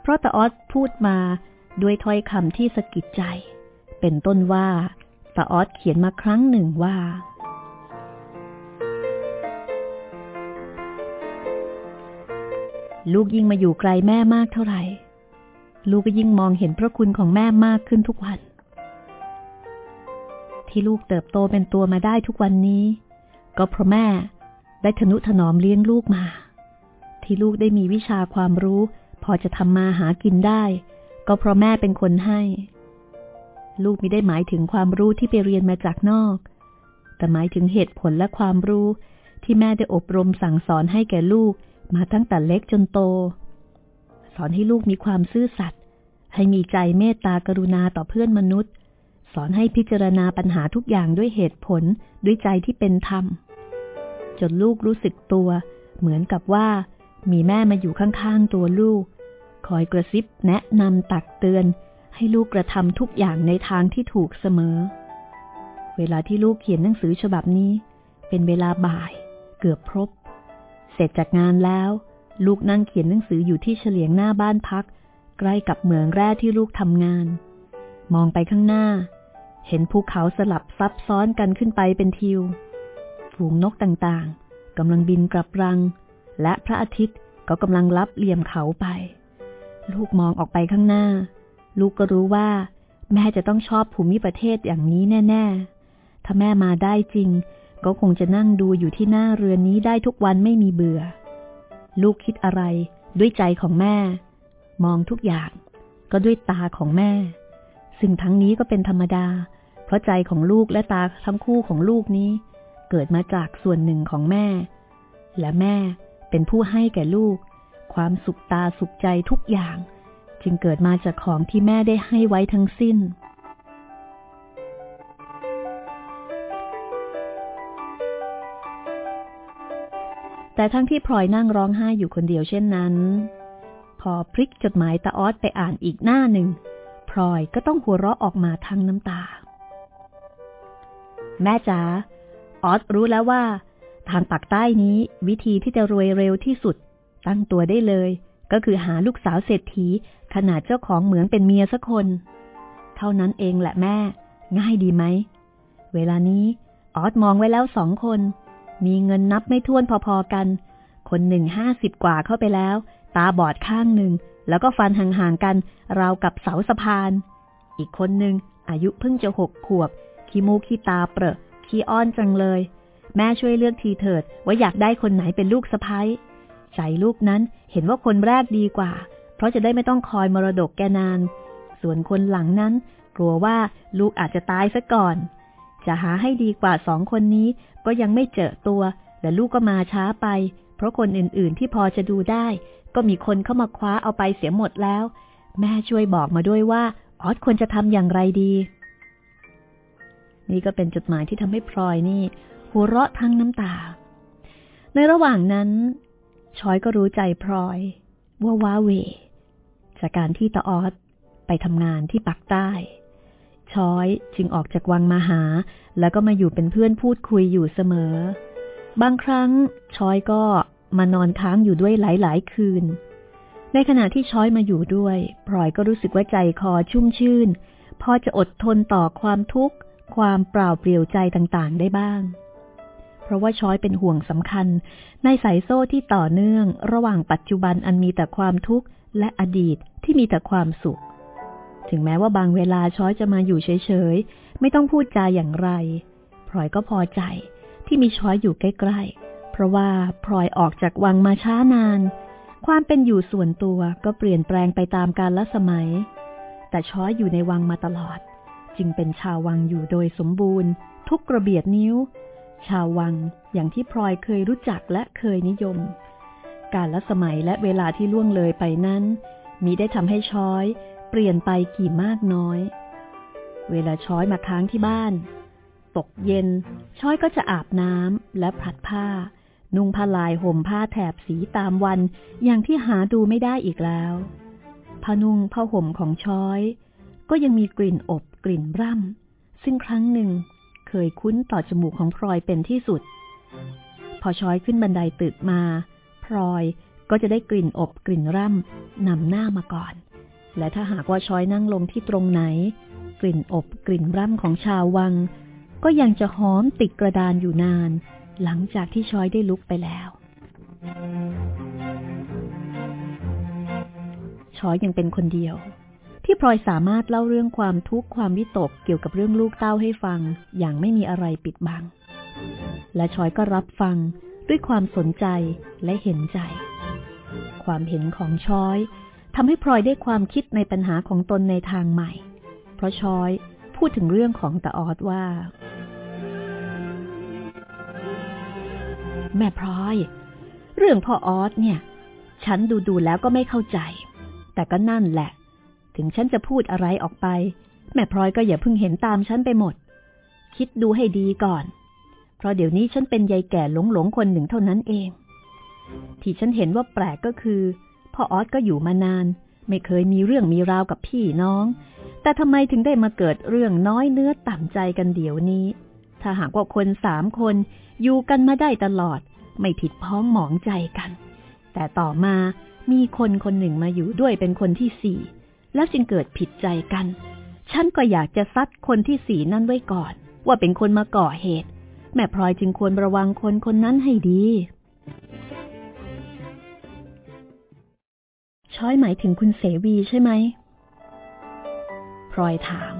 เพราะตาออสพูดมาด้วยถ้อยคำที่สะกิดใจ เป็นต้นว่าตาออสเขียนมาครั้งหนึ่งว่า ลูกยิ่งมาอยู่ไกลแม่มากเท่าไหร่ ลูกก็ยิ่งมองเห็นพระคุณของแม่มากขึ้นทุกวัน ที่ลูกเติบโตเป็นตัวมาได้ทุกวันนี้ ก็เพราะแม่ได้ทนุถนอมเลี้ยงลูกมา ที่ลูกได้มีวิชาความรู้ พอจะทำมาหากินได้ ก็เพราะแม่เป็นคนให้ ลูกไม่ได้หมายถึงความรู้ที่ไปเรียนมาจากนอก แต่หมายถึงเหตุผลและความรู้ที่แม่ได้อบรมสั่งสอนให้แก่ลูกมาตั้งแต่เล็กจนโต สอนให้ลูกมีความซื่อสัตย์ให้มีใจเมตตากรุณาต่อเพื่อนมนุษย์ สอนให้พิจารณาปัญหาทุกอย่างด้วยเหตุผลด้วยใจที่เป็นธรรม จนลูกรู้สึกตัว เหมือนกับว่า มีแม่มาอยู่ข้างๆตัวลูก คอยกระซิบแนะนำตักเตือน ให้ลูกกระทำทุกอย่างในทางที่ถูกเสมอ เวลาที่ลูกเขียนหนังสือฉบับนี้ เป็นเวลาบ่าย เกือบครบ เสร็จจากงานแล้ว ลูกนั่งเขียนหนังสืออยู่ที่เฉลียงหน้าบ้านพัก ใกล้กับเหมืองแร่ที่ลูกทำงาน มองไปข้างหน้า เห็นภูเขาสลับซับซ้อนกันขึ้นไปเป็นทิว ฝูงนกต่างๆกำลังบินกลับรัง และพระอาทิตย์ก็กำลังลับเหลี่ยมเขาไป ลูกมองออกไปข้างหน้า ลูกก็รู้ว่า แม่จะต้องชอบภูมิประเทศอย่างนี้แน่ ๆ ถ้าแม่มาได้จริง ก็คงจะนั่งดูอยู่ที่หน้าเรือนนี้ได้ทุกวันไม่มีเบื่อ ลูกคิดอะไรด้วยใจของแม่ มองทุกอย่าง ก็ด้วยตาของแม่ ซึ่งทั้งนี้ก็เป็นธรรมดา เพราะใจของลูกและตาทั้งคู่ของลูกนี้ เกิดมาจากส่วนหนึ่งของแม่ และแม่ เป็นผู้ให้แก่ลูก ความสุขตาสุขใจทุกอย่าง จึงเกิดมาจากของที่แม่ได้ให้ไว้ทั้งสิ้น แต่ทั้งที่พลอยนั่งร้องไห้อยู่คนเดียวเช่นนั้น พอพลิกจดหมายตาออสไปอ่านอีกหน้าหนึ่งพลอยก็ต้องหัวเราะออกมาทั้งน้ำตา แม่จ๋าออสรู้แล้วว่า ทางปากใต้นี้ วิธีที่จะรวยเร็วที่สุด ตั้งตัวได้เลย ก็คือหาลูกสาวเศรษฐี ขนาดเจ้าของเหมือนเป็นเมียสักคน เท่านั้นเองแหละแม่ ง่ายดีไหม เวลานี้ออสมองไว้แล้วสองคน มีเงินนับไม่ถ้วนพอๆกัน คนหนึ่งห้าสิบกว่าเข้าไปแล้ว ตาบอดข้างหนึ่ง แล้วก็ฟันห่างๆกันราวกับเสาสะพาน อีกคนหนึ่งอายุเพิ่งจะหกขวบขี้มูขี้ตาเปรอะขี้อ้อนจังเลย แม่ช่วยเลือกทีเถิด ว่าอยากได้คนไหนเป็นลูกสะพ้ยใจลูกนั้นเห็นว่าคนแรกดีกว่า เพราะจะได้ไม่ต้องคอยมรดกแกนาน ส่วนคนหลังนั้น กลัวว่าลูกอาจจะตายซะก่อน จะหาให้ดีกว่าสองคนนี้ก็ยังไม่เจอตัวแต่ลูกก็มาช้าไป เพราะคนอื่นๆที่พอจะดูได้ ก็มีคนเข้ามาคว้าเอาไปเสียหมดแล้ว แม่ช่วยบอกมาด้วยว่าออสควรจะทำอย่างไรดี นี่ก็เป็นจดหมายที่ทำให้พลอยนี่ หัวเราะทั้งน้ำตา ในระหว่างนั้นชอยก็รู้ใจพลอย ว่าว้าเว จากการที่ตาออสไปทำงานที่ปักใต้ชอยจึงออกจากวังมาหา แล้วก็มาอยู่เป็นเพื่อนพูดคุยอยู่เสมอ บางครั้งชอยก็มานอนค้างอยู่ด้วยหลาย ๆ คืน ในขณะที่ช้อยมาอยู่ด้วยพลอยก็รู้สึกว่าใจคอชุ่มชื่น พอจะอดทนต่อความทุกข์ ความเปล่าเปลี่ยวใจต่าง ๆ ได้บ้าง เพราะว่าช้อยเป็นห่วงสำคัญ ในสายโซ่ที่ต่อเนื่อง ระหว่างปัจจุบันอันมีแต่ความทุกข์และอดีตที่มีแต่ความสุข ถึงแม้ว่าบางเวลาช้อยจะมาอยู่เฉยๆ ไม่ต้องพูดจาอย่างไรพลอยก็พอใจที่มีช้อยอยู่ใกล้ๆ เพราะว่าพลอยออกจากวังมาช้านาน ความเป็นอยู่ส่วนตัวก็เปลี่ยนแปลงไปตามกาลละสมัย แต่ช้อยอยู่ในวังมาตลอด จึงเป็นชาววังอยู่โดยสมบูรณ์ ทุกกระเบียดนิ้ว ชาววัง อย่างที่พลอยเคยรู้จักและเคยนิยม การละสมัยและเวลาที่ล่วงเลยไปนั้น มีได้ทำให้ช้อย เปลี่ยนไปกี่มากน้อย เวลาช้อยมาค้างที่บ้าน ตกเย็น ช้อยก็จะอาบน้ำและผัดผ้า นุ่งผ้าลายห่มผ้าแถบสีตามวัน อย่างที่หาดูไม่ได้อีกแล้วผ้านุ่งผ้าห่มของช้อย ก็ยังมีกลิ่นอบกลิ่นร่ำซึ่งครั้งหนึ่ง ยคุ้นต่อจมูกของพลอยเป็นที่สุด พอช้อยขึ้นบันไดตึกมาพลอยก็จะได้กลิ่นอบกลิ่นร่ำนำหน้ามาก่อน และถ้าหากว่าช้อยนั่งลงที่ตรงไหน กลิ่นอบกลิ่นร่ำของชาววัง ก็ยังจะหอมติดกระดานอยู่นาน หลังจากที่ช้อยได้ลุกไปแล้วช้อยยังเป็นคนเดียว ที่พลอยสามารถเล่าเรื่องความทุกข์ความวิตกเกี่ยวกับเรื่องลูกเต้าให้ฟัง อย่างไม่มีอะไรปิดบัง และชอยก็รับฟังด้วยความสนใจและเห็นใจ ความเห็นของชอยทำให้พลอยได้ความคิดในปัญหาของตนในทางใหม่ เพราะชอยพูดถึงเรื่องของตาออดว่า แม่พลอย เรื่องพ่อออสเนี่ย ฉันดูดูแล้วก็ไม่เข้าใจ แต่ก็นั่นแหละ ถึงฉันจะพูดอะไรออกไป แม่พลอยก็อย่าเพิ่งเห็นตามฉันไปหมด คิดดูให้ดีก่อน เพราะเดี๋ยวนี้ฉันเป็นยายแก่หลงหลงคนหนึ่งเท่านั้นเอง ที่ฉันเห็นว่าแปลกก็คือพ่อออสก็อยู่มานาน ไม่เคยมีเรื่องมีราวกับพี่น้อง แต่ทำไมถึงได้มาเกิดเรื่องน้อยเนื้อต่ำใจกันเดี๋ยวนี้ ถ้าหากว่าคนสามคนอยู่กันมาได้ตลอด ไม่ผิดพ้องหมองใจกัน แต่ต่อมามีคนคนหนึ่งมาอยู่ด้วยเป็นคนที่สี่ แล้วจึงเกิดผิดใจกัน ฉันก็อยากจะซัดคนที่สี่นั่นไว้ก่อน ว่าเป็นคนมาก่อเหตุ แม่พลอยจึงควรระวังคนคนนั้นให้ดี ช้อยหมายถึงคุณเสวีใช่ไหมพลอยถาม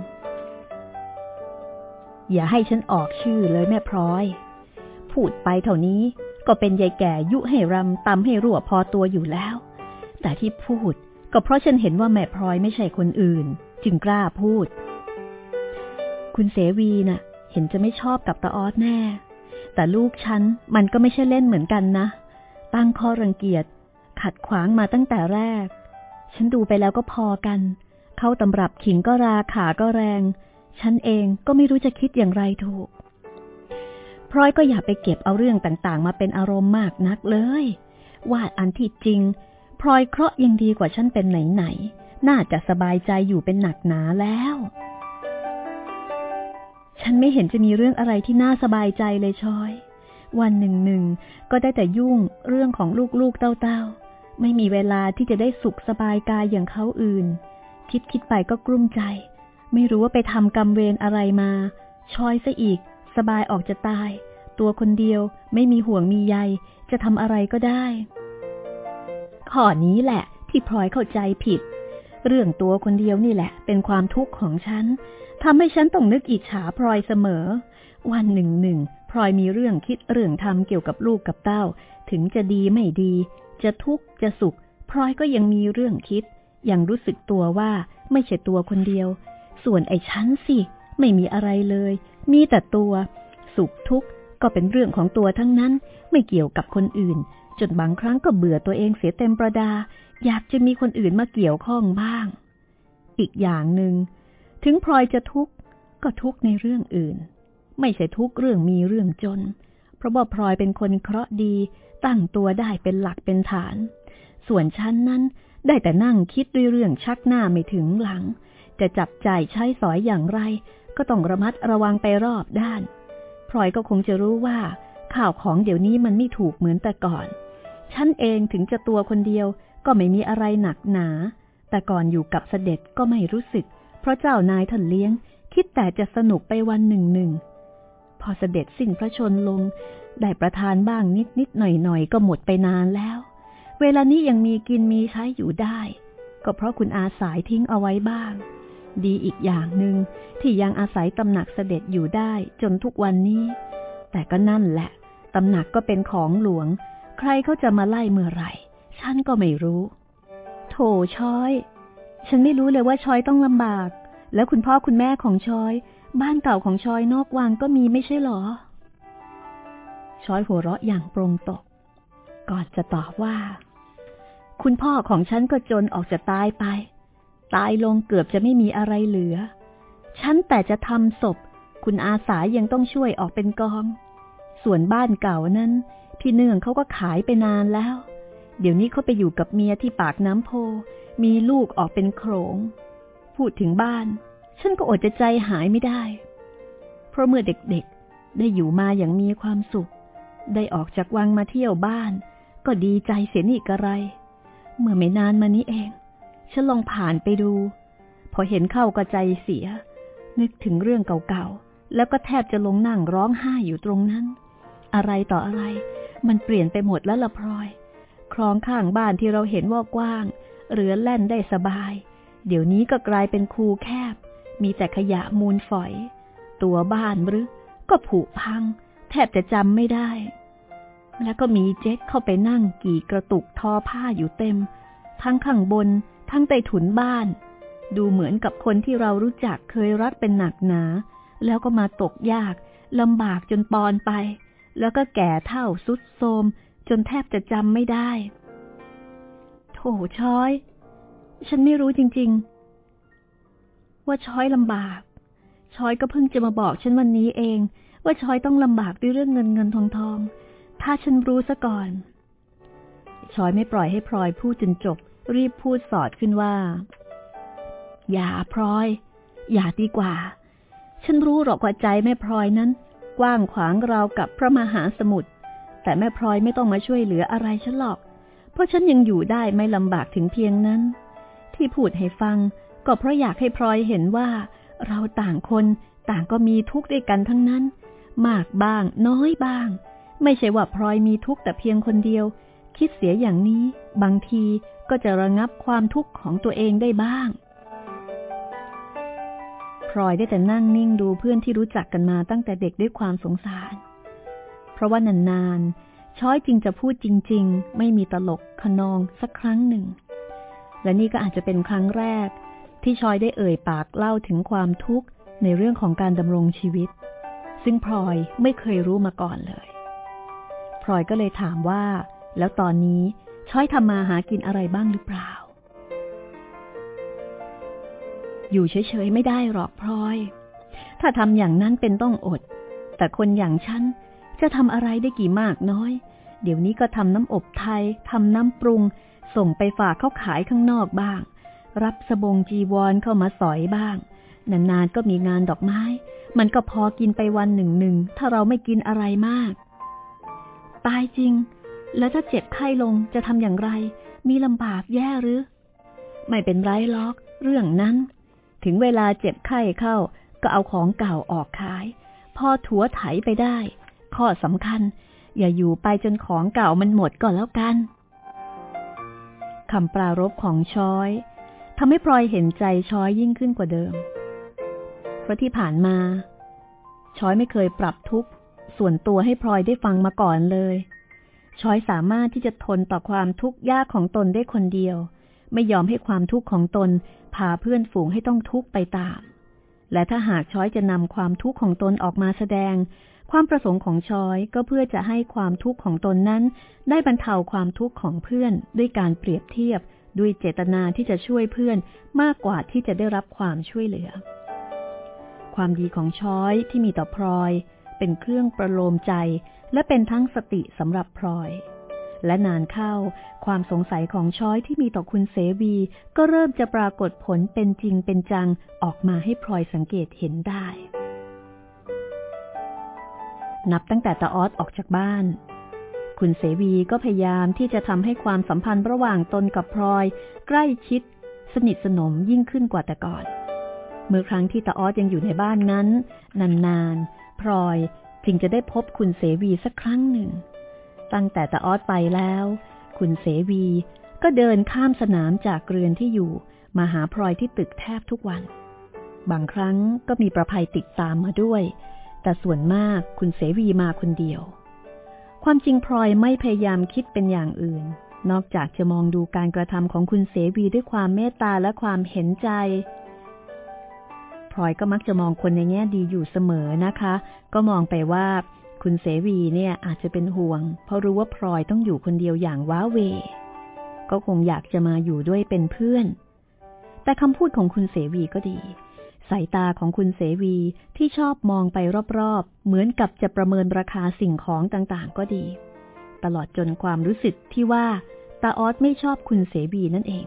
อย่าให้ฉันออกชื่อเลยแม่พลอย พูดไปเท่านี้ก็เป็นยายแก่ยุให้รำตำให้รั่วพอตัวอยู่แล้ว แต่ที่พูด ก็เพราะฉันเห็นว่าแม่พลอยไม่ใช่คนอื่น จึงกล้าพูด คุณเสวีนะ่ะ เห็นจะไม่ชอบกับตาออสแน่ แต่ลูกฉันมันก็ไม่ใช่เล่นเหมือนกันนะ ตั้งข้อรังเกียจ ขัดขวางมาตั้งแต่แรก ฉันดูไปแล้วก็พอกัน เข้าตำรับขิงก็ราขาก็แรง ฉันเองก็ไม่รู้จะคิดอย่างไรถูกพลอยก็อย่าไปเก็บเอาเรื่องต่างๆ มาเป็นอารมณ์มากนักเลย วาดอันที่จริง พลอยเคราะห์ยังดีกว่าฉันเป็นไหนๆน่าจะสบายใจอยู่เป็นหนักหนาแล้ว ฉันไม่เห็นจะมีเรื่องอะไรที่น่าสบายใจเลยชอย วันหนึ่งหนึ่งก็ได้แต่ยุ่งเรื่องของลูกๆเต้าๆ ไม่มีเวลาที่จะได้สุขสบายกายอย่างเขาอื่น คิดคิดไปก็กลุ้มใจ ไม่รู้ว่าไปทำกรรมเวรอะไรมา ชอยซะอีก สบายออกจะตาย ตัวคนเดียวไม่มีห่วงมีใยจะทำอะไรก็ได้ ข้อนี้แหละ ที่พลอยเข้าใจผิด เรื่องตัวคนเดียวนี่แหละ เป็นความทุกข์ของฉันทำให้ฉันต้องนึกอิจฉาพลอยเสมอ วันหนึ่งหนึ่งพลอยมีเรื่องคิดเรื่องทำเกี่ยวกับลูกกับเต้า ถึงจะดีไม่ดี จะทุกข์จะสุขพลอยก็ยังมีเรื่องคิด ยังรู้สึกตัวว่าไม่ใช่ตัวคนเดียว ส่วนไอ้ฉันสิ ไม่มีอะไรเลย มีแต่ตัว สุขทุกข์ก็เป็นเรื่องของตัวทั้งนั้น ไม่เกี่ยวกับคนอื่น จนบางครั้งก็เบื่อตัวเองเสียเต็มประดา อยากจะมีคนอื่นมาเกี่ยวข้องบ้าง อีกอย่างหนึ่งถึงพลอยจะทุกข์ก็ทุกข์ในเรื่องอื่น ไม่ใช่ทุกข์เรื่องมีเรื่องจน เพราะว่าพลอยเป็นคนเคราะห์ดี ตั้งตัวได้เป็นหลักเป็นฐาน ส่วนฉันนั้นได้แต่นั่งคิดด้วยเรื่องชักหน้าไม่ถึงหลัง จะจับจ่ายใช้สอยอย่างไร ก็ต้องระมัดระวังไปรอบด้าน พลอยก็คงจะรู้ว่า ข่าวของเดี๋ยวนี้มันไม่ถูกเหมือนแต่ก่อน ฉันเองถึงจะตัวคนเดียวก็ไม่มีอะไรหนักหนา แต่ก่อนอยู่กับเสด็จก็ไม่รู้สึก เพราะเจ้านายท่านเลี้ยง คิดแต่จะสนุกไปวันหนึ่งหนึ่ง พอเสด็จสิ้นพระชนลง ได้ประทานบ้างนิดนิดหน่อยหน่อยก็หมดไปนานแล้ว เวลานี้ยังมีกินมีใช้อยู่ได้ ก็เพราะคุณอาสายทิ้งเอาไว้บ้าง ดีอีกอย่างหนึ่งที่ยังอาศัยตำหนักเสด็จอยู่ได้จนทุกวันนี้ แต่ก็นั่นแหละ ตำหนักก็เป็นของหลวง ใครเขาจะมาไล่เมื่อไหร่ ฉันก็ไม่รู้ โถช้อย ฉันไม่รู้เลยว่าช้อยต้องลำบาก แล้วคุณพ่อคุณแม่ของช้อย บ้านเก่าของช้อยนอกวังก็มีไม่ใช่หรอ ช้อยหัวเราะอย่างปรงตก ก่อนจะตอบว่า คุณพ่อของฉันก็จนออกจะตายไป ตายลงเกือบจะไม่มีอะไรเหลือ ฉันแต่จะทำศพ คุณอาสายังต้องช่วยออกเป็นกอง ส่วนบ้านเก่านั้น พี่เนื่องเขาก็ขายไปนานแล้ว เดี๋ยวนี้เขาไปอยู่กับเมียที่ปากน้ำโพ มีลูกออกเป็นโขง พูดถึงบ้าน ฉันก็อดจะใจหายไม่ได้ เพราะเมื่อเด็กๆ ได้อยู่มาอย่างมีความสุข ได้ออกจากวังมาเที่ยวบ้าน ก็ดีใจเสียนี่กระไร เมื่อไม่นานมานี้เอง ฉันลองผ่านไปดู พอเห็นเข้าก็ใจเสีย นึกถึงเรื่องเก่าๆแล้วก็แทบจะลงนั่งร้องไห้อยู่ตรงนั้น อะไรต่ออะไร มันเปลี่ยนไปหมดแล้วละพลอย คลองข้างบ้านที่เราเห็นว่ากว้างเรือแล่นได้สบาย เดี๋ยวนี้ก็กลายเป็นคูแคบ มีแต่ขยะมูลฝอย ตัวบ้านหรือก็ผุพัง แทบจะจำไม่ได้ แล้วก็มีเจ๊กเข้าไปนั่งกี่กระตุกทอผ้าอยู่เต็ม ทั้งข้างบน ทั้งใต้ถุนบ้าน ดูเหมือนกับคนที่เรารู้จักเคยรักเป็นหนักหนา แล้วก็มาตกยากลำบากจนปอนไป แล้วก็แก่เท่าสุดโทมจนแทบจะจำไม่ได้ โถช้อย ฉันไม่รู้จริง ๆ ว่าช้อยลำบาก ช้อยก็เพิ่งจะมาบอกฉันวันนี้เอง ว่าช้อยต้องลำบากด้วยเรื่องเงินเงินทองทอง ถ้าฉันรู้ซะก่อน ช้อยไม่ปล่อยให้พลอยพูดจนจบ รีบพูดสอดขึ้นว่า อย่าพลอย อย่าดีกว่า ฉันรู้หรอกว่าใจแม่พลอยนั้น กว้างขวางราวกับพระมหาสมุทร แต่แม่พลอยไม่ต้องมาช่วยเหลืออะไรฉันหรอก เพราะฉันยังอยู่ได้ไม่ลำบากถึงเพียงนั้น ที่พูดให้ฟังก็เพราะอยากให้พลอยเห็นว่า เราต่างคนต่างก็มีทุกข์ด้วยกันทั้งนั้น มากบ้าง น้อยบ้าง ไม่ใช่ว่าพลอยมีทุกข์แต่เพียงคนเดียว คิดเสียอย่างนี้ บางทีก็จะระงับความทุกข์ของตัวเองได้บ้าง ลอยได้แต่นั่งนิ่งดูเพื่อนที่รู้จักกันมาตั้งแต่เด็กด้วยความสงสาร เพราะว่านานๆ ช้อยจริงจะพูดจริง ๆ ไม่มีตลกขนองสักครั้งหนึ่ง และนี่ก็อาจจะเป็นครั้งแรก ที่ชอยได้เอ่ยปากเล่าถึงความทุกข์ในเรื่องของการดำรงชีวิต ซึ่งพลอยไม่เคยรู้มาก่อนเลยพลอยก็เลยถามว่า แล้วตอนนี้ช้อยทำมาหากินอะไรบ้างหรือเปล่า อยู่เฉยๆไม่ได้หรอกพลอย ถ้าทำอย่างนั้นเป็นต้องอด แต่คนอย่างฉันจะทำอะไรได้กี่มากน้อย เดี๋ยวนี้ก็ทำน้ำอบไทยทำน้ำปรุง ส่งไปฝากเขาขายข้างนอกบ้าง รับสบงจีวรเข้ามาสอยบ้าง นานๆก็มีงานดอกไม้ มันก็พอกินไปวันหนึ่งหนึ่งถ้าเราไม่กินอะไรมาก ตายจริง แล้วถ้าเจ็บไข้ลงจะทำอย่างไร มีลำบากแย่หรือ ไม่เป็นไรล็อก เรื่องนั้น ถึงเวลาเจ็บไข้เข้า ก็เอาของเก่าออกขาย พอถัวไถไปได้ ข้อสำคัญ อย่าอยู่ไปจนของเก่ามันหมดก่อนแล้วกันคำปรารบของช้อยทำให้พลอยเห็นใจช้อยยิ่งขึ้นกว่าเดิม เพราะที่ผ่านมา ช้อยไม่เคยปรับทุกข์ส่วนตัวให้พลอยได้ฟังมาก่อนเลย ช้อยสามารถที่จะทนต่อความทุกข์ยากของตนได้คนเดียว ไม่ยอมให้ความทุกข์ของตนพาเพื่อนฝูงให้ต้องทุกข์ไปตาม และถ้าหากช้อยจะนำความทุกข์ของตนออกมาแสดง ความประสงค์ของช้อยก็เพื่อจะให้ความทุกข์ของตนนั้น ได้บรรเทาความทุกข์ของเพื่อน ด้วยการเปรียบเทียบ ด้วยเจตนาที่จะช่วยเพื่อนมากกว่าที่จะได้รับความช่วยเหลือ ความดีของช้อยที่มีต่อพลอย เป็นเครื่องประโลมใจ และเป็นทั้งสติสำหรับพลอย และนานเข้า ความสงสัยของช้อยที่มีต่อคุณเสวี ก็เริ่มจะปรากฏผลเป็นจริงเป็นจังออกมาให้พลอยสังเกตเห็นได้ นับตั้งแต่ตาออสออกจากบ้าน คุณเสวีก็พยายามที่จะทำให้ความสัมพันธ์ระหว่างตนกับพลอย ใกล้ชิด สนิทสนมยิ่งขึ้นกว่าแต่ก่อน เมื่อครั้งที่ตาออสยังอยู่ในบ้านนั้น นานๆพลอยจึงจะได้พบคุณเสวีสักครั้งหนึ่ง ตั้งแต่ตาออดไปแล้ว คุณเสวีก็เดินข้ามสนามจากเรือนที่อยู่ มาหาพลอยที่ตึกแทบทุกวัน บางครั้งก็มีประภัยติดตามมาด้วย แต่ส่วนมากคุณเสวีมาคนเดียว ความจริงพลอยไม่พยายามคิดเป็นอย่างอื่น นอกจากจะมองดูการกระทำของคุณเสวีด้วยความเมตตาและความเห็นใจพลอยก็มักจะมองคนในแง่ดีอยู่เสมอนะคะ ก็มองไปว่า คุณเสวีเนี่ยอาจจะเป็นห่วง เพราะรู้ว่าพลอยต้องอยู่คนเดียวอย่างว้าเว ก็คงอยากจะมาอยู่ด้วยเป็นเพื่อน แต่คำพูดของคุณเสวีก็ดี สายตาของคุณเสวีที่ชอบมองไปรอบๆ เหมือนกับจะประเมินราคาสิ่งของต่างๆ ก็ดี ตลอดจนความรู้สึกที่ว่าตาออสไม่ชอบคุณเสวีนั่นเอง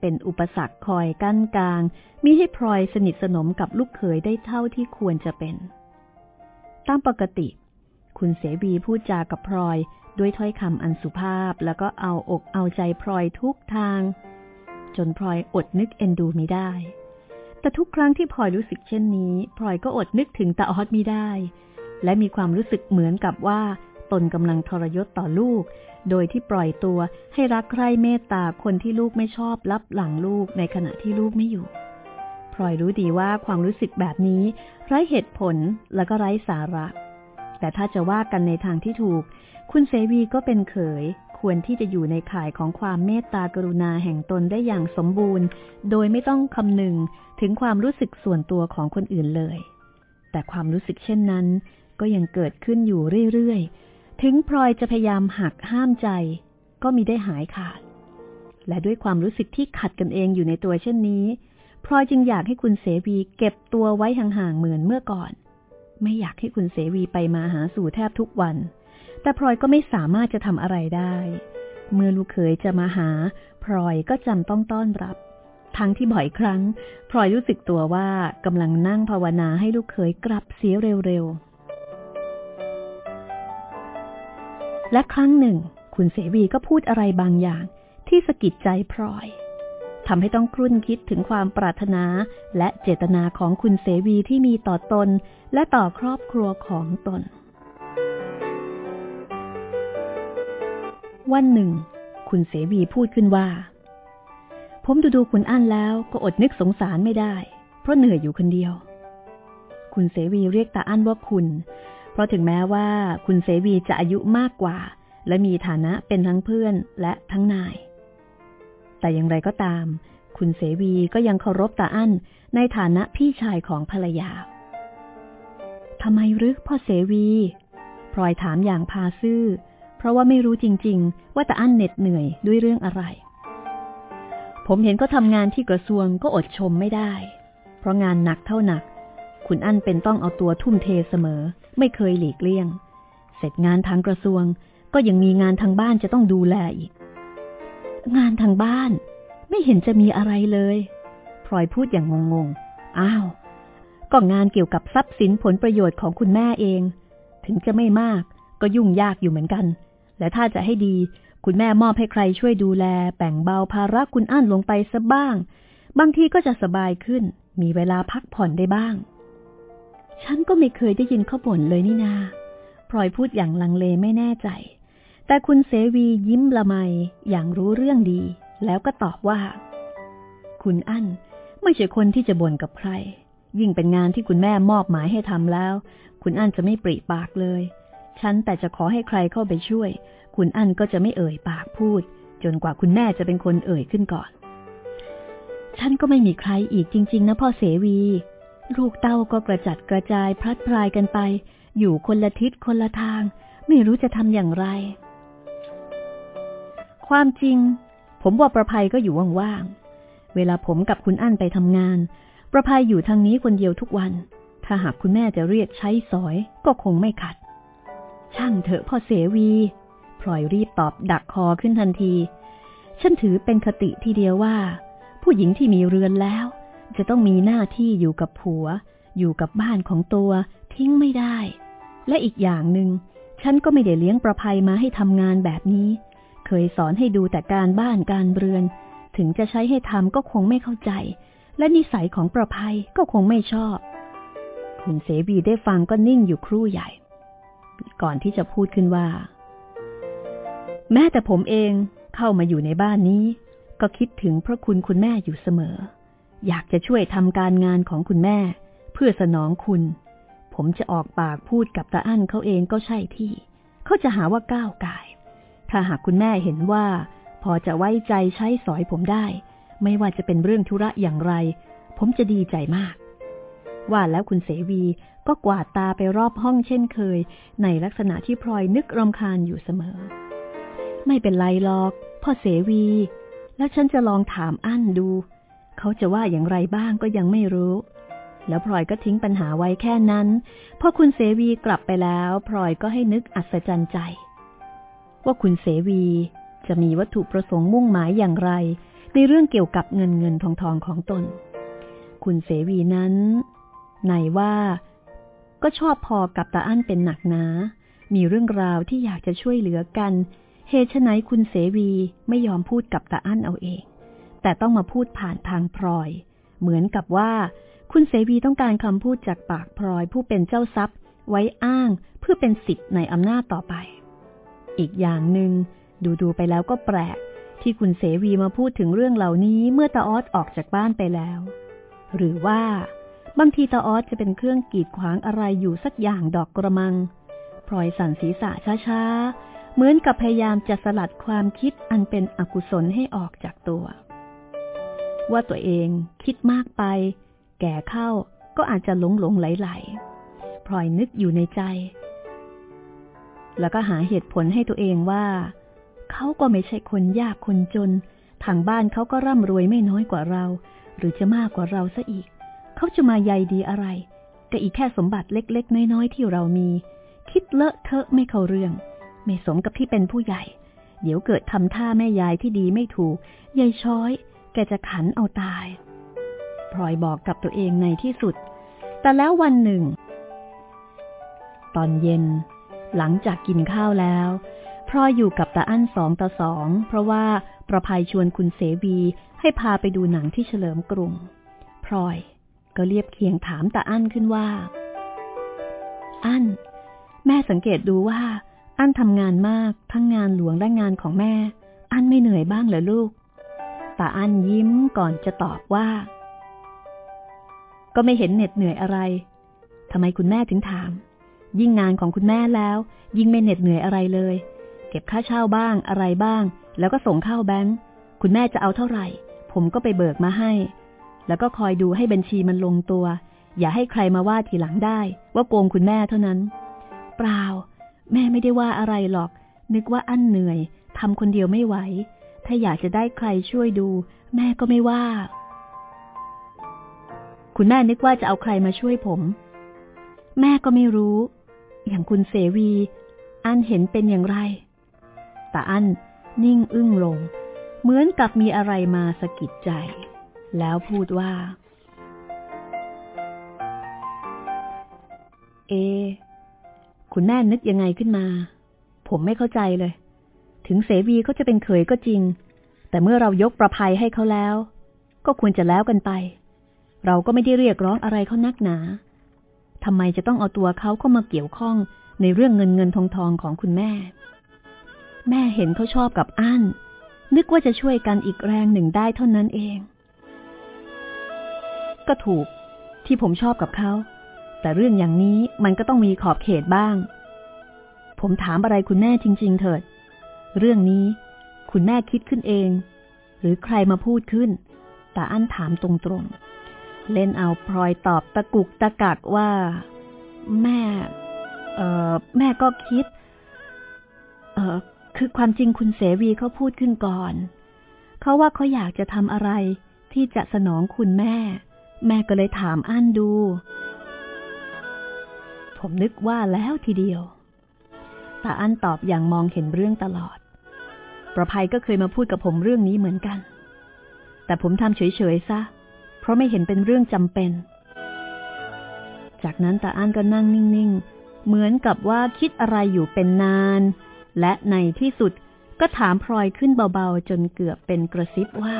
เป็นอุปสรรคคอยกั้นกลางมิให้พลอยสนิทสนมกับลูกเขยได้เท่าที่ควรจะเป็นตามปกติ คุณเสวีพูดจากับพลอยด้วยถ้อยคำอันสุภาพแล้วก็เอาอกเอาใจพลอยทุกทาง จนพลอยอดนึกเอ็นดูไม่ได้ แต่ทุกครั้งที่พลอยรู้สึกเช่นนี้พลอยก็อดนึกถึงตาออดไม่ได้ และมีความรู้สึกเหมือนกับว่าตนกำลังทรยศต่อลูก โดยที่ปล่อยตัวให้รักใคร่เมตตาคนที่ลูกไม่ชอบรับหลังลูกในขณะที่ลูกไม่อยู่พลอยรู้ดีว่าความรู้สึกแบบนี้ ไร้เหตุผลและก็ไร้สาระ แต่ถ้าจะว่ากันในทางที่ถูก คุณเสวีก็เป็นเขย ควรที่จะอยู่ในข่ายของความเมตตากรุณาแห่งตนได้อย่างสมบูรณ์ โดยไม่ต้องคำนึงถึงความรู้สึกส่วนตัวของคนอื่นเลย แต่ความรู้สึกเช่นนั้น ก็ยังเกิดขึ้นอยู่เรื่อยๆ ถึงพลอยจะพยายามหักห้ามใจ ก็มีได้หายขาด และด้วยความรู้สึกที่ขัดกันเองอยู่ในตัวเช่นนี้พลอยจึงอยากให้คุณเสวีเก็บตัวไว้ห่างๆเหมือนเมื่อก่อน ไม่อยากให้คุณเสวีไปมาหาสู่แทบทุกวัน แต่พลอยก็ไม่สามารถจะทำอะไรได้ เมื่อลูกเขยจะมาหา พลอยก็จำต้องต้อนรับ ทั้งที่บ่อยครั้ง พลอยรู้สึกตัวว่ากำลังนั่งภาวนาให้ลูกเขยกลับเสียเร็วๆ และครั้งหนึ่ง คุณเสวีก็พูดอะไรบางอย่างที่สะกิดใจพลอย ทำให้ต้องครุ่นคิดถึงความปรารถนาและเจตนาของคุณเสวีที่มีต่อตน และต่อครอบครัวของตน วันหนึ่ง คุณเสวีพูดขึ้นว่า ผมดูดูคุณอั้นแล้วก็อดนึกสงสารไม่ได้ เพราะเหนื่อยอยู่คนเดียว คุณเสวีเรียกตาอั้นว่าคุณ เพราะถึงแม้ว่าคุณเสวีจะอายุมากกว่า และมีฐานะเป็นทั้งเพื่อนและทั้งนาย แต่อย่างไรก็ตาม คุณเสวีก็ยังเคารพตาอั้นในฐานะพี่ชายของภรรยาทำไมรึพ่อเสวีพลอยถามอย่างพาซื่อ เพราะว่าไม่รู้จริง ๆ ว่าตาอั้นเหน็ดเหนื่อยด้วยเรื่องอะไร ผมเห็นก็ทำงานที่กระทรวงก็อดชมไม่ได้ เพราะงานหนักเท่าหนัก คุณอั้นเป็นต้องเอาตัวทุ่มเทเสมอ ไม่เคยหลีกเลี่ยง เสร็จงานทางกระทรวงก็ยังมีงานทางบ้านจะต้องดูแลอีก งานทางบ้าน ไม่เห็นจะมีอะไรเลยพลอยพูดอย่างงงๆ อ้าว ก็งานเกี่ยวกับทรัพย์สินผลประโยชน์ของคุณแม่เอง ถึงจะไม่มากก็ยุ่งยากอยู่เหมือนกัน และถ้าจะให้ดี คุณแม่มอบให้ใครช่วยดูแลแบ่งเบาภาระคุณอั้นลงไปซะบ้าง บางทีก็จะสบายขึ้น มีเวลาพักผ่อนได้บ้าง ฉันก็ไม่เคยได้ยินเขาบ่นเลยนี่นาพลอยพูดอย่างลังเลไม่แน่ใจ แต่คุณเสวียิ้มละไมอย่างรู้เรื่องดี แล้วก็ตอบว่า คุณอั้นไม่ใช่คนที่จะบ่นกับใคร ยิ่งเป็นงานที่คุณแม่มอบหมายให้ทำแล้ว คุณอั้นจะไม่ปริปากเลย ฉันแต่จะขอให้ใครเข้าไปช่วย คุณอั้นก็จะไม่เอ่ยปากพูด จนกว่าคุณแม่จะเป็นคนเอ่ยขึ้นก่อน ฉันก็ไม่มีใครอีกจริง ๆ นะพ่อเสวี ลูกเต้าก็กระจัดกระจายพลัดพรายกันไป อยู่คนละทิศคนละทาง ไม่รู้จะทำอย่างไร ความจริง ผมว่าประภัยก็อยู่ว่างๆ เวลาผมกับคุณอั้นไปทำงาน ประภัยอยู่ทางนี้คนเดียวทุกวัน ถ้าหากคุณแม่จะเรียกใช้สอยก็คงไม่ขัด ช่างเถอะพ่อเสวีพลอยรีบตอบดักคอขึ้นทันที ฉันถือเป็นคติทีเดียวว่า ผู้หญิงที่มีเรือนแล้ว จะต้องมีหน้าที่อยู่กับผัว อยู่กับบ้านของตัว ทิ้งไม่ได้ และอีกอย่างหนึง่งฉันก็ไม่ได้เลี้ยงประภัยมาให้ทำงานแบบนี้ เคยสอนให้ดูแต่การบ้านการเรือน ถึงจะใช้ให้ทำก็คงไม่เข้าใจ และนิสัยของประภัยก็คงไม่ชอบ คุณเสบีได้ฟังก็นิ่งอยู่ครู่ใหญ่ ก่อนที่จะพูดขึ้นว่า แม้แต่ผมเองเข้ามาอยู่ในบ้านนี้ ก็คิดถึงพระคุณคุณแม่อยู่เสมอ อยากจะช่วยทำการงานของคุณแม่ เพื่อสนองคุณ ผมจะออกปากพูดกับตาอั้นเขาเองก็ใช่ที่ เขาจะหาว่าก้าวไกาย ถ้าหากคุณแม่เห็นว่า พอจะไว้ใจใช้สอยผมได้ ไม่ว่าจะเป็นเรื่องธุระอย่างไร ผมจะดีใจมาก ว่าแล้วคุณเสวีก็กวาดตาไปรอบห้องเช่นเคย ในลักษณะที่พลอยนึกรำคาญอยู่เสมอ ไม่เป็นไรหรอก พ่อเสวี แล้วฉันจะลองถามอั้นดู เขาจะว่าอย่างไรบ้างก็ยังไม่รู้แล้วพลอยก็ทิ้งปัญหาไว้แค่นั้น พอคุณเสวีกลับไปแล้ว พลอยก็ให้นึกอัศจรรย์ใจ ว่าคุณเสวีจะมีวัตถุประสงค์มุ่งหมายอย่างไร ในเรื่องเกี่ยวกับเงินเงินทองทองของตน คุณเสวีนั้นไหนว่าก็ชอบพอกับตาอั้นเป็นหนักหนา มีเรื่องราวที่อยากจะช่วยเหลือกัน เหตุไนคุณเสวีไม่ยอมพูดกับตาอั้นเอาเอง แต่ต้องมาพูดผ่านทางพลอย เหมือนกับว่า คุณเสวีต้องการคำพูดจากปากพลอยผู้เป็นเจ้าทรัพย์ ไว้อ้างเพื่อเป็นสิทธิ์ในอำนาจต่อไป อีกอย่างหนึง่งดูดูไปแล้วก็แปลก ที่คุณเสวีมาพูดถึงเรื่องเหล่านี้เมื่อตาออสออกจากบ้านไปแล้ว หรือว่า บางทีตาออสจะเป็นเครื่องกีดขวางอะไรอยู่สักอย่างดอกกระมังพลอยสั่นศีรษะช้าๆ เหมือนกับพยายามจะสลัดความคิดอันเป็นอกุศลให้ออกจากตัว ว่าตัวเองคิดมากไป แก่เข้าก็อาจจะหลงหลงไหลๆพลอยนึกอยู่ในใจ แล้วก็หาเหตุผลให้ตัวเองว่า เขาก็ไม่ใช่คนยากคนจน ทางบ้านเขาก็ร่ำรวยไม่น้อยกว่าเรา หรือจะมากกว่าเราซะอีก เขาจะมาใยดีอะไรแต่อีกแค่สมบัติเล็กๆ น้อยๆ ที่เรามี คิดเลอะเทอะไม่เข้าเรื่อง ไม่สมกับที่เป็นผู้ใหญ่ เดี๋ยวเกิดทำท่าแม่ยายที่ดีไม่ถูกยายช้อย แกจะขันเอาตายพลอยบอกกับตัวเองในที่สุด แต่แล้ววันหนึ่ง ตอนเย็น หลังจากกินข้าวแล้วพลอยอยู่กับตาอั้นสองต่อสองเพราะว่าประภัยชวนคุณเสวีให้พาไปดูหนังที่เฉลิมกรุงพลอยก็เรียบเคียงถามตาอั้นขึ้นว่า อั้นแม่สังเกตดูว่า อั้นทำงานมากทั้งงานหลวงและงานของแม่ อั้นไม่เหนื่อยบ้างเหรอลูกตาอั้นยิ้มก่อนจะตอบว่า ก็ไม่เห็นเหน็ดเหนื่อยอะไรทำไมคุณแม่ถึงถาม ยิ่งงานของคุณแม่แล้ว ยิ่งไม่เหน็ดเหนื่อยอะไรเลย เก็บค่าเช่าบ้างอะไรบ้าง แล้วก็ส่งเข้าแบงค์คุณแม่จะเอาเท่าไหร่ ผมก็ไปเบิกมาให้ แล้วก็คอยดูให้บัญชีมันลงตัว อย่าให้ใครมาว่าทีหลังได้ ว่าโกงคุณแม่เท่านั้น เปล่า แม่ไม่ได้ว่าอะไรหรอก นึกว่าอั้นเหนื่อยทำคนเดียวไม่ไหว ถ้าอยากจะได้ใครช่วยดู แม่ก็ไม่ว่า คุณแม่นึกว่าจะเอาใครมาช่วยผม แม่ก็ไม่รู้ อย่างคุณเสวี อันเห็นเป็นอย่างไรตาอันนิ่งอึ้งลง เหมือนกับมีอะไรมาสะกิดใจ แล้วพูดว่า เอ คุณแม่นึกยังไงขึ้นมา ผมไม่เข้าใจเลย ถึงเสวีเขาจะเป็นเขยก็จริง แต่เมื่อเรายกประภัยให้เขาแล้ว ก็ควรจะแล้วกันไป เราก็ไม่ได้เรียกร้องอะไรเขานักหนา ทำไมจะต้องเอาตัวเขาเข้ามาเกี่ยวข้องในเรื่องเงินเงินทองทองของคุณแม่ แม่เห็นเขาชอบกับอั้นนึกว่าจะช่วยกันอีกแรงหนึ่งได้เท่านั้นเอง ก็ถูกที่ผมชอบกับเขา แต่เรื่องอย่างนี้มันก็ต้องมีขอบเขตบ้าง ผมถามอะไรคุณแม่จริง ๆ เถิด เรื่องนี้คุณแม่คิดขึ้นเอง หรือใครมาพูดขึ้น แต่อั้นถามตรงๆ เล่นเอาพลอยตอบตะกุกตะกักว่า แม่ เออแม่ก็คิด เออคือความจริงคุณเสวีเขาพูดขึ้นก่อน เขาว่าเขาอยากจะทำอะไรที่จะสนองคุณแม่ แม่ก็เลยถามอั้นดู ผมนึกว่าแล้วทีเดียวตาอั้นตอบอย่างมองเห็นเรื่องตลอด ประภัยก็เคยมาพูดกับผมเรื่องนี้เหมือนกัน แต่ผมทำเฉยๆซะเราะไม่เห็นเป็นเรื่องจำเป็น จากนั้นตาอั้นก็นั่งนิ่งๆ เหมือนกับว่าคิดอะไรอยู่เป็นนาน และในที่สุดก็ถามพลอยขึ้นเบาๆ จนเกือบเป็นกระซิบว่า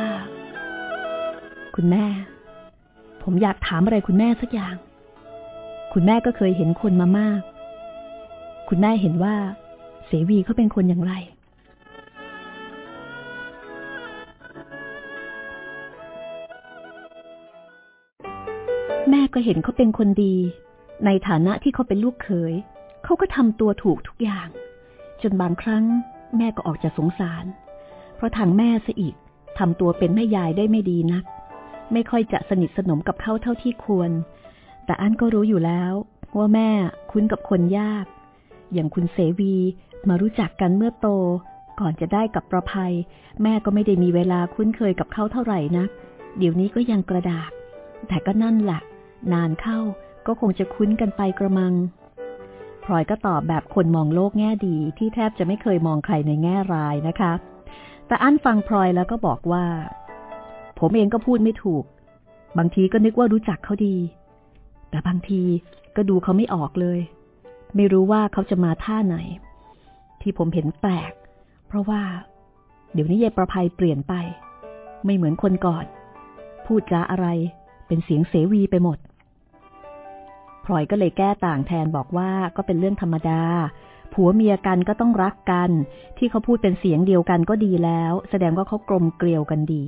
คุณแม่ ผมอยากถามอะไรคุณแม่สักอย่าง คุณแม่ก็เคยเห็นคนมามาก คุณแม่เห็นว่า เสวีเขาเป็นคนอย่างไร แม่ก็เห็นเขาเป็นคนดี ในฐานะที่เขาเป็นลูกเขยเขาก็ทำตัวถูกทุกอย่าง จนบางครั้งแม่ก็ออกจะสงสาร เพราะทางแม่ซะอีกทำตัวเป็นแม่ยายได้ไม่ดีนัก ไม่ค่อยจะสนิทสนมกับเขาเท่าที่ควร แต่อันก็รู้อยู่แล้ว ว่าแม่คุ้นกับคนยาก อย่างคุณเสวีมารู้จักกันเมื่อโต ก่อนจะได้กับประภัย แม่ก็ไม่ได้มีเวลาคุ้นเคยกับเขาเท่าไหร่นัก เดี๋ยวนี้ก็ยังกระดากแต่ก็นั่นแหละ นานเข้าก็คงจะคุ้นกันไปกระมังพลอยก็ตอบแบบคนมองโลกแง่ดีที่แทบจะไม่เคยมองใครในแง่ร้ายนะคะ แต่อั้นฟังพลอยแล้วก็บอกว่า ผมเองก็พูดไม่ถูก บางทีก็นึกว่ารู้จักเขาดี แต่บางทีก็ดูเขาไม่ออกเลย ไม่รู้ว่าเขาจะมาท่าไหน ที่ผมเห็นแปลก เพราะว่า เดี๋ยวนี้ยายประภัยเปลี่ยนไป ไม่เหมือนคนก่อน พูดจาอะไรเป็นเสียงเสวีไปหมด พลอยก็เลยแก้ต่างแทนบอกว่าก็เป็นเรื่องธรรมดา ผัวเมียกันก็ต้องรักกัน ที่เขาพูดเป็นเสียงเดียวกันก็ดีแล้ว แสดงว่าเขากลมเกลียวกันดี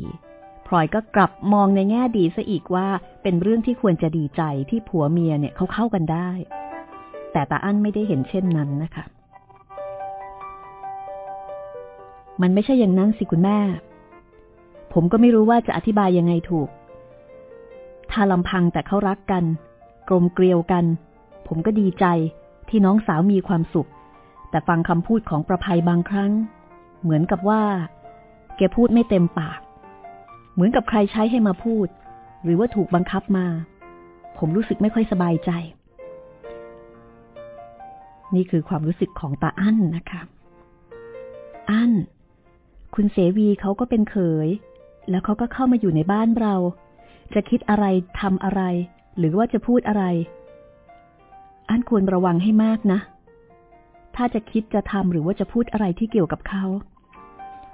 พลอยก็กลับมองในแง่ดีซะอีกว่า เป็นเรื่องที่ควรจะดีใจที่ผัวเมียเนี่ยเขาเข้ากันได้ แต่ตาอั้นไม่ได้เห็นเช่นนั้นนะคะ มันไม่ใช่อย่างนั้นสิคุณแม่ ผมก็ไม่รู้ว่าจะอธิบายยังไงถูก ถ้าลำพังแต่เขารักกัน กลมเกลียวกัน ผมก็ดีใจที่น้องสาวมีความสุข แต่ฟังคำพูดของประภัยบางครั้ง เหมือนกับว่า แกพูดไม่เต็มปาก เหมือนกับใครใช้ให้มาพูด หรือว่าถูกบังคับมา ผมรู้สึกไม่ค่อยสบายใจ นี่คือความรู้สึกของตาอั้นนะคะ อั้น คุณเสวีเขาก็เป็นเขย แล้วเขาก็เข้ามาอยู่ในบ้านเรา จะคิดอะไรทำอะไร หรือว่าจะพูดอะไร อันควรระวังให้มากนะ ถ้าจะคิดจะทำหรือว่าจะพูดอะไรที่เกี่ยวกับเขา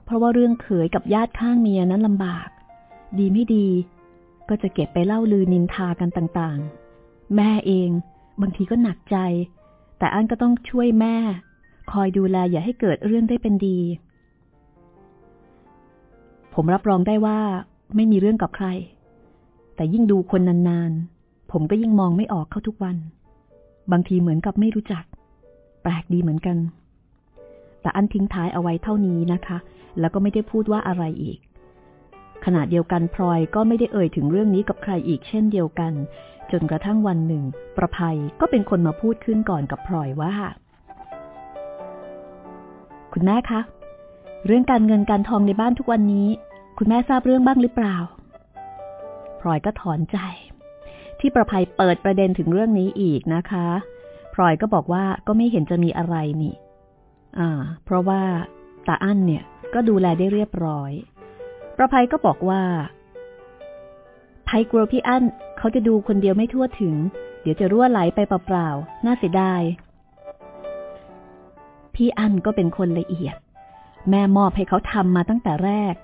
เพราะว่าเรื่องเขยกับญาติข้างเมียนั้นลำบาก ดีไม่ดี ก็จะเก็บไปเล่าลือนินทากันต่างๆ แม่เองบางทีก็หนักใจ แต่อันก็ต้องช่วยแม่ คอยดูแลอย่าให้เกิดเรื่องได้เป็นดี ผมรับรองได้ว่าไม่มีเรื่องกับใคร แต่ยิ่งดูคนนานๆ ผมก็ยิ่งมองไม่ออกเข้าทุกวัน บางทีเหมือนกับไม่รู้จัก แปลกดีเหมือนกัน แต่อันทิ้งท้ายเอาไว้เท่านี้นะคะ แล้วก็ไม่ได้พูดว่าอะไรอีก ขณะเดียวกันพลอยก็ไม่ได้เอ่ยถึงเรื่องนี้กับใครอีกเช่นเดียวกัน จนกระทั่งวันหนึ่ง ประภัยก็เป็นคนมาพูดขึ้นก่อนกับพลอยว่า คุณแม่คะ เรื่องการเงินการทองในบ้านทุกวันนี้ คุณแม่ทราบเรื่องบ้างหรือเปล่าพลอยก็ถอนใจ ที่ประภัยเปิดประเด็นถึงเรื่องนี้อีกนะคะพลอยก็บอกว่าก็ไม่เห็นจะมีอะไรนี่ อ่า เพราะว่าตาอั้นเนี่ย ก็ดูแลได้เรียบร้อย ประภัยก็บอกว่าภัยกลัวพี่อั้นเขาจะดูคนเดียวไม่ทั่วถึง เดี๋ยวจะรั่วไหลไปเปล่าๆ น่าเสียดาย พี่อั้นก็เป็นคนละเอียด แม่มอบให้เขาทำมาตั้งแต่แรก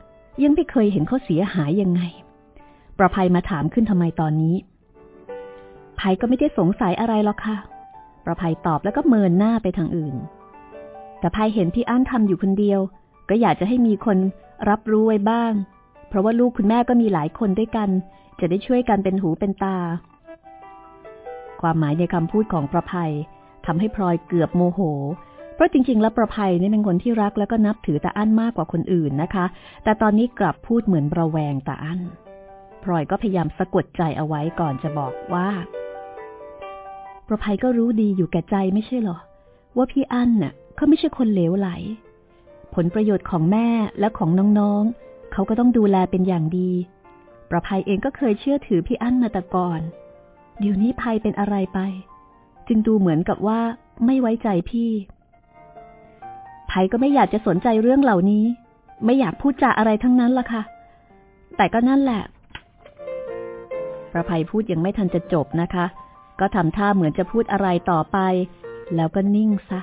ยังไม่เคยเห็นเขาเสียหายยังไง ประภัยมาถามขึ้นทำไมตอนนี้ ภัยก็ไม่ได้สงสัยอะไรหรอกค่ะ ประภัยตอบแล้วก็เมินหน้าไปทางอื่น แต่ภัยเห็นพี่อั้นทำอยู่คนเดียว ก็อยากจะให้มีคนรับรู้ไว้บ้าง เพราะว่าลูกคุณแม่ก็มีหลายคนด้วยกัน จะได้ช่วยกันเป็นหูเป็นตา ความหมายในคำพูดของประภัยทำให้พลอยเกือบโมโห เพราะจริง ๆ แล้วประภัยนี่เป็นคนที่รักแล้วก็นับถือตาอั้นมากกว่าคนอื่นนะคะ แต่ตอนนี้กลับพูดเหมือนระแวงตาอั้นพลอยก็พยายามสะกดใจเอาไว้ก่อนจะบอกว่า ประภัยก็รู้ดีอยู่แก่ใจไม่ใช่หรอ ว่าพี่อั้นเน่ะเขาไม่ใช่คนเหลวไหล ผลประโยชน์ของแม่และของน้องๆเขาก็ต้องดูแลเป็นอย่างดี ประภัยเองก็เคยเชื่อถือพี่อั้นมาแต่ก่อนเดี๋ยวนี้ภัยเป็นอะไรไป จึงดูเหมือนกับว่าไม่ไว้ใจพี่ภัยก็ไม่อยากจะสนใจเรื่องเหล่านี้ ไม่อยากพูดจาอะไรทั้งนั้นล่ะค่ะ แต่ก็นั่นแหละ ประภัยพูดยังไม่ทันจะจบนะคะ ก็ทำท่าเหมือนจะพูดอะไรต่อไป แล้วก็นิ่งซะ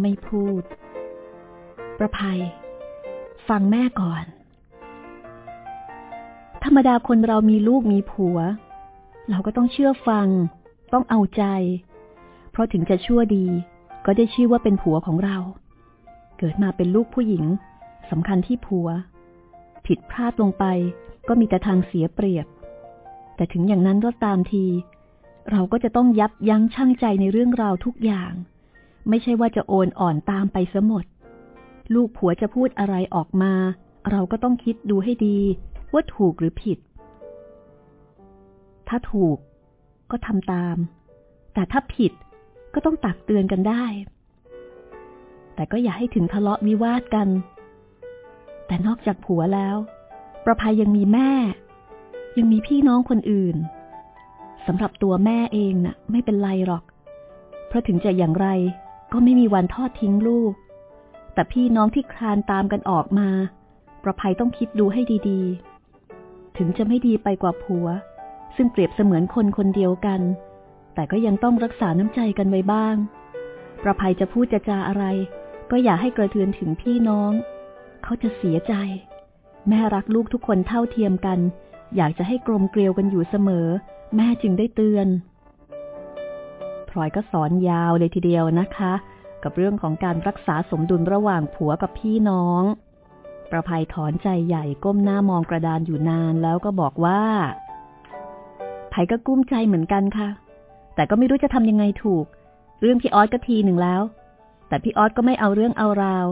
ไม่พูด ประภัย ฟังแม่ก่อน ธรรมดาคนเรามีลูกมีผัว เราก็ต้องเชื่อฟัง ต้องเอาใจ เพราะถึงจะชั่วดี ก็ได้ชื่อว่าเป็นผัวของเรา เกิดมาเป็นลูกผู้หญิงสำคัญที่ผัว ผิดพลาดลงไปก็มีแต่ทางเสียเปรียบ แต่ถึงอย่างนั้นก็ตามที เราก็จะต้องยับยั้งชั่งใจในเรื่องราวทุกอย่าง ไม่ใช่ว่าจะโอนอ่อนตามไปซะหมด ลูกผัวจะพูดอะไรออกมา เราก็ต้องคิดดูให้ดี ว่าถูกหรือผิด ถ้าถูกก็ทำตาม แต่ถ้าผิดก็ต้องตักเตือนกันได้ แต่ก็อย่าให้ถึงทะเลาะวิวาทกัน แต่นอกจากผัวแล้ว ประภัยยังมีแม่ ยังมีพี่น้องคนอื่น สำหรับตัวแม่เองนะ่ะ ไม่เป็นไรหรอก เพราะถึงจะอย่างไรก็ไม่มีวันทอดทิ้งลูก แต่พี่น้องที่คลานตามกันออกมา ประภัยต้องคิดดูให้ดีๆ ถึงจะไม่ดีไปกว่าผัว ซึ่งเปรียบเสมือนคนคนเดียวกัน แต่ก็ยังต้องรักษาน้ำใจกันไว้บ้าง ประภัยจะพูดจะจาอะไร ก็อย่าให้กระเทือนถึงพี่น้อง เขาจะเสียใจ แม่รักลูกทุกคนเท่าเทียมกัน อยากจะให้กลมเกลียวกันอยู่เสมอ แม่จึงได้เตือน พลอยก็สอนยาวเลยทีเดียวนะคะ กับเรื่องของการรักษาสมดุลระหว่างผัวกับพี่น้อง ประภัยถอนใจใหญ่ก้มหน้ามองกระดานอยู่นานแล้วก็บอกว่าไผก็กุ้มใจเหมือนกันค่ะ แต่ก็ไม่รู้จะทำยังไงถูก เรื่องพี่ออสก็ทีหนึ่งแล้ว แต่พี่ออสก็ไม่เอาเรื่องเอาราว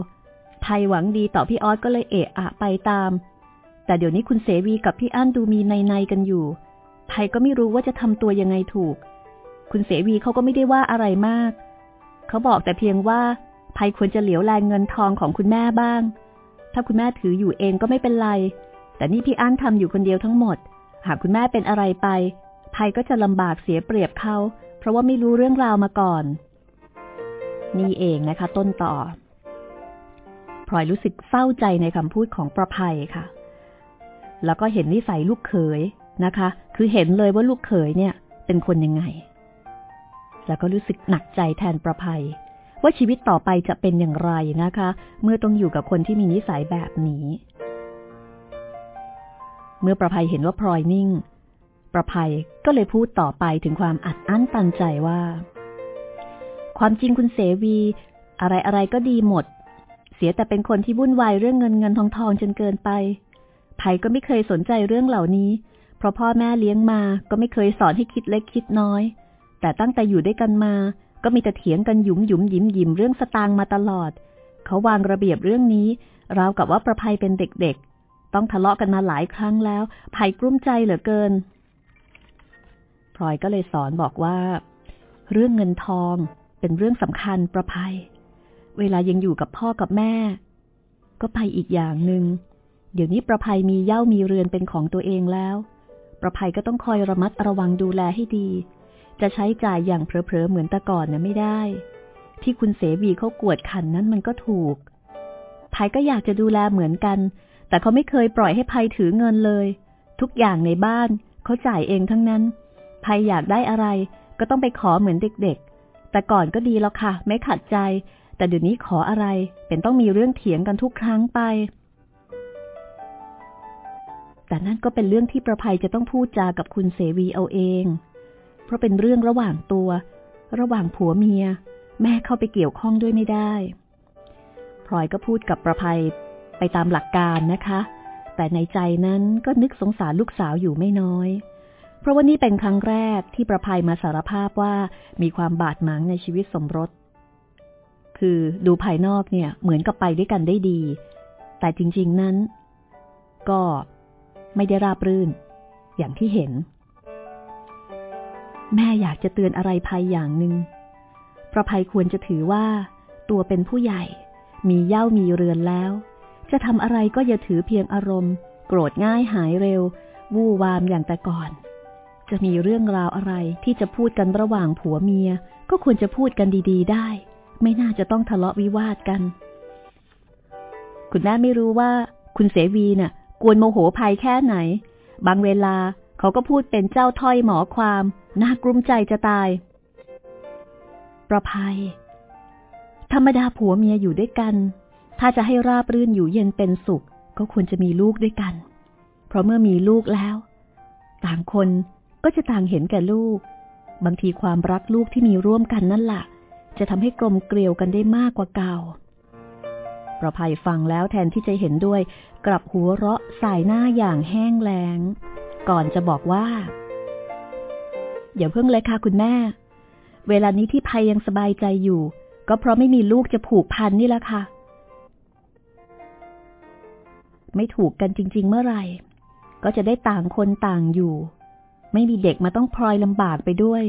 ไผหวังดีต่อพี่ออสก็เลยเอะอะไปตาม แต่เดี๋ยวนี้คุณเสวีกับพี่อั้นดูมีในในกันอยู่ ไผ่ก็ไม่รู้ว่าจะทำตัวยังไงถูก คุณเสวีเขาก็ไม่ได้ว่าอะไรมาก เขาบอกแต่เพียงว่าไผ่ควรจะเหลียวแลเงินทองของคุณแม่บ้าง ถ้าคุณแม่ถืออยู่เองก็ไม่เป็นไร แต่นี่พี่อั้นทำอยู่คนเดียวทั้งหมด หากคุณแม่เป็นอะไรไปภัยก็จะลำบากเสียเปรียบเขา เพราะว่าไม่รู้เรื่องราวมาก่อน นี่เองนะคะ ต้นต่อพลอยรู้สึกเศร้าใจในคำพูดของประภัยค่ะ แล้วก็เห็นนิสัยลูกเขย นะคะ คือเห็นเลยว่าลูกเขยเนี่ย เป็นคนยังไง แล้วก็รู้สึกหนักใจแทนประภัย ว่าชีวิตต่อไปจะเป็นอย่างไรนะคะ เมื่อต้องอยู่กับคนที่มีนิสัยแบบนี้ เมื่อประภัยเห็นว่าพลอยนิ่ง ประภัยก็เลยพูดต่อไปถึงความอัดอั้นตันใจว่า ความจริงคุณเสวี อะไรอะไรก็ดีหมด เสียแต่เป็นคนที่วุ่นวายเรื่องเงินเงินทองทองจนเกินไปไผ่ก็ไม่เคยสนใจเรื่องเหล่านี้ เพราะพ่อแม่เลี้ยงมาก็ไม่เคยสอนให้คิดเล็กคิดน้อย แต่ตั้งแต่อยู่ด้วยกันมา ก็มีแต่เถียงกันหยุมหยุมยิ้มยิ้มเรื่องสตางค์มาตลอด เขาวางระเบียบเรื่องนี้ ราวกับว่าประภัยเป็นเด็กๆ ต้องทะเลาะกันมาหลายครั้งแล้วภัยกลุ้มใจเหลือเกินพลอยก็เลยสอนบอกว่า เรื่องเงินทองเป็นเรื่องสำคัญประภัย เวลายังอยู่กับพ่อกับแม่ ก็ไปอีกอย่างหนึง่งเดี๋ยวนี้ประภัยมีเย่ามีเรือนเป็นของตัวเองแล้ว ประภัยก็ต้องคอยระมัดระวังดูแลให้ดี จะใช้จ่ายอย่างเพลอๆเหมือนแต่ก่อนเนี่ยไม่ได้ ที่คุณเสวีเขากวดขันนั้นมันก็ถูกภัยก็อยากจะดูแลเหมือนกัน แต่เขาไม่เคยปล่อยให้ภัยถือเงินเลย ทุกอย่างในบ้านเขาจ่ายเองทั้งนั้นภัยอยากได้อะไรก็ต้องไปขอเหมือนเด็กๆ แต่ก่อนก็ดีแล้วค่ะ ไม่ขัดใจ แต่เดี๋ยวนี้ขออะไรเป็นต้องมีเรื่องเถียงกันทุกครั้งไป แต่นั่นก็เป็นเรื่องที่ประภัยจะต้องพูดจากับคุณเสวีเอาเอง เพราะเป็นเรื่องระหว่างตัว ระหว่างผัวเมีย แม่เข้าไปเกี่ยวข้องด้วยไม่ได้พลอยก็พูดกับประภัยไปตามหลักการนะคะ แต่ในใจนั้นก็นึกสงสารลูกสาวอยู่ไม่น้อย เพราะว่านี่เป็นครั้งแรกที่ประภัยมาสารภาพว่ามีความบาดหมางในชีวิตสมรส คือดูภายนอกเนี่ยเหมือนกับไปด้วยกันได้ดี แต่จริง ๆนั้น ก็ ไม่ได้ราบรื่น อย่างที่เห็น แม่อยากจะเตือนอะไรภัยอย่างหนึ่งปราะภัยควรจะถือว่า ตัวเป็นผู้ใหญ่ มีเย่ามีเรือนแล้ว จะทำอะไรก็อย่าถือเพียงอารมณ์ โกรธง่ายหายเร็ว วู่วามอย่างแต่ก่อน จะมีเรื่องราวอะไรที่จะพูดกันระหว่างผัวเมีย ก็ควรจะพูดกันดีๆ ได้ ไม่น่าจะต้องทะเลาะวิวาทกัน คุณแม่ไม่รู้ว่าคุณเสวีนะ่ะ กวนโมโหภัยแค่ไหน บางเวลาเขาก็พูดเป็นเจ้าถ้อยหมอความ น่ากลุ้มใจจะตาย ประภัย ธรรมดาผัวเมียอยู่ด้วยกัน ถ้าจะให้ราบรื่นอยู่เย็นเป็นสุข ก็ควรจะมีลูกด้วยกัน เพราะเมื่อมีลูกแล้ว ต่างคนก็จะต่างเห็นแก่ลูก บางทีความรักลูกที่มีร่วมกันนั่นแหละจะทำให้กลมเกลียวกันได้มากกว่าเก่าประภัยฟังแล้วแทนที่จะเห็นด้วย กลับหัวเราะสายหน้าอย่างแห้งแล้ง ก่อนจะบอกว่า อย่าเพิ่งเลยค่ะคุณแม่ เวลานี้ที่ภัยยังสบายใจอยู่ ก็เพราะไม่มีลูกจะผูกพันนี่แหละค่ะ ไม่ถูกกันจริง ๆ เมื่อไหร่ ก็จะได้ต่างคนต่างอยู่ ไม่มีเด็กมาต้องพลอยลำบากไปด้วย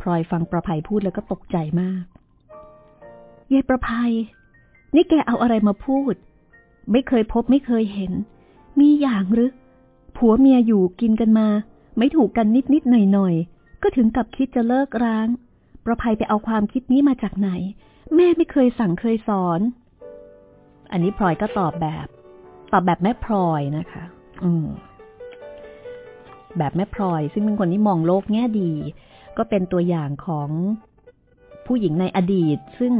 พลอยฟังประภัยพูดแล้วก็ตกใจมากเยประภัย นี่แกเอาอะไรมาพูด ไม่เคยพบไม่เคยเห็น มีอย่างหรือผัวเมียอยู่กินกันมา ไม่ถูกกันนิดนิดหน่อยหน่อยก็ถึงกับคิดจะเลิกร้าง ประภัยไปเอาความคิดนี้มาจากไหน แม่ไม่เคยสั่งเคยสอน อันนี้พลอยก็ตอบแบบ ตอบแบบแม่พลอยนะคะ อืม แบบแม่พลอย ซึ่งเป็นคนที่มองโลกแง่ดี ก็เป็นตัวอย่างของผู้หญิงในอดีต ซึ่ง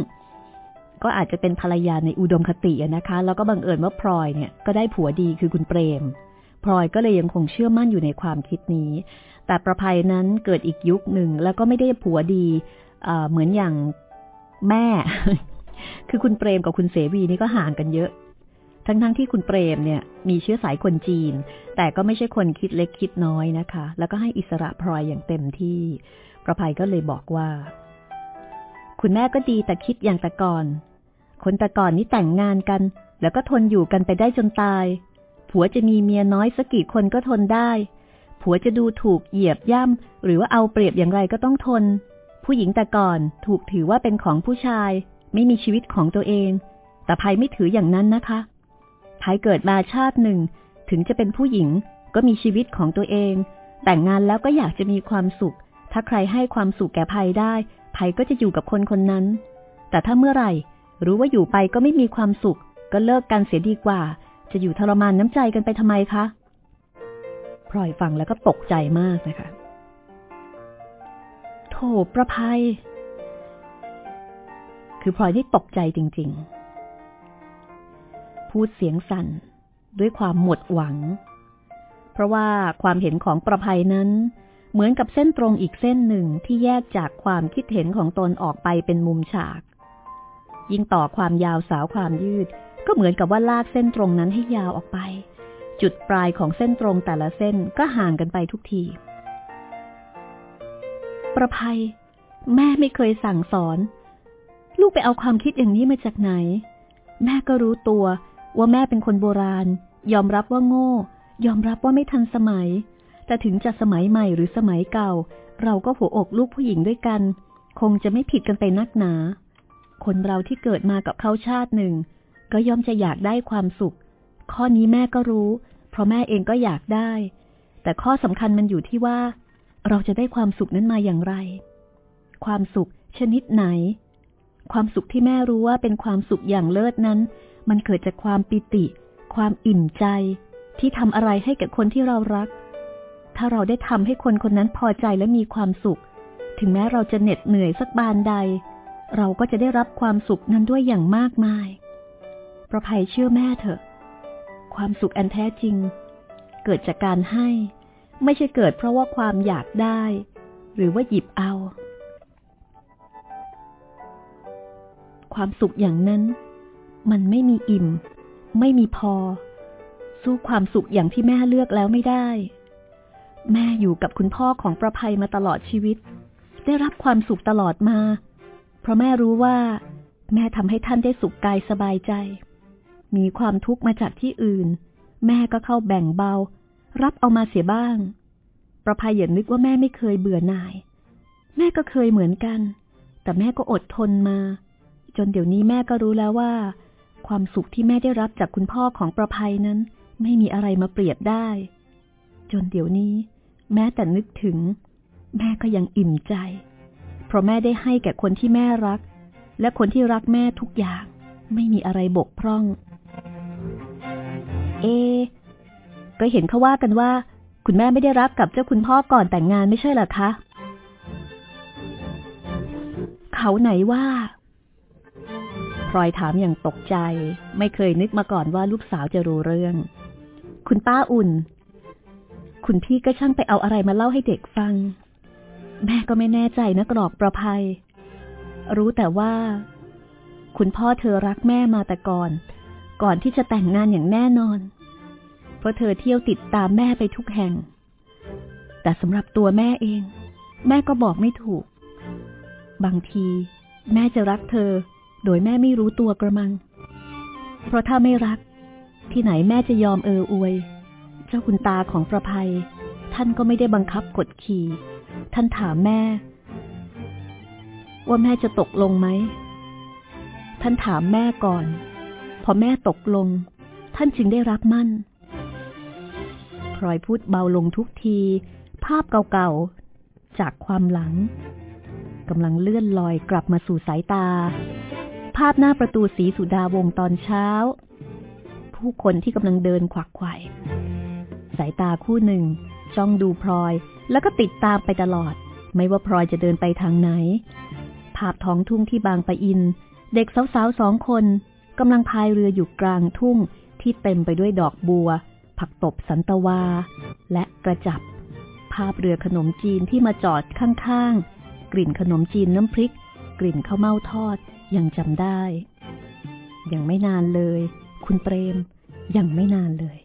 ก็อาจจะเป็นภรรยาในอุดมคตินะคะ แล้วก็บังเอิญว่าพลอยเนี่ยก็ได้ผัวดีคือคุณเปรมพลอยก็เลยยังคงเชื่อมั่นอยู่ในความคิดนี้ แต่ประภัยนั้นเกิดอีกยุคหนึ่งแล้วก็ไม่ได้ผัวดีเหมือนอย่างแม่ คือคุณเปรมกับคุณเสวีนี่ก็ห่างกันเยอะ ทั้งๆทที่คุณเปรมเนี่ย มีเชื้อสายคนจีน แต่ก็ไม่ใช่คนคิดเล็กคิดน้อยนะคะ แล้วก็ให้อิสระพลอยอย่างเต็มที่ ประภัยก็เลยบอกว่า คุณแม่ก็ดีแต่คิดอย่างแต่ก่อน คนแต่ก่อนนี่แต่งงานกัน แล้วก็ทนอยู่กันไปได้จนตาย ผัวจะมีเมียน้อยสักกี่คนก็ทนได้ ผัวจะดูถูกเหยียบย่ำหรือว่าเอาเปรียบอย่างไรก็ต้องทน ผู้หญิงแต่ก่อนถูกถือว่าเป็นของผู้ชาย ไม่มีชีวิตของตัวเอง แต่ภัยไม่ถืออย่างนั้นนะคะภัยเกิดมาชาติหนึ่ง ถึงจะเป็นผู้หญิงก็มีชีวิตของตัวเอง แต่งงานแล้วก็อยากจะมีความสุข ถ้าใครให้ความสุขแก่ภัยได้ภัยก็จะอยู่กับคนคนนั้น แต่ถ้าเมื่อไหร่ รู้ว่าอยู่ไปก็ไม่มีความสุข ก็เลิกกันเสียดีกว่า จะอยู่ทรมานน้ำใจกันไปทำไมคะพลอยฟังแล้วก็ตกใจมากนะคะโถประภัย คือพลอยที่ตกใจจริง ๆ พูดเสียงสั่นด้วยความหมดหวัง เพราะว่าความเห็นของประภัยนั้น เหมือนกับเส้นตรงอีกเส้นหนึ่งที่แยกจากความคิดเห็นของตนออกไปเป็นมุมฉาก ยิ่งต่อความยาวสาวความยืด ก็เหมือนกับว่าลากเส้นตรงนั้นให้ยาวออกไป จุดปลายของเส้นตรงแต่ละเส้นก็ห่างกันไปทุกที ประภัย แม่ไม่เคยสั่งสอน ลูกไปเอาความคิดอย่างนี้มาจากไหน แม่ก็รู้ตัวว่าแม่เป็นคนโบราณ ยอมรับว่าโง่ ยอมรับว่าไม่ทันสมัย แต่ถึงจะสมัยใหม่หรือสมัยเก่า เราก็หัวอกลูกผู้หญิงด้วยกัน คงจะไม่ผิดกันไปนักหนา คนเราที่เกิดมากับเขาชาติหนึ่ง ก็ย่อมจะอยากได้ความสุข ข้อนี้แม่ก็รู้ เพราะแม่เองก็อยากได้ แต่ข้อสำคัญมันอยู่ที่ว่า เราจะได้ความสุขนั้นมาอย่างไร ความสุขชนิดไหน ความสุขที่แม่รู้ว่าเป็นความสุขอย่างเลิศนั้น มันเกิดจากความปิติ ความอิ่มใจ ที่ทำอะไรให้กับคนที่เรารัก ถ้าเราได้ทำให้คนคนนั้นพอใจและมีความสุข ถึงแม้เราจะเหน็ดเหนื่อยสักบานใด เราก็จะได้รับความสุขนั้นด้วยอย่างมากมายประภัยเชื่อแม่เถอะ ความสุขอันแท้จริง เกิดจากการให้ ไม่ใช่เกิดเพราะว่าความอยากได้ หรือว่าหยิบเอา ความสุขอย่างนั้น มันไม่มีอิ่ม ไม่มีพอ สู้ความสุขอย่างที่แม่เลือกแล้วไม่ได้ แม่อยู่กับคุณพ่อของประภัยมาตลอดชีวิต ได้รับความสุขตลอดมา เพราะแม่รู้ว่า แม่ทำให้ท่านได้สุขกายสบายใจ มีความทุกข์มาจากที่อื่น แม่ก็เข้าแบ่งเบา รับเอามาเสียบ้าง ประภัยอย่านึกว่าแม่ไม่เคยเบื่อหน่าย แม่ก็เคยเหมือนกัน แต่แม่ก็อดทนมา จนเดี๋ยวนี้แม่ก็รู้แล้วว่า ความสุขที่แม่ได้รับจากคุณพ่อของประภัยนั้น ไม่มีอะไรมาเปรียบได้ จนเดี๋ยวนี้ แม้แต่นึกถึง แม่ก็ยังอิ่มใจ ราะแม่ได้ให้แก่คนที่แม่รัก และคนที่รักแม่ทุกอย่าง ไม่มีอะไรบกพร่อง เอ ก็เห็นเขาว่ากันว่า คุณแม่ไม่ได้รักกับเจ้าคุณพ่อก่อนแต่งงานไม่ใช่หรอคะ เขาไหนว่าพลอยถามอย่างตกใจ ไม่เคยนึกมาก่อนว่าลูกสาวจะรู้เรื่อง คุณป้าอุ่น คุณพี่ก็ช่างไปเอาอะไรมาเล่าให้เด็กฟัง แม่ก็ไม่แน่ใจนะกรอกประภัย รู้แต่ว่า คุณพ่อเธอรักแม่มาแต่ก่อน ก่อนที่จะแต่งงานอย่างแน่นอน เพราะเธอเที่ยวติดตามแม่ไปทุกแห่ง แต่สำหรับตัวแม่เอง แม่ก็บอกไม่ถูก บางที แม่จะรักเธอ โดยแม่ไม่รู้ตัวกระมัง เพราะถ้าไม่รัก ที่ไหนแม่จะยอมเอออวย เจ้าคุณตาของประภัย ท่านก็ไม่ได้บังคับกดขี่ ท่านถามแม่ ว่าแม่จะตกลงไหม ท่านถามแม่ก่อน พอแม่ตกลง ท่านจึงได้รับมั่นพลอยพูดเบาลงทุกที ภาพเก่าๆ จากความหลังกำลังเลื่อนลอยกลับมาสู่สายตา ภาพหน้าประตูสีสุดาวงตอนเช้า ผู้คนที่กำลังเดินขวักไขว่สายตาคู่หนึ่ง จ้องดูพลอย แล้วก็ติดตามไปตลอด ไม่ว่าพลอยจะเดินไปทางไหน ภาพท้องทุ่งที่บางปะอิน เด็กสาวๆสองคนกำลังพายเรืออยู่กลางทุ่งที่เต็มไปด้วยดอกบัว ผักตบสันตวา และกระจับ ภาพเรือขนมจีนที่มาจอดข้างๆ กลิ่นขนมจีนน้ำพริก กลิ่นข้าวเม่าทอดยังจำได้ ยังไม่นานเลย คุณเปรมยังไม่นานเลย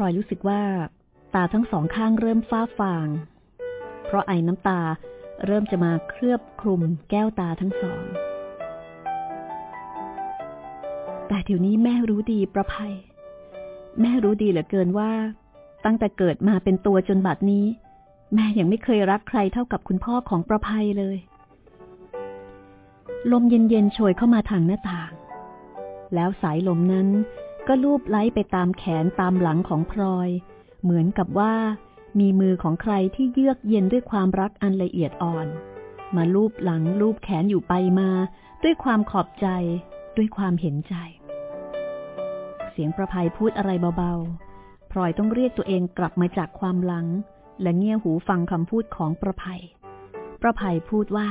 ลอยรู้สึกว่า ตาทั้งสองข้างเริ่มฟ้าฟาง เพราะไอ้น้ำตาเริ่มจะมาเคลือบคลุมแก้วตาทั้งสอง แต่เดี๋ยวนี้แม่รู้ดีประภัย แม่รู้ดีเหลือเกินว่า ตั้งแต่เกิดมาเป็นตัวจนบัดนี้ แม่ยังไม่เคยรักใครเท่ากับคุณพ่อของประภัยเลย ลมเย็นๆโชยเข้ามาทางหน้าต่าง แล้วสายลมนั้น ก็ลูบไล้ไปตามแขนตามหลังของพลอย เหมือนกับว่า มีมือของใครที่เยือกเย็นด้วยความรักอันละเอียดอ่อน มาลูบหลังลูบแขนอยู่ไปมา ด้วยความขอบใจ ด้วยความเห็นใจ เสียงประภัยพูดอะไรเบาๆพลอยต้องเรียกตัวเองกลับมาจากความหลัง และเงี่ยหูฟังคำพูดของประภัย ประภัยพูดว่า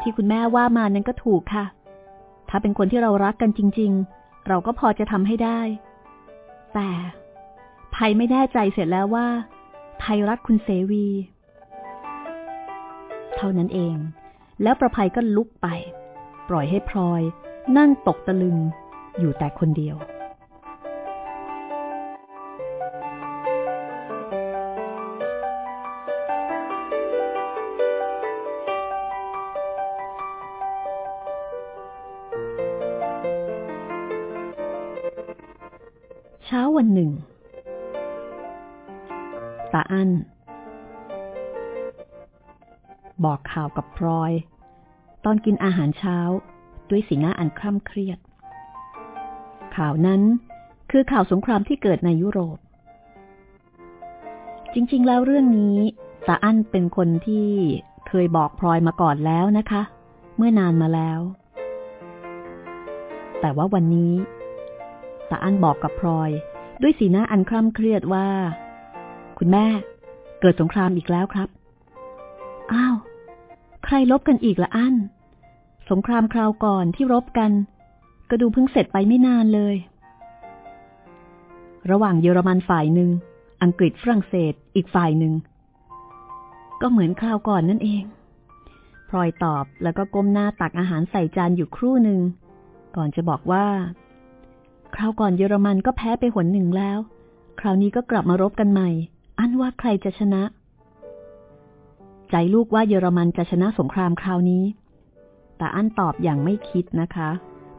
ที่คุณแม่ว่ามานั้นก็ถูกค่ะถ้าเป็นคนที่เรารักกันจริง ๆ เราก็พอจะทำให้ได้ แต่ภัยไม่แน่ใจเสร็จแล้วว่าภัยรักคุณเสวี เท่านั้นเอง แล้วประภัยก็ลุกไป ปล่อยให้พลอยนั่งตกตะลึงอยู่แต่คนเดียว ช้าวันหนึ่ง ตาอั้นบอกข่าวกับพลอย ตอนกินอาหารเช้าด้วยสีหน้าอันคร่ำเครียด ข่าวนั้นคือข่าวสงครามที่เกิดในยุโรป จริง ๆ แล้วเรื่องนี้ตาอั้นเป็นคนที่เคยบอกพลอยมาก่อนแล้วนะคะ เมื่อนานมาแล้ว แต่ว่าวันนี้ ตาอั้นบอกกับพลอย ด้วยสีหน้าอันคร่ำเครียดว่า คุณแม่ เกิดสงครามอีกแล้วครับ อ้าว ใครลบกันอีกละอั้น สงครามคราวก่อนที่รบกัน ก็ดูเพิ่งเสร็จไปไม่นานเลย ระหว่างเยอรมันฝ่ายหนึ่ง อังกฤษฝรั่งเศสอีกฝ่ายหนึ่ง ก็เหมือนคราวก่อนนั่นเองพลอยตอบแล้วก็ก้มหน้าตักอาหารใส่จานอยู่ครู่หนึ่ง ก่อนจะบอกว่า คราวก่อนเยอรมันก็แพ้ไปหนหนึ่งแล้ว คราวนี้ก็กลับมารบกันใหม่ อันว่าใครจะชนะ ใจลูกว่าเยอรมันจะชนะสงครามคราวนี้ แต่อันตอบอย่างไม่คิดนะคะ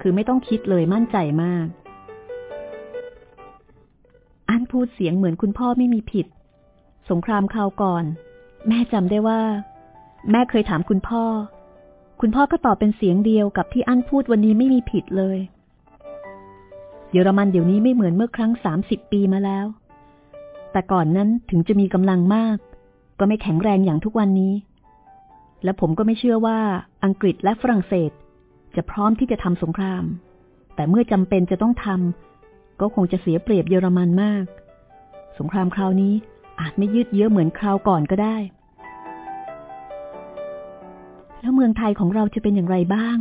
คือไม่ต้องคิดเลยมั่นใจมาก อันพูดเสียงเหมือนคุณพ่อไม่มีผิด สงครามคราวก่อน แม่จำได้ว่า แม่เคยถามคุณพ่อ คุณพ่อก็ตอบเป็นเสียงเดียวกับที่อันพูดวันนี้ไม่มีผิดเลย เยอรมันเดี๋ยวนี้ไม่เหมือนเมื่อครั้งสามสิบปีมาแล้ว แต่ก่อนนั้นถึงจะมีกำลังมาก ก็ไม่แข็งแรงอย่างทุกวันนี้ และผมก็ไม่เชื่อว่าอังกฤษและฝรั่งเศส จะพร้อมที่จะทำสงคราม แต่เมื่อจำเป็นจะต้องทำก็คงจะเสียเปรียบเยอรมันมาก สงครามคราวนี้อาจไม่ยืดเยื้อเหมือนคราวก่อนก็ได้ แล้วเมืองไทยของเราจะเป็นอย่างไรบ้าง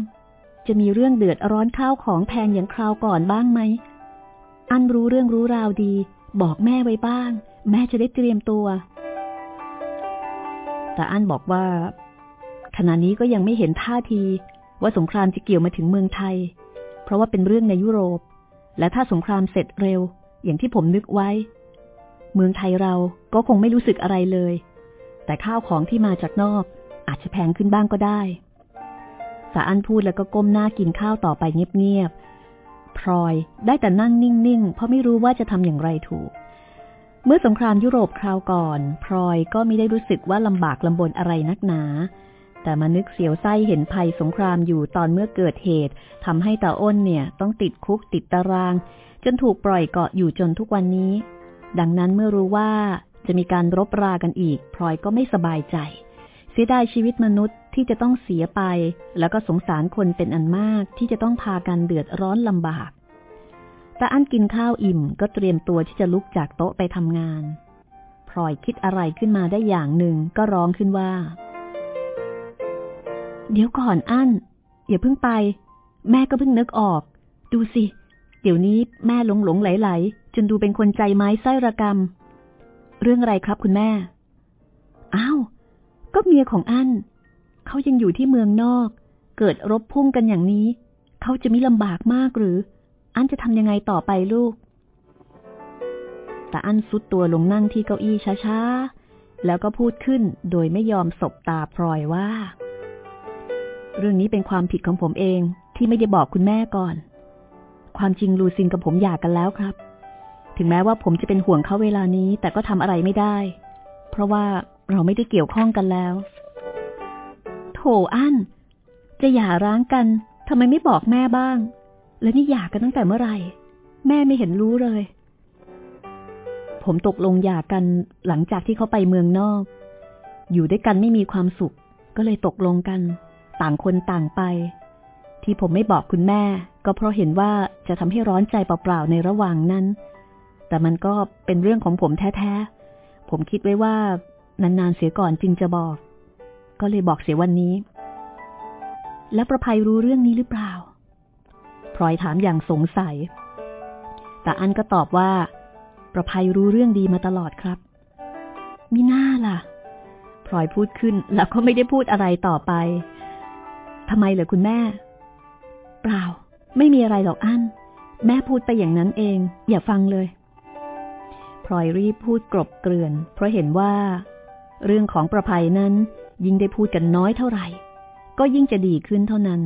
จะมีเรื่องเดือดร้อนข้าวของแพงอย่างคราวก่อนบ้างไหม อันรู้เรื่องรู้ราวดี บอกแม่ไว้บ้าง แม่จะได้เตรียมตัว แต่อันบอกว่า ขณะนี้ก็ยังไม่เห็นท่าทีว่าสงครามจะเกี่ยวมาถึงเมืองไทย เพราะว่าเป็นเรื่องในยุโรป และถ้าสงครามเสร็จเร็ว อย่างที่ผมนึกไว้ เมืองไทยเราก็คงไม่รู้สึกอะไรเลย แต่ข้าวของที่มาจากนอกอาจจะแพงขึ้นบ้างก็ได้ สาอันพูดแล้วก็ก้มหน้ากินข้าวต่อไปเงียบๆ พลอยได้แต่นั่งนิ่งๆ เพราะไม่รู้ว่าจะทำอย่างไรถูก เมื่อสงครามยุโรปคราวก่อน พลอยก็ไม่ได้รู้สึกว่าลำบากลำบนอะไรนักหนา แต่มานึกเสียวไส้เห็นภัยสงครามอยู่ตอนเมื่อเกิดเหตุทำให้ตาอ้นเนี่ยต้องติดคุกติดตาราง จนถูกปล่อยเกาะอยู่จนทุกวันนี้ ดังนั้นเมื่อรู้ว่าจะมีการรบรากันอีก พลอยก็ไม่สบายใจ เสียดายชีวิตมนุษย์ที่จะต้องเสียไป แล้วก็สงสารคนเป็นอันมากที่จะต้องพากันเดือดร้อนลำบาก แต่อันกินข้าวอิ่มก็เตรียมตัวที่จะลุกจากโต๊ะไปทำงาน พลอยคิดอะไรขึ้นมาได้อย่างหนึ่งก็ร้องขึ้นว่า เดี๋ยวก่อนอั้นอย่าเพิ่งไป แม่ก็เพิ่งนึกออก ดูสิ เดี๋ยวนี้แม่หลงหลงไหลๆจนดูเป็นคนใจไม้ไส้ระกำเรื่องอะไรครับคุณแม่ อ้าว ก็เมียของอั้นเขายังอยู่ที่เมืองนอก เกิดรบพุ่งกันอย่างนี้ เขาจะมีลำบากมากหรือ อั้นจะทำยังไงต่อไปลูก แต่อั้นซุดตัวลงนั่งที่เก้าอี้ช้าๆ แล้วก็พูดขึ้นโดยไม่ยอมสบตาพลอยว่า เรื่องนี้เป็นความผิดของผมเองที่ไม่ได้บอกคุณแม่ก่อน ความจริงลูซินกับผมหย่ากันแล้วครับ ถึงแม้ว่าผมจะเป็นห่วงเขาเวลานี้ แต่ก็ทำอะไรไม่ได้ เพราะว่า เราไม่ได้เกี่ยวข้องกันแล้ว โถอั้น จะหย่าร้างกันทำไมไม่บอกแม่บ้าง แล้วนี่หย่ากันตั้งแต่เมื่อไหร่ แม่ไม่เห็นรู้เลย ผมตกลงหย่ากันหลังจากที่เขาไปเมืองนอก อยู่ด้วยกันไม่มีความสุข ก็เลยตกลงกัน ต่างคนต่างไป ที่ผมไม่บอกคุณแม่ ก็เพราะเห็นว่าจะทำให้ร้อนใจเปล่าๆในระหว่างนั้น แต่มันก็เป็นเรื่องของผมแท้ๆผมคิดไว้ว่า นานๆเสียก่อนจึงจะบอก ก็เลยบอกเสียวันนี้ แล้วประภัยรู้เรื่องนี้หรือเปล่าพลอยถามอย่างสงสัย แต่อันก็ตอบว่า ประภัยรู้เรื่องดีมาตลอดครับมิน่าล่ะพลอยพูดขึ้นแล้วก็ไม่ได้พูดอะไรต่อไปทำไมเหรอคุณแม่ เปล่า ไม่มีอะไรหรอกอันแม่พูดไปอย่างนั้นเอง อย่าฟังเลยพลอยรีบพูดกรบเกลื่อน เพราะเห็นว่า เรื่องของประภัยนั้น ยิ่งได้พูดกันน้อยเท่าไหร่ ก็ยิ่งจะดีขึ้นเท่านั้น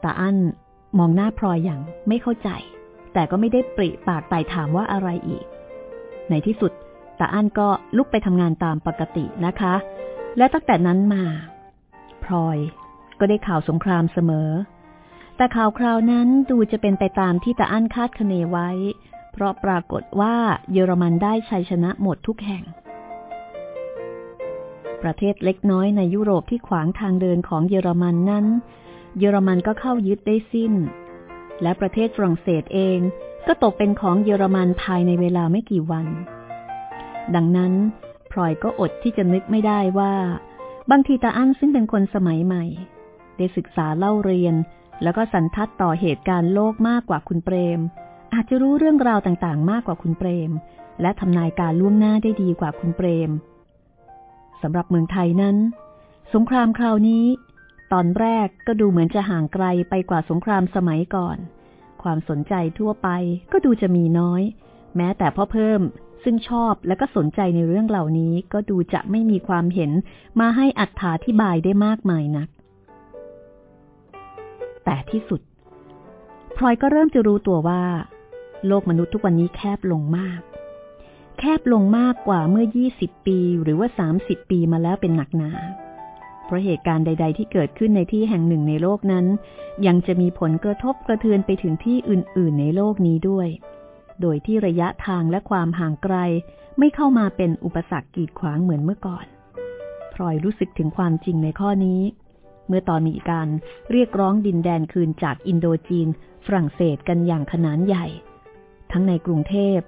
แต่อันมองหน้าพลอยอย่างไม่เข้าใจ แต่ก็ไม่ได้ปริปากไต่ถามว่าอะไรอีก ในที่สุดตาอั้นก็ลุกไปทำงานตามปกตินะคะ และตั้งแต่นั้นมา พลอยก็ได้ข่าวสงครามเสมอ แต่ข่าวคราวนั้นดูจะเป็นไปตามที่ตาอั้นคาดคะเนไว้ เพราะปรากฏว่าเยอรมันได้ชัยชนะหมดทุกแห่ง ประเทศเล็กน้อยในยุโรปที่ขวางทางเดินของเยอรมันนั้น เยอรมันก็เข้ายึดได้สิ้น และประเทศฝรั่งเศสเองก็ตกเป็นของเยอรมันภายในเวลาไม่กี่วัน ดังนั้นพลอยก็อดที่จะนึกไม่ได้ว่า บางทีตาอั้นซึ่งเป็นคนสมัยใหม่ ได้ศึกษาเล่าเรียน แล้วก็สันทัดต่อเหตุการณ์โลกมากกว่าคุณเปรม อาจจะรู้เรื่องราวต่างๆ มากกว่าคุณเปรม และทำนายการล่วงหน้าได้ดีกว่าคุณเปรม สำหรับเมืองไทยนั้น สงครามคราวนี้ ตอนแรกก็ดูเหมือนจะห่างไกลไปกว่าสงครามสมัยก่อน ความสนใจทั่วไปก็ดูจะมีน้อย แม้แต่พ่อเพิ่มซึ่งชอบและก็สนใจในเรื่องเหล่านี้ก็ดูจะไม่มีความเห็นมาให้อัธาธิบายได้มากมายนัก แต่ที่สุดพลอยก็เริ่มจะรู้ตัวว่า โลกมนุษย์ทุกวันนี้แคบลงมาก แคบลงมากกว่าเมื่อ 20 ปี หรือว่า 30 ปีมาแล้วเป็นหนักหนา เพราะเหตุการณ์ใด ๆ ที่เกิดขึ้นในที่แห่งหนึ่งในโลกนั้น ยังจะมีผลกระทบกระเทือนไปถึงที่อื่น ๆ ในโลกนี้ด้วย โดยที่ระยะทางและความห่างไกลไม่เข้ามาเป็นอุปสรรคกีดขวางเหมือนเมื่อก่อนพลอยรู้สึกถึงความจริงในข้อนี้ เมื่อตอนมีการเรียกร้องดินแดนคืนจากอินโดจีน ฝรั่งเศสกันอย่างขนานใหญ่ ทั้งในกรุงเทพ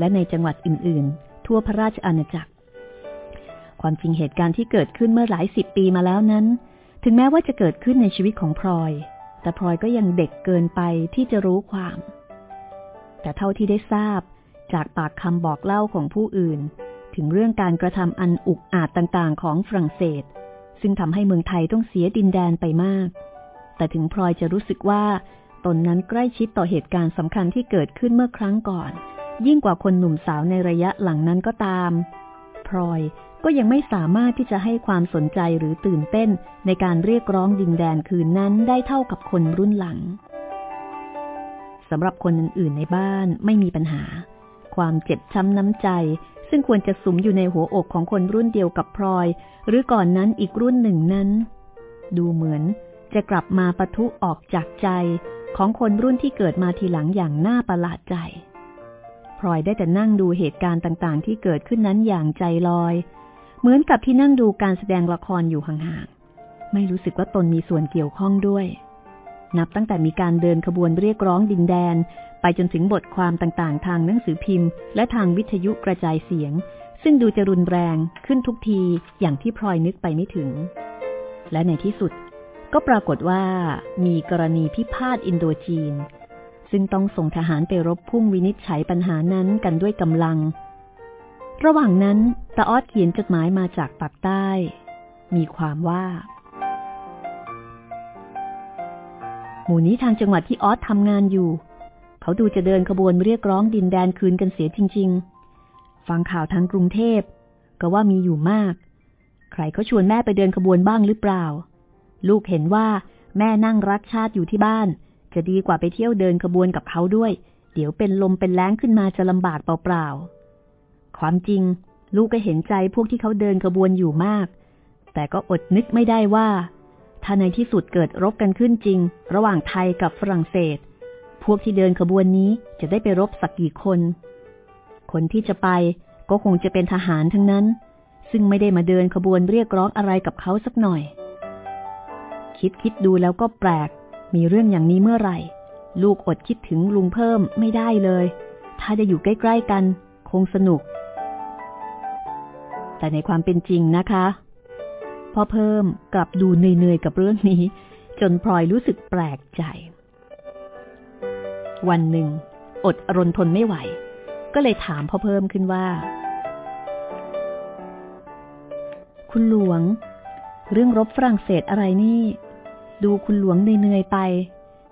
และในจังหวัดอื่น ๆ ทั่วพระราชอาณาจักร ความจริงเหตุการณ์ที่เกิดขึ้นเมื่อหลายสิบปีมาแล้วนั้น ถึงแม้ว่าจะเกิดขึ้นในชีวิตของพลอย แต่พลอยก็ยังเด็กเกินไปที่จะรู้ความ แต่เท่าที่ได้ทราบจากปากคำบอกเล่าของผู้อื่น ถึงเรื่องการกระทำอันอุกอาจต่างๆ ของฝรั่งเศส ซึ่งทำให้เมืองไทยต้องเสียดินแดนไปมาก แต่ถึงพลอยจะรู้สึกว่าตนนั้นใกล้ชิดต่อเหตุการณ์สำคัญที่เกิดขึ้นเมื่อครั้งก่อน ยิ่งกว่าคนหนุ่มสาวในระยะหลังนั้นก็ตาม พลอยก็ยังไม่สามารถที่จะให้ความสนใจหรือตื่นเต้นในการเรียกร้องดินแดนคืนนั้นได้เท่ากับคนรุ่นหลังสำหรับคนอื่นๆในบ้านไม่มีปัญหา ความเจ็บช้ำน้ำใจ ซึ่งควรจะสุมอยู่ในหัวอกของคนรุ่นเดียวกับพลอย หรือก่อนนั้นอีกรุ่นหนึ่งนั้น ดูเหมือนจะกลับมาปะทุออกจากใจของคนรุ่นที่เกิดมาทีหลังอย่างน่าประหลาดใจ พลอยได้แต่นั่งดูเหตุการณ์ต่างๆ ที่เกิดขึ้นนั้นอย่างใจลอย เหมือนกับที่นั่งดูการแสดงละครอยู่ห่างๆ ไม่รู้สึกว่าตนมีส่วนเกี่ยวข้องด้วย นับตั้งแต่มีการเดินขบวนเรียกร้องดินแดน ไปจนถึงบทความต่างๆ ทางหนังสือพิมพ์ และทางวิทยุกระจายเสียง ซึ่งดูจะรุนแรงขึ้นทุกทีอย่างที่พลอยนึกไปไม่ถึง และในที่สุดก็ปรากฏว่ามีกรณีพิพาทอินโดจีน ซึ่งต้องส่งทหารไปรบพุ่งวินิจฉัยปัญหานั้นกันด้วยกำลัง ระหว่างนั้นตาออดเขียนจดหมายมาจากปากใต้ มีความว่า หมู่นี้ทางจังหวัดที่ออสทำงานอยู่ เขาดูจะเดินขบวนเรียกร้องดินแดนคืนกันเสียจริง ๆ ฟังข่าวทางกรุงเทพก็ว่ามีอยู่มาก ใครเขาชวนแม่ไปเดินขบวนบ้างหรือเปล่า ลูกเห็นว่าแม่นั่งรักชาติอยู่ที่บ้าน จะดีกว่าไปเที่ยวเดินขบวนกับเขาด้วย เดี๋ยวเป็นลมเป็นแล้งขึ้นมาจะลำบากเปล่าๆ ความจริง ลูกก็เห็นใจพวกที่เขาเดินขบวนอยู่มาก แต่ก็อดนึกไม่ได้ว่า ถ้าในที่สุดเกิดรบกันขึ้นจริง ระหว่างไทยกับฝรั่งเศส พวกที่เดินขบวนนี้จะได้ไปรบสักกี่คน คนที่จะไปก็คงจะเป็นทหารทั้งนั้น ซึ่งไม่ได้มาเดินขบวนเรียกร้องอะไรกับเขาสักหน่อย คิดคิดดูแล้วก็แปลก มีเรื่องอย่างนี้เมื่อไหร่ ลูกอดคิดถึงลุงเพิ่มไม่ได้เลย ถ้าจะอยู่ใกล้ ๆ กัน คงสนุก แต่ในความเป็นจริงนะคะพ่อเพิ่มกลับดูเหนื่อยๆกับเรื่องนี้ จนพลอยรู้สึกแปลกใจ วันหนึ่ง อดอรนทนไม่ไหว ก็เลยถามพ่อเพิ่มขึ้นว่า คุณหลวง เรื่องรบฝรั่งเศสอะไรนี่ ดูคุณหลวงเหนื่อยๆไป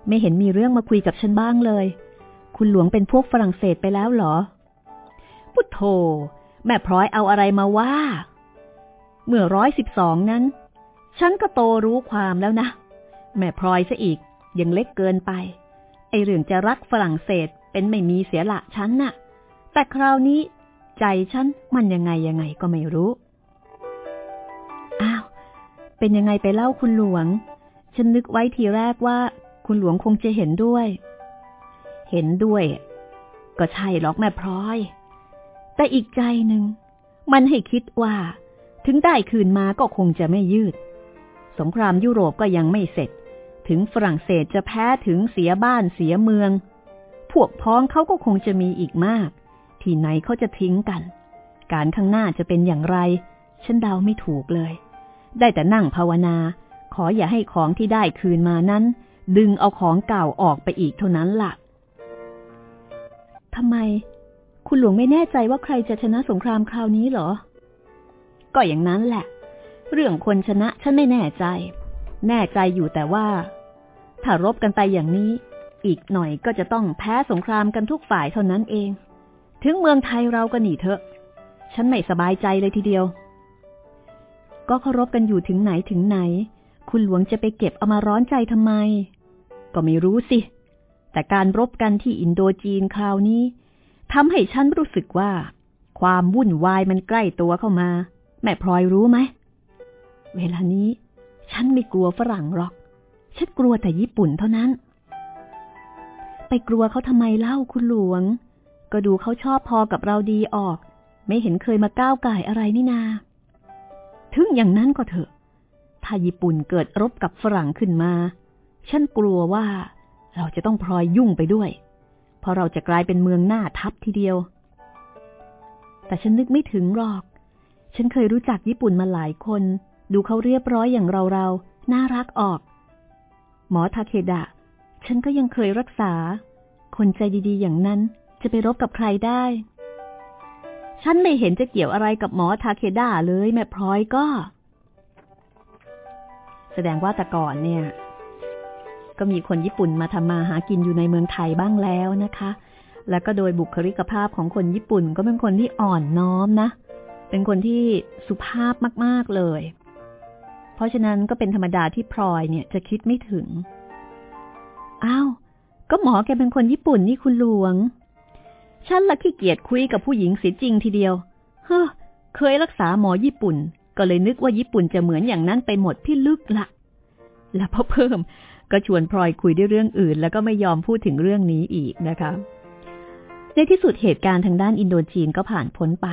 ไม่เห็นมีเรื่องมาคุยกับฉันบ้างเลย คุณหลวงเป็นพวกฝรั่งเศสไปแล้วเหรอ พุทโธ แม่พร้อยเอาอะไรมาว่า เมื่อร้อยสิบสองนั้น ฉันก็โตรู้ความแล้วนะ แม่พลอยซะอีก ยังเล็กเกินไป ไอเรื่องจะรักฝรั่งเศสเป็นไม่มีเสียละฉันน่ะ แต่คราวนี้ใจฉันมันยังไงยังไงก็ไม่รู้ อ้าว เป็นยังไงไปเล่าคุณหลวง ฉันนึกไว้ทีแรกว่า คุณหลวงคงจะเห็นด้วย เห็นด้วย ก็ใช่หรอกแม่พร้อย แต่อีกใจหนึ่ง มันให้คิดว่า ถึงได้คืนมาก็คงจะไม่ยืด สงครามยุโรปก็ยังไม่เสร็จ ถึงฝรั่งเศสจะแพ้ถึงเสียบ้านเสียเมือง พวกพ้องเขาก็คงจะมีอีกมาก ที่ไหนเขาจะทิ้งกัน การข้างหน้าจะเป็นอย่างไร ฉันเดาไม่ถูกเลย ได้แต่นั่งภาวนา ขออย่าให้ของที่ได้คืนมานั้น ดึงเอาของเก่าออกไปอีกเท่านั้นละ่ะทำไม คุณหลวงไม่แน่ใจว่าใครจะชนะสงครามคราวนี้เหรอ ก็อย่างนั้นแหละ เรื่องคนชนะฉันไม่แน่ใจ แน่ใจอยู่แต่ว่า ถ้ารบกันไปอย่างนี้ อีกหน่อยก็จะต้องแพ้สงครามกันทุกฝ่ายเท่านั้นเอง ถึงเมืองไทยเราก็หนีเถอะ ฉันไม่สบายใจเลยทีเดียว ก็เคารพกันอยู่ถึงไหนถึงไหน คุณหลวงจะไปเก็บเอามาร้อนใจทำไม ก็ไม่รู้สิ แต่การรบกันที่อินโดจีนคราวนี้ทำให้ฉันรู้สึกว่า ความวุ่นวายมันใกล้ตัวเข้ามา แม่พลอยรู้ไหม เวลานี้ ฉันไม่กลัวฝรั่งหรอก ฉันกลัวแต่ญี่ปุ่นเท่านั้น ไปกลัวเขาทำไมเล่าคุณหลวง ก็ดูเขาชอบพอกับเราดีออก ไม่เห็นเคยมาก้าวไก่อะไรนี่นา ถึงอย่างนั้นก็เถอะ ถ้าญี่ปุ่นเกิดรบกับฝรั่งขึ้นมา ฉันกลัวว่าเราจะต้องพลอยยุ่งไปด้วย เพราะเราจะกลายเป็นเมืองหน้าทับทีเดียว แต่ฉันนึกไม่ถึงหรอก ฉันเคยรู้จักญี่ปุ่นมาหลายคน ดูเขาเรียบร้อยอย่างเราเราน่ารักออก หมอทาเคดะ ฉันก็ยังเคยรักษา คนใจดีๆ อย่างนั้นจะไปรบกับใครได้ ฉันไม่เห็นจะเกี่ยวอะไรกับหมอทาเคดะเลยแม่พลอยก็ ดงว่าแต่ก่อนเนี่ย ก็มีคนญี่ปุ่นมาทำมาหากินอยู่ในเมืองไทยบ้างแล้วนะคะ แล้วก็โดยบุคลิกภาพของคนญี่ปุ่นก็เป็นคนที่อ่อนน้อมนะ เป็นคนที่สุภาพมาก ๆเลย เพราะฉะนั้นก็เป็นธรรมดาที่พลอยเนี่ยจะคิดไม่ถึง อ้าว ก็หมอแกเป็นคนญี่ปุ่นนี่คุณหลวง ฉันละขี้เกียจคุยกับผู้หญิงเสียจริงทีเดียว เฮ้อเคยรักษาหมอญี่ปุ่น ก็เลยนึกว่าญี่ปุ่นจะเหมือนอย่างนั้นไปหมดพี่ลึกละ แล้วพอเพิ่มก็ชวนพลอยคุยด้วยเรื่องอื่น แล้วก็ไม่ยอมพูดถึงเรื่องนี้อีกนะคะ ในที่สุดเหตุการณ์ทางด้านอินโดจีนก็ผ่านพ้นไป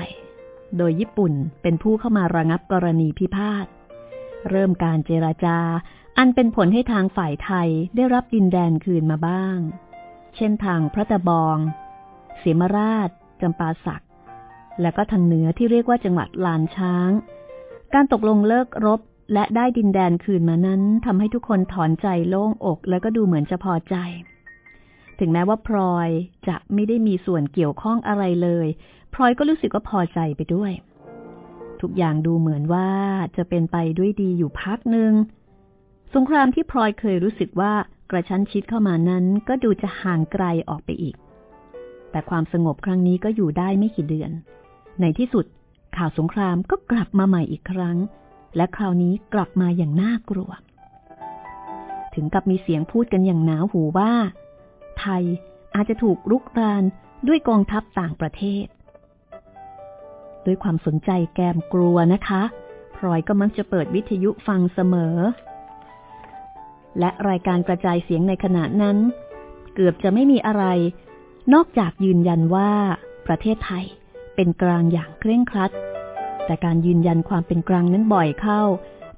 โดยญี่ปุ่นเป็นผู้เข้ามาระงับกรณีพิพาท เริ่มการเจราจา อันเป็นผลให้ทางฝ่ายไทยได้รับดินแดนคืนมาบ้าง เช่นทางพระตะบอง เสียมราชจำปาสัก และก็ทางเหนือที่เรียกว่าจังหวัดลานช้าง การตกลงเลิกรบและได้ดินแดนคืนมานั้นทำให้ทุกคนถอนใจโล่งอกแล้วก็ดูเหมือนจะพอใจ ถึงแม้ว่าพลอยจะไม่ได้มีส่วนเกี่ยวข้องอะไรเลย พลอยก็รู้สึกว่าพอใจไปด้วย ทุกอย่างดูเหมือนว่าจะเป็นไปด้วยดีอยู่พักหนึ่งสงครามที่พลอยเคยรู้สึกว่ากระชั้นชิดเข้ามานั้นก็ดูจะห่างไกลออกไปอีก แต่ความสงบครั้งนี้ก็อยู่ได้ไม่กี่เดือน ในที่สุด ข่าวสงครามก็กลับมาใหม่อีกครั้ง และคราวนี้กลับมาอย่างน่ากลัว ถึงกับมีเสียงพูดกันอย่างหนาหูว่า ไทยอาจจะถูกรุกรานด้วยกองทัพต่างประเทศ ด้วยความสนใจแกมกลัวนะคะพลอยก็มักจะเปิดวิทยุฟังเสมอ และรายการกระจายเสียงในขณะนั้น เกือบจะไม่มีอะไร นอกจากยืนยันว่าประเทศไทย เป็นกลางอย่างเคร่งครัด แต่การยืนยันความเป็นกลางนั้นบ่อยเข้า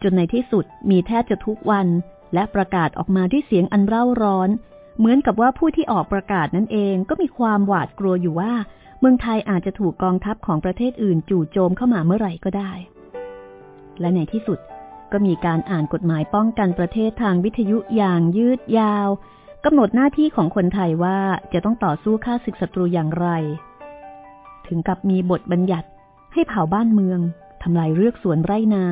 จนในที่สุดมีแทบจะทุกวัน และประกาศออกมาด้วยเสียงอันเร่าร้อน เหมือนกับว่าผู้ที่ออกประกาศนั้นเองก็มีความหวาดกลัวอยู่ว่า เมืองไทยอาจจะถูกกองทัพของประเทศอื่นจู่โจมเข้ามาเมื่อไหร่ก็ได้ และในที่สุดก็มีการอ่านกฎหมายป้องกันประเทศทางวิทยุอย่างยืดยาวกำหนดหน้าที่ของคนไทยว่าจะต้องต่อสู้ฆ่าศึกศัตรูอย่างไร ถึงกับมีบทบัญญัติให้เผาบ้านเมืองทำลายเรือกสวนไร่นา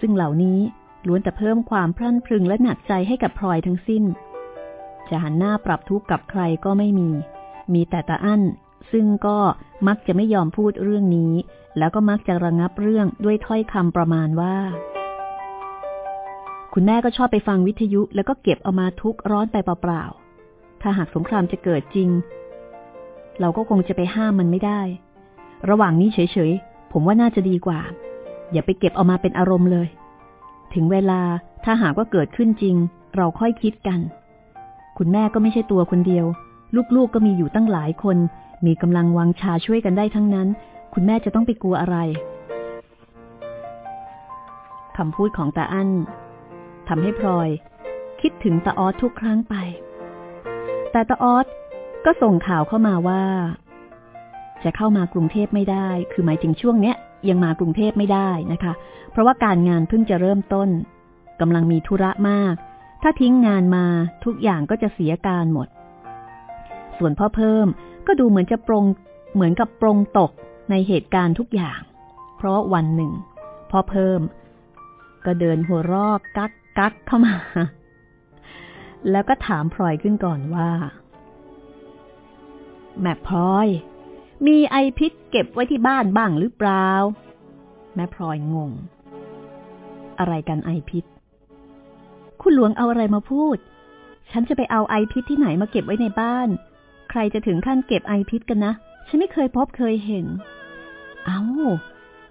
ซึ่งเหล่านี้ล้วนแต่เพิ่มความพรั่นพรึงและหนักใจให้กับพลอยทั้งสิ้น จะหันหน้าปรับทุกข์กับใครก็ไม่มี มีแต่ตาอั้น ซึ่งก็มักจะไม่ยอมพูดเรื่องนี้ แล้วก็มักจะระงับเรื่องด้วยถ้อยคำประมาณว่า คุณแม่ก็ชอบไปฟังวิทยุแล้วก็เก็บเอามาทุกร้อนไปเปล่าๆถ้าหากสงครามจะเกิดจริง เราก็คงจะไปห้ามมันไม่ได้ ระหว่างนี้เฉยๆ ผมว่าน่าจะดีกว่า อย่าไปเก็บเอามาเป็นอารมณ์เลย ถึงเวลาถ้าหากว่าเกิดขึ้นจริง เราค่อยคิดกัน คุณแม่ก็ไม่ใช่ตัวคนเดียว ลูกๆกก็มีอยู่ตั้งหลายคน มีกำลังวังชาช่วยกันได้ทั้งนั้น คุณแม่จะต้องไปกลัวอะไรคำพูดของตาอั้นทำให้พลอย คิดถึงตาออสทุกครั้งไป แต่ตาออสก็ส่งข่าวเข้ามาว่า จะเข้ามากรุงเทพไม่ได้ คือหมายถึงช่วงเนี้ยยังมากรุงเทพไม่ได้นะคะ เพราะว่าการงานเพิ่งจะเริ่มต้นกำลังมีธุระมาก ถ้าทิ้งงานมาทุกอย่างก็จะเสียการหมด ส่วนพ่อเพิ่มก็ดูเหมือนจะปรงเหมือนกับปรงตกในเหตุการณ์ทุกอย่าง เพราะวันหนึ่งพ่อเพิ่ม ก็เดินหัวรอกกักกักเข้ามา แล้วก็ถามพลอยขึ้นก่อนว่า แม่พลอย มีไอพิษเก็บไว้ที่บ้านบ้างหรือเปล่า แม่พลอยงง อะไรกันไอพิษ คุณหลวงเอาอะไรมาพูด ฉันจะไปเอาไอพิษที่ไหนมาเก็บไว้ในบ้าน ใครจะถึงขั้นเก็บไอพิษกันนะ ฉันไม่เคยพบเคยเห็น เอา้า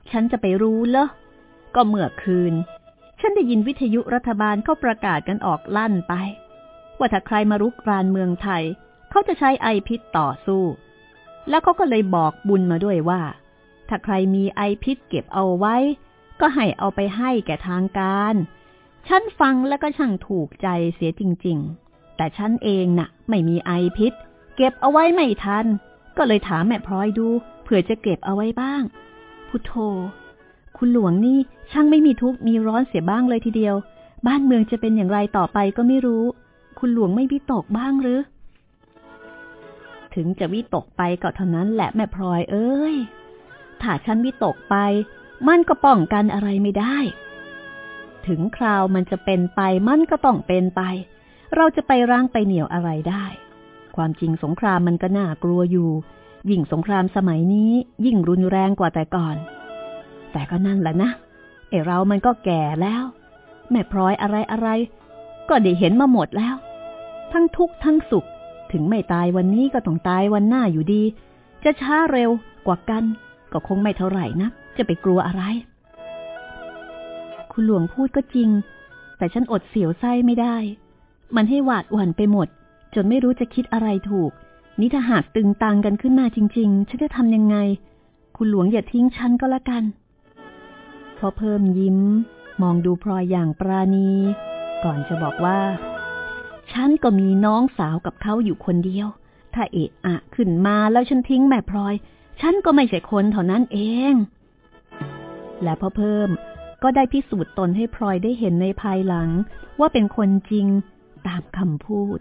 ฉันจะไปรู้เหรอ ก็เมื่อคืน ฉันได้ยินวิทยุรัฐบาลเขาประกาศกันออกลั่นไป ว่าถ้าใครมารุกรานเมืองไทย เขาจะใช้ไอพิษต่อสู้ แล้วเขาก็เลยบอกบุญมาด้วยว่า ถ้าใครมีไอพิษเก็บเอาไว้ ก็ให้เอาไปให้แก่ทางการ ฉันฟังแล้วก็ช่างถูกใจเสียจริง ๆ แต่ฉันเองนะ่ะ ไม่มีไอพิษ เก็บเอาไว้ไม่ทัน ก็เลยถามแม่พลอยดูเผื่อจะเก็บเอาไว้บ้าง พุทโธ คุณหลวงนี่ช่างไม่มีทุกข์มีร้อนเสียบ้างเลยทีเดียว บ้านเมืองจะเป็นอย่างไรต่อไปก็ไม่รู้ คุณหลวงไม่วิตกบ้างหรือ ถึงจะวิตกไปก็เท่านั้นแหละแม่พลอยเอ้ย ถ้าฉันวิตกไป มันก็ป้องกันอะไรไม่ได้ ถึงคราวมันจะเป็นไปมันก็ต้องเป็นไป เราจะไปร่างไปเหนียวอะไรได้ ความจริงสงครามมันก็น่ากลัวอยู่ ยิ่งสงครามสมัยนี้ ยิ่งรุนแรงกว่าแต่ก่อน แต่ก็นั่นแหละนะเอเรามันก็แก่แล้ว แม่พลอยอะไรอะไรก็ได้เห็นมาหมดแล้ว ทั้งทุกข์ทั้งสุข ถึงไม่ตายวันนี้ก็ต้องตายวันหน้าอยู่ดี จะช้าเร็วกว่ากัน ก็คงไม่เท่าไหร่นะจะไปกลัวอะไร คุณหลวงพูดก็จริง แต่ฉันอดเสียวไส้ไม่ได้ มันให้หวาดหวั่นไปหมด จนไม่รู้จะคิดอะไรถูก นี่ถ้าหากตึงตังกันขึ้นมาจริง ๆ ฉันจะทำยังไง คุณหลวงอย่าทิ้งฉันก็แล้วกัน พอเพิ่มยิ้ม มองดูพลอยอย่างปราณี ก่อนจะบอกว่า ฉันก็มีน้องสาวกับเขาอยู่คนเดียว ถ้าเอะอะขึ้นมาแล้วฉันทิ้งแม่พลอย ฉันก็ไม่ใช่คนเท่านั้นเอง และพอเพิ่มก็ได้พิสูจน์ตนให้พลอยได้เห็นในภายหลัง ว่าเป็นคนจริงตามคำพูด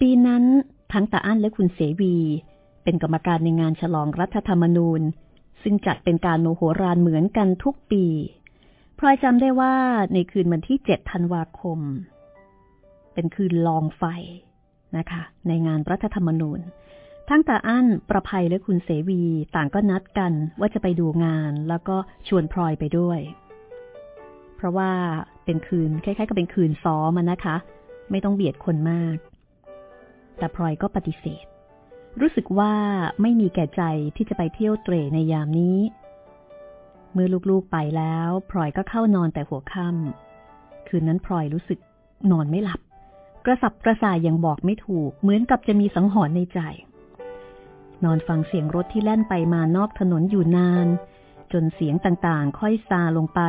ปีนั้นทั้งตาอั้นและคุณเสวี เป็นกรรมการในงานฉลองรัฐธรรมนูญ ซึ่งจัดเป็นการโมโหรานเหมือนกันทุกปีพลอยจำได้ว่าในคืนวันที่เจ็ดธันวาคม เป็นคืนลองไฟนะคะ ในงานรัฐธรรมนูญ ทั้งตาอั้น ประภัยและคุณเสวีต่างก็นัดกันว่าจะไปดูงานแล้วก็ชวนพลอยไปด้วย เพราะว่าเป็นคืนคล้ายๆกับเป็นคืนซ้อมนะคะ ไม่ต้องเบียดคนมาก แต่พลอยก็ปฏิเสธ รู้สึกว่าไม่มีแก่ใจที่จะไปเที่ยวเตรในยามนี้ เมื่อลูกๆไปแล้วพลอยก็เข้านอนแต่หัวค่ำคืนนั้นพลอยรู้สึกนอนไม่หลับ กระสับกระส่ายอยังบอกไม่ถูก เหมือนกับจะมีสังหรณ์ในใจ นอนฟังเสียงรถที่แล่นไปมานอกถนนอยู่นาน จนเสียงต่างๆ ค่อยซาลงไป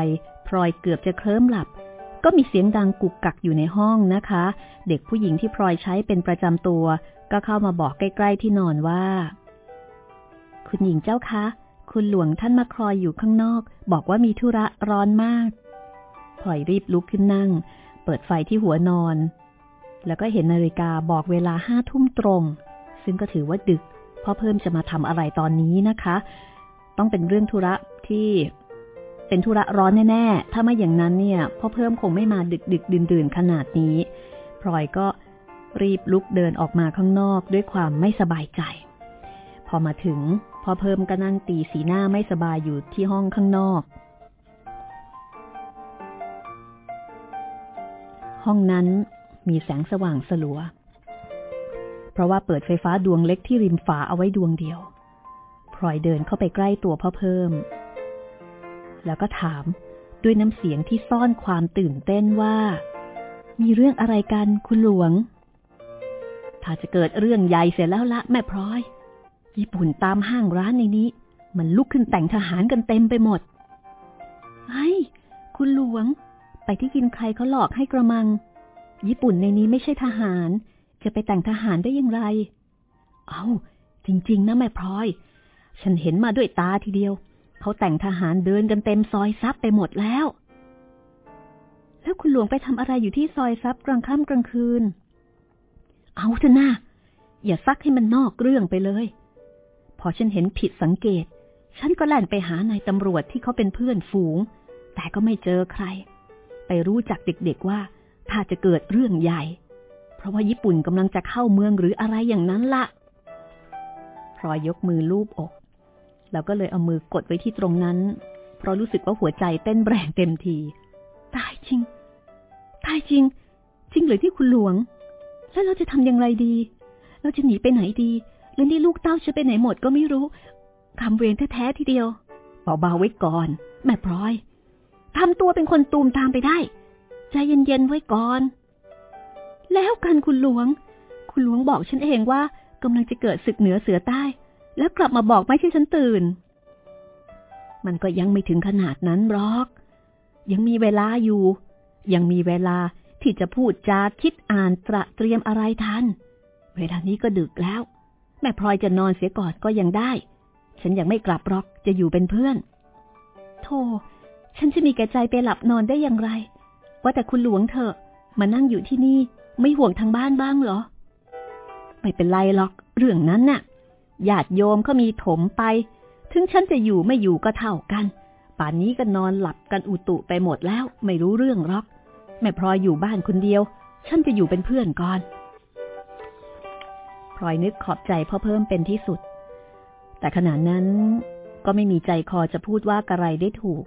พลอยเกือบจะเคลิ้มหลับ ก็มีเสียงดังกุกกักอยู่ในห้องนะคะ เด็กผู้หญิงที่พลอยใช้เป็นประจำตัว ก็เข้ามาบอกใกล้ ๆ ที่นอนว่า คุณหญิงเจ้าคะ คุณหลวงท่านมาคอยอยู่ข้างนอก บอกว่ามีธุระร้อนมากพลอยรีบลุกขึ้นนั่ง เปิดไฟที่หัวนอน แล้วก็เห็นนาฬิกาบอกเวลาห้าทุ่มตรง ซึ่งก็ถือว่าดึกพ่อเพิ่มจะมาทำอะไรตอนนี้นะคะ ต้องเป็นเรื่องธุระที่เป็นธุระร้อนแน่ ๆ ถ้าไม่อย่างนั้นเนี่ยพ่อเพิ่มคงไม่มาดึกดึกดื่นดื่นขนาดนี้ พลอยก็ รีบลุกเดินออกมาข้างนอกด้วยความไม่สบายใจ พอมาถึงพ่อเพิ่มก็นั่งตีสีหน้าไม่สบายอยู่ที่ห้องข้างนอก ห้องนั้นมีแสงสว่างสลัว เพราะว่าเปิดไฟฟ้าดวงเล็กที่ริมฝาเอาไว้ดวงเดียวพลอยเดินเข้าไปใกล้ตัวพ่อเพิ่ม แล้วก็ถามด้วยน้ำเสียงที่ซ่อนความตื่นเต้นว่า มีเรื่องอะไรกันคุณหลวง ถ้าจะเกิดเรื่องใหญ่เสร็จแล้วละแม่พร้อย ญี่ปุ่นตามห้างร้านในนี้ มันลุกขึ้นแต่งทหารกันเต็มไปหมดไอ้คุณหลวง ไปที่กินใครเขาหลอกให้กระมัง ญี่ปุ่นในนี้ไม่ใช่ทหาร จะไปแต่งทหารได้อย่างไร เอาจริง ๆ นะแม่พลอย ฉันเห็นมาด้วยตาทีเดียว เขาแต่งทหารเดินกันเต็มซอยซับไปหมดแล้ว แล้วคุณหลวงไปทำอะไรอยู่ที่ซอยซับกลางค่ำกลางคืน เอาเถอะนะอย่าซักให้มันนอกเรื่องไปเลย พอฉันเห็นผิดสังเกต ฉันก็แล่นไปหานายตำรวจที่เขาเป็นเพื่อนฝูง แต่ก็ไม่เจอใคร ไปรู้จักเด็กๆว่า ถ้าจะเกิดเรื่องใหญ่ เพราะว่าญี่ปุ่นกำลังจะเข้าเมืองหรืออะไรอย่างนั้นละ่ะพลอยยกมือลูบอกแล้วก็เลยเอามือกดไว้ที่ตรงนั้น เพราะรู้สึกว่าหัวใจเต้นแรงเต็มที ตายจริง ตายจริง จริงเลยที่คุณหลวง แล้วเราจะทำอย่างไรดี เราจะหนีไปไหนดีหรือนี่ลูกเต้าจะไปไหนหมดก็ไม่รู้คำเวรแท้ๆทีเดียวเบาๆไว้ก่อน แม่พลอยทำตัวเป็นคนตูมตามไปได้ ใจเย็นๆไว้ก่อน แล้วกันคุณหลวง คุณหลวงบอกฉันเองว่ากำลังจะเกิดศึกเหนือเสือใต้ แล้วกลับมาบอกไม่ใช่ฉันตื่น มันก็ยังไม่ถึงขนาดนั้นหรอก ยังมีเวลาอยู่ ยังมีเวลา ที่จะพูดจาคิดอ่านตระเตรียมอะไรทัน เวลานี้ก็ดึกแล้ว แม่พลอยจะนอนเสียก่อนก็ยังได้ ฉันยังไม่กลับหรอกจะอยู่เป็นเพื่อน โธ่ฉันจะมีแก่ใจไปหลับนอนได้อย่างไร ว่าแต่คุณหลวงเถอะ มานั่งอยู่ที่นี่ไม่ห่วงทางบ้านบ้างเหรอ ไม่เป็นไรหรอก เรื่องนั้นน่ะญาติโยมเขามีถมไป ถึงฉันจะอยู่ไม่อยู่ก็เท่ากัน ป่านนี้ก็นอนหลับกันอุตุไปหมดแล้ว ไม่รู้เรื่องหรอก แม่พลอยอยู่บ้านคนเดียว ฉันจะอยู่เป็นเพื่อนก่อนพลอยนึกขอบใจพ่อเพิ่มเป็นที่สุด แต่ขณะนั้นก็ไม่มีใจคอจะพูดว่ากระไรได้ถูก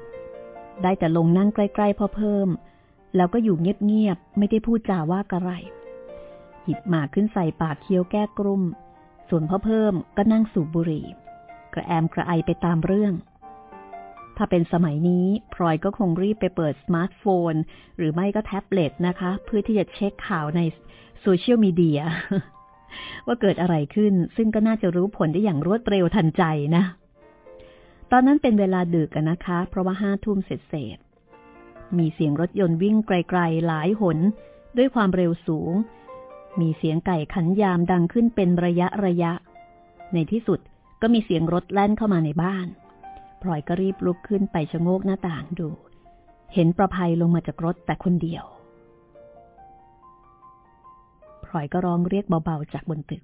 ได้แต่ลงนั่งใกล้ๆพ่อเพิ่ม แล้วก็อยู่เงียบๆไม่ได้พูดจาว่ากระไร หยิบหมากขึ้นใส่ปากเคี้ยวแก้กลุ้ม ส่วนพ่อเพิ่มก็นั่งสูบบุหรี่ กระแอมกระไอไปตามเรื่อง ถ้าเป็นสมัยนี้พลอยก็คงรีบไปเปิดสมาร์ทโฟน หรือไม่ก็แท็บเล็ตนะคะ เพื่อที่จะเช็คข่าวในโซเชียลมีเดียว่าเกิดอะไรขึ้น ซึ่งก็น่าจะรู้ผลได้อย่างรวดเร็วทันใจนะ ตอนนั้นเป็นเวลาดึกกันนะคะ เพราะว่าห้าทุ่มเสร็จเสร็จมีเสียงรถยนต์วิ่งไกลๆหลายหน ด้วยความเร็วสูง มีเสียงไก่ขันยามดังขึ้นเป็นระยะระยะ ในที่สุดก็มีเสียงรถแล่นเข้ามาในบ้าน พลอยก็รีบลุกขึ้นไปชะโงกหน้าต่างดู เห็นประภัยลงมาจากรถแต่คนเดียว พลอยก็ร้องเรียกเบาๆจากบนตึก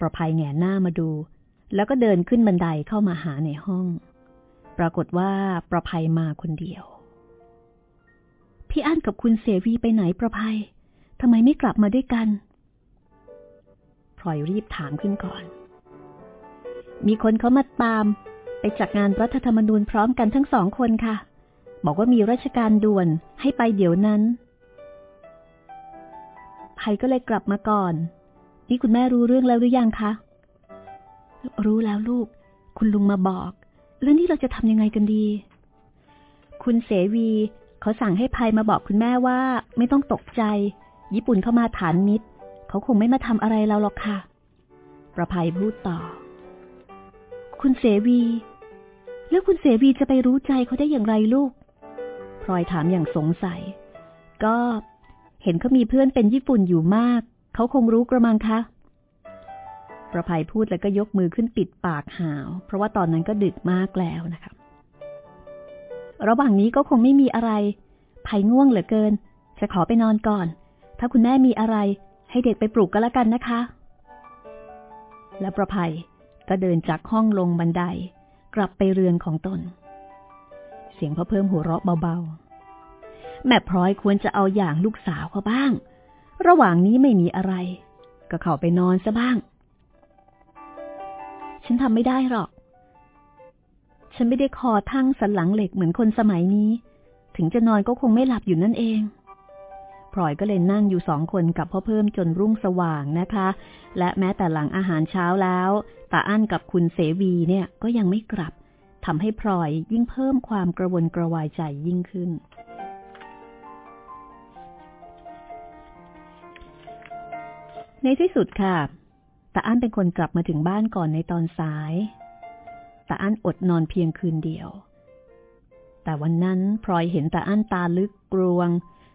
ประภัยแงหน้ามาดู แล้วก็เดินขึ้นบันไดเข้ามาหาในห้อง ปรากฏว่าประภัยมาคนเดียว พี่อั้นกับคุณเสวีไปไหนประภัยทำไมไม่กลับมาด้วยกันพลอยรีบถามขึ้นก่อน มีคนเขามาตาม ไปจัดงานรัฐธรรมนูญพร้อมกันทั้งสองคนค่ะ บอกว่ามีราชการด่วนให้ไปเดี๋ยวนั้นภัยก็เลยกลับมาก่อน นี่คุณแม่รู้เรื่องแล้วหรือยังคะ รู้แล้วลูก คุณลุงมาบอก แล้วนี่เราจะทำยังไงกันดี คุณเสวีเขาสั่งให้ภัยมาบอกคุณแม่ว่า ไม่ต้องตกใจ ญี่ปุ่นเข้ามาฐานมิตร เขาคงไม่มาทำอะไรเราหรอกค่ะ ประภัยพูดต่อ คุณเสวี แล้วคุณเสวีจะไปรู้ใจเขาได้อย่างไรลูก พลอยถามอย่างสงสัย ก็เห็นเขามีเพื่อนเป็นญี่ปุ่นอยู่มาก เขาคงรู้กระมังคะ ประภัยพูดแล้วก็ยกมือขึ้นปิดปากหาว เพราะว่าตอนนั้นก็ดึกมากแล้วนะคะ ระหว่างนี้ก็คงไม่มีอะไร ภัยง่วงเหลือเกิน จะขอไปนอนก่อน ถ้าคุณแม่มีอะไร ให้เด็กไปปลุกก็แล้วกันนะคะ และประภัยก็เดินจากห้องลงบันได กลับไปเรือนของตน เสียงพ่อเพิ่มหัวเราะเบาๆ แม่พร้อยควรจะเอาอย่างลูกสาวเขาบ้าง ระหว่างนี้ไม่มีอะไร ก็เข้าไปนอนซะบ้าง ฉันทำไม่ได้หรอก ฉันไม่ได้คอทั้งสันหลังเหล็กเหมือนคนสมัยนี้ ถึงจะนอนก็คงไม่หลับอยู่นั่นเองพลอยก็เลยนั่งอยู่สองคนกับพ่อเพิ่มจนรุ่งสว่างนะคะ และแม้แต่หลังอาหารเช้าแล้ว ตาอั้นกับคุณเสวีเนี่ยก็ยังไม่กลับทำให้พลอยยิ่งเพิ่มความกระวนกระวายใจยิ่งขึ้น ในที่สุดค่ะตาอั้นเป็นคนกลับมาถึงบ้านก่อนในตอนสายตาอั้นอดนอนเพียงคืนเดียว แต่วันนั้นพลอยเห็นตาอั้นตาลึกกรวง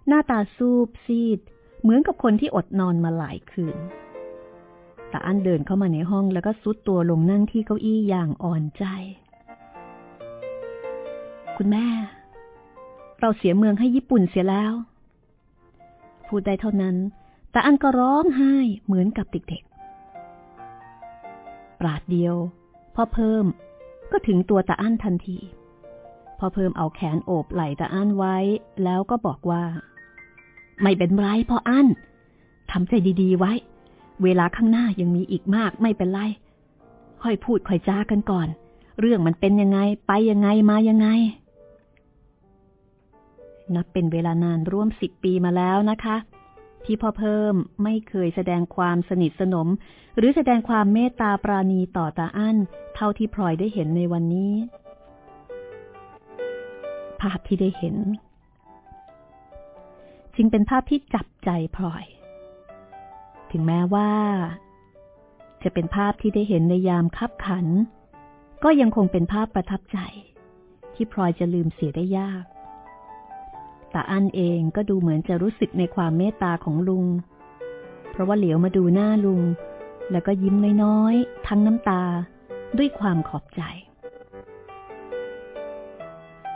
หน้าตาซูบซีด เหมือนกับคนที่อดนอนมาหลายคืน ตาอั้นเดินเข้ามาในห้องแล้วก็ซุดตัวลงนั่งที่เก้าอี้อย่างอ่อนใจ คุณแม่ เราเสียเมืองให้ญี่ปุ่นเสียแล้ว พูดได้เท่านั้นตาอั้นก็ร้องไห้เหมือนกับเด็กๆ ปราดเดียวพ่อเพิ่มก็ถึงตัวตาอั้นทันทีพ่อเพิ่มเอาแขนโอบไหล่ตาอั้นไว้ แล้วก็บอกว่า ไม่เป็นไรพ่ออั้นทำใจดีๆไว้ เวลาข้างหน้ายังมีอีกมากไม่เป็นไร ค่อยพูดค่อยจ้ากันก่อน เรื่องมันเป็นยังไง ไปยังไงมายังไง นับเป็นเวลานานร่วมสิบปีมาแล้วนะคะ ที่พ่อเพิ่มไม่เคยแสดงความสนิทสนม หรือแสดงความเมตตาปราณีต่อตาอั้น เท่าที่พลอยได้เห็นในวันนี้ ภาพที่ได้เห็น จึงเป็นภาพที่จับใจพลอย ถึงแม้ว่า จะเป็นภาพที่ได้เห็นในยามคับขัน ก็ยังคงเป็นภาพประทับใจ ที่พลอยจะลืมเสียได้ยากแต่อันเองก็ดูเหมือนจะรู้สึกในความเมตตาของลุง เพราะว่าเหลียวมาดูหน้าลุง แล้วก็ยิ้มน้อยๆ ทั้งน้ำตาด้วยความขอบใจ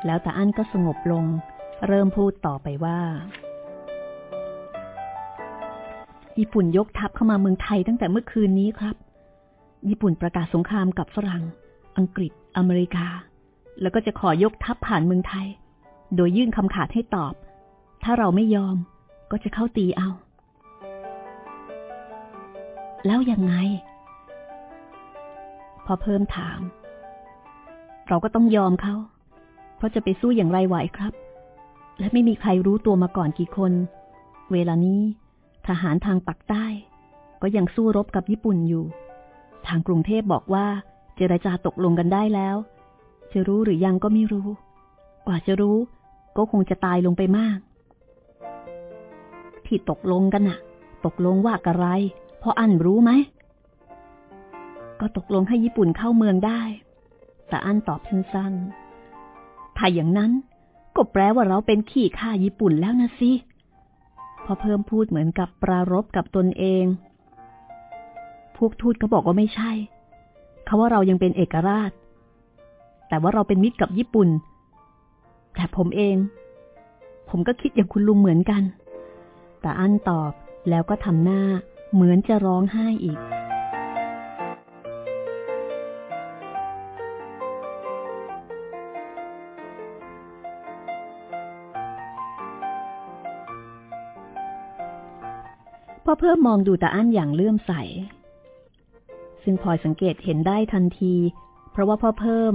แล้วตาอันก็สงบลง เริ่มพูดต่อไปว่า ญี่ปุ่นยกทัพเข้ามาเมืองไทยตั้งแต่เมื่อคืนนี้ครับ ญี่ปุ่นประกาศสงครามกับฝรั่ง อังกฤษ อเมริกา แล้วก็จะขอยกทัพผ่านเมืองไทย โดยยื่นคำขาดให้ตอบ ถ้าเราไม่ยอมก็จะเข้าตีเอา แล้วยังไง พอเพิ่มถาม เราก็ต้องยอมเขา เพราะจะไปสู้อย่างไรไหวครับ และไม่มีใครรู้ตัวมาก่อนกี่คน เวลานี้ ทหารทางปักใต้ ก็ยังสู้รบกับญี่ปุ่นอยู่ ทางกรุงเทพบอกว่า เจรจาตกลงกันได้แล้ว จะรู้หรือยังก็ไม่รู้ กว่าจะรู้ ก็คงจะตายลงไปมาก ที่ตกลงกันน่ะ ตกลงว่าอะไรพออันรู้ไหม ก็ตกลงให้ญี่ปุ่นเข้าเมืองได้ แต่อันตอบสั้นๆถ้าอย่างนั้นก็แปลว่าเราเป็นขี่ข่าญี่ปุ่นแล้วนะสิ พอเพิ่มพูดเหมือนกับปรารบกับตนเอง พวกทูตก็บอกว่าไม่ใช่เขาว่าเรายังเป็นเอกราช แต่ว่าเราเป็นมิตรกับญี่ปุ่น แต่ผมเอง ผมก็คิดอย่างคุณลุงเหมือนกัน แต่อันตอบแล้วก็ทำหน้าเหมือนจะร้องไห้อีก อเพิ่มมองดูตาอั้นอย่างเลื่อมใส ซึ่งพลอยสังเกตเห็นได้ทันที เพราะว่าพ่อเพิ่ม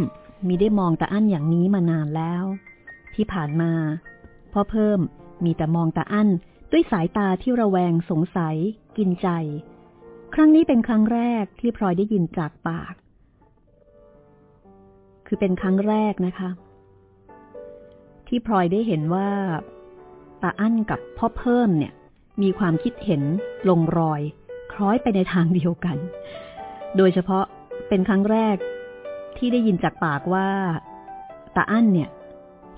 มีได้มองตาอั้นอย่างนี้มานานแล้ว ที่ผ่านมา พ่อเพิ่มมีแต่มองตาอั้นด้วยสายตาที่ระแวงสงสัย กินใจ ครั้งนี้เป็นครั้งแรกที่พลอยได้ยินจากปาก คือเป็นครั้งแรกนะคะ ที่พลอยได้เห็นว่าตาอั้นกับพ่อเพิ่มเนี่ย มีความคิดเห็นลงรอย คล้อยไปในทางเดียวกัน โดยเฉพาะเป็นครั้งแรกที่ได้ยินจากปากว่าตาอั้นเนี่ย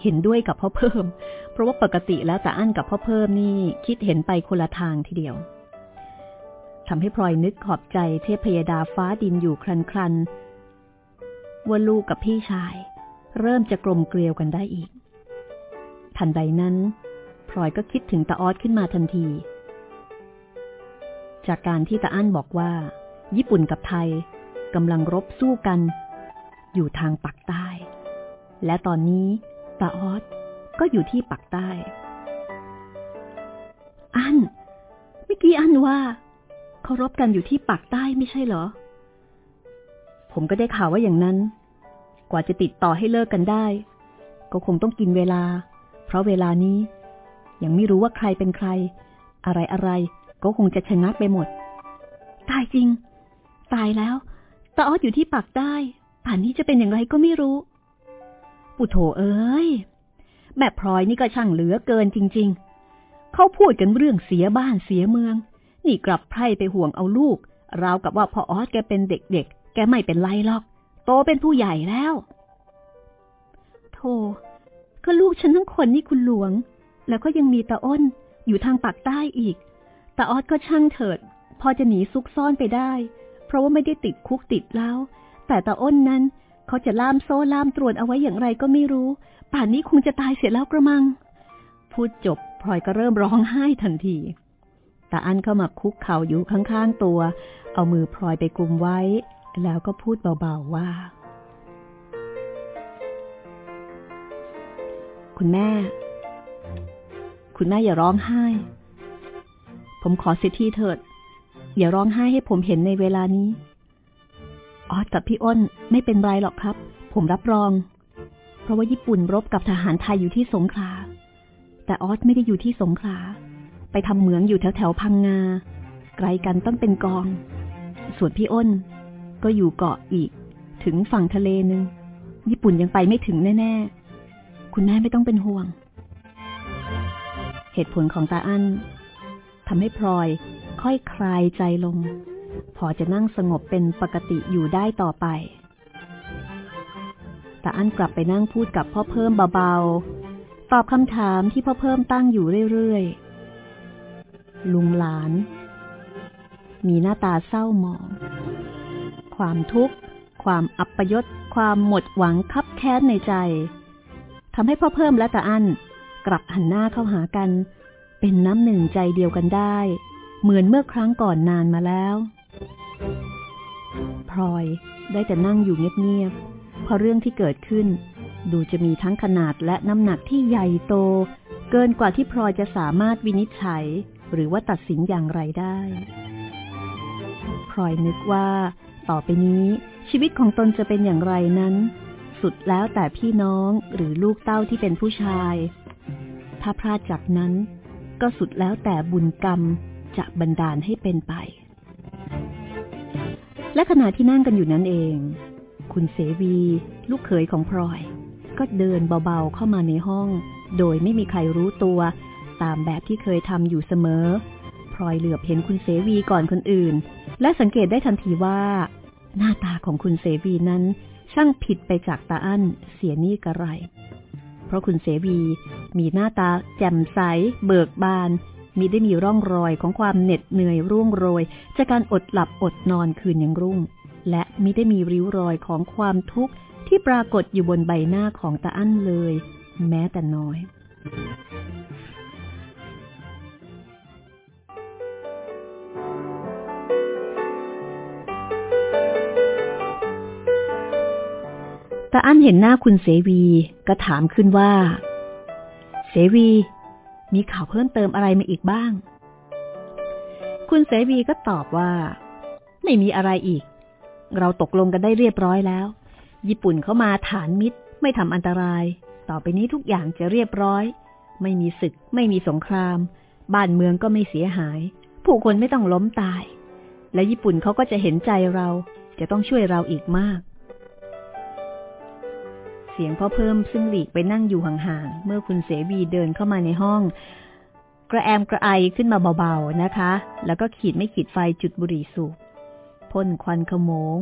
เห็นด้วยกับพ่อเพิ่ม เพราะว่าปกติแล้วตาอั้นกับพ่อเพิ่มนี่คิดเห็นไปคนละทางทีเดียวทำให้พลอยนึกขอบใจเทพพยดาฟ้าดินอยู่ครันครันว่าลูกกับพี่ชาย เริ่มจะกลมเกลียวกันได้อีก ทันใดนั้น พลอยก็คิดถึงตาออดขึ้นมาทันที จากการที่ตาอั้นบอกว่า ญี่ปุ่นกับไทยกำลังรบสู้กัน อยู่ทางปักใต้ และตอนนี้ตาออดก็อยู่ที่ปักใต้ อันเมื่อกี้อันว่าเขารบกันอยู่ที่ปักใต้ไม่ใช่เหรอ ผมก็ได้ข่าวว่าอย่างนั้น กว่าจะติดต่อให้เลิกกันได้ ก็คงต้องกินเวลา เพราะเวลานี้ ยังไม่รู้ว่าใครเป็นใคร อะไรอะไรก็คงจะชะงักไปหมด ตายจริง ตายแล้วตาออดอยู่ที่ปากได้ป่านนี้จะเป็นอย่างไรก็ไม่รู้ ปุโถเอ้ย แม่พลอยนี่ก็ช่างเหลือเกินจริง ๆ เขาพูดกันเรื่องเสียบ้านเสียเมือง นี่กลับไพร่ไปห่วงเอาลูก ราวกับว่าพ่อออสแกเป็นเด็กๆ แกไม่เป็นไรหรอก โตเป็นผู้ใหญ่แล้ว โธ่ก็ลูกฉันทั้งคนนี่คุณหลวง แล้วก็ยังมีตาอ้นอยู่ทางปากใต้อีกตาออสก็ช่างเถิด พอจะหนีซุกซ่อนไปได้ เพราะว่าไม่ได้ติดคุกติดแล้ว แต่ตาอ้นนั้นเขาจะล่ามโซ่ล่ามตรวจเอาไว้อย่างไรก็ไม่รู้ ป่านนี้คงจะตายเสียแล้วกระมัง พูดจบพลอยก็เริ่มร้องไห้ทันทีตาอันเข้ามาคุกเข่าอยู่ข้างๆตัว เอามือพลอยไปกลุมไว้ แล้วก็พูดเบาๆว่า คุณแม่ คุณแม่อย่าร้องไห้ ผมขอสิทธิเถิด อย่าร้องไห้ให้ผมเห็นในเวลานี้ ออสกับพี่อ้นไม่เป็นไรหรอกครับ ผมรับรอง เพราะว่าญี่ปุ่นรบกับทหารไทยอยู่ที่สงขลา แต่ออสไม่ได้อยู่ที่สงขลา ไปทำเหมืองอยู่แถวแถวพังงา ไกลกันต้องเป็นกอง ส่วนพี่อ้น ก็อยู่เกาะอีก ถึงฝั่งทะเลนึง ญี่ปุ่นยังไปไม่ถึงแน่ ๆ คุณแม่ไม่ต้องเป็นห่วง ตุผลของตาอั้นทำให้พลอยค่อยคลายใจลง พอจะนั่งสงบเป็นปกติอยู่ได้ต่อไป ตาอั้นกลับไปนั่งพูดกับพ่อเพิ่มเบาๆ ตอบคำถามที่พ่อเพิ่มตั้งอยู่เรื่อยๆ ลุงหลาน มีหน้าตาเศร้าหมอง ความทุกข์ ความอับปยศ ความหมดหวังคับแค้นในใจทำให้พ่อเพิ่มและตาอั้น กลับหันหน้าเข้าหากัน เป็นน้ำหนึ่งใจเดียวกันได้ เหมือนเมื่อครั้งก่อนนานมาแล้วพลอยได้แต่นั่งอยู่เงียบๆเพราะเรื่องที่เกิดขึ้น ดูจะมีทั้งขนาดและน้ำหนักที่ใหญ่โต เกินกว่าที่พลอยจะสามารถวินิจฉัย หรือว่าตัดสินอย่างไรได้พลอยนึกว่า ต่อไปนี้ชีวิตของตนจะเป็นอย่างไรนั้น สุดแล้วแต่พี่น้องหรือลูกเต้าที่เป็นผู้ชาย ถ้าพลาดจากนั้น ก็สุดแล้วแต่บุญกรรมจะบันดาลให้เป็นไป และขณะที่นั่งกันอยู่นั้นเอง คุณเสวี ลูกเขยของพลอย ก็เดินเบาๆเข้ามาในห้อง โดยไม่มีใครรู้ตัว ตามแบบที่เคยทำอยู่เสมอพลอยเหลือบเห็นคุณเสวีก่อนคนอื่น และสังเกตได้ทันทีว่า หน้าตาของคุณเสวีนั้นช่างผิดไปจากตาอั้นเสียนี่กระไร เพราะคุณเสวี มีหน้าตาแจ่มใส เบิกบาน มิได้มีร่องรอยของความเหน็ดเหนื่อยร่วงโรย จากการอดหลับอดนอนคืนยังรุ่ง และมิได้มีริ้วรอยของความทุกข์ที่ปรากฏอยู่บนใบหน้าของตาอั้นเลย แม้แต่น้อย ตาอั้นเห็นหน้าคุณเสวีก็ถามขึ้นว่า เสวี มีข่าวเพิ่มเติมอะไรมาอีกบ้าง คุณเสวีก็ตอบว่า ไม่มีอะไรอีก เราตกลงกันได้เรียบร้อยแล้ว ญี่ปุ่นเขามาฐานมิตร ไม่ทำอันตราย ต่อไปนี้ทุกอย่างจะเรียบร้อย ไม่มีศึก ไม่มีสงคราม บ้านเมืองก็ไม่เสียหาย ผู้คนไม่ต้องล้มตาย และญี่ปุ่นเขาก็จะเห็นใจเราจะต้องช่วยเราอีกมาก สียงพ่อเพิ่มซึ่งหลีกไปนั่งอยู่ห่างๆ เมื่อคุณเสวีเดินเข้ามาในห้อง กระแอมกระไอขึ้นมาเบาๆนะคะ แล้วก็ขีดไม่ขีดไฟจุดบุหรี่สูบพ่นควันขโมง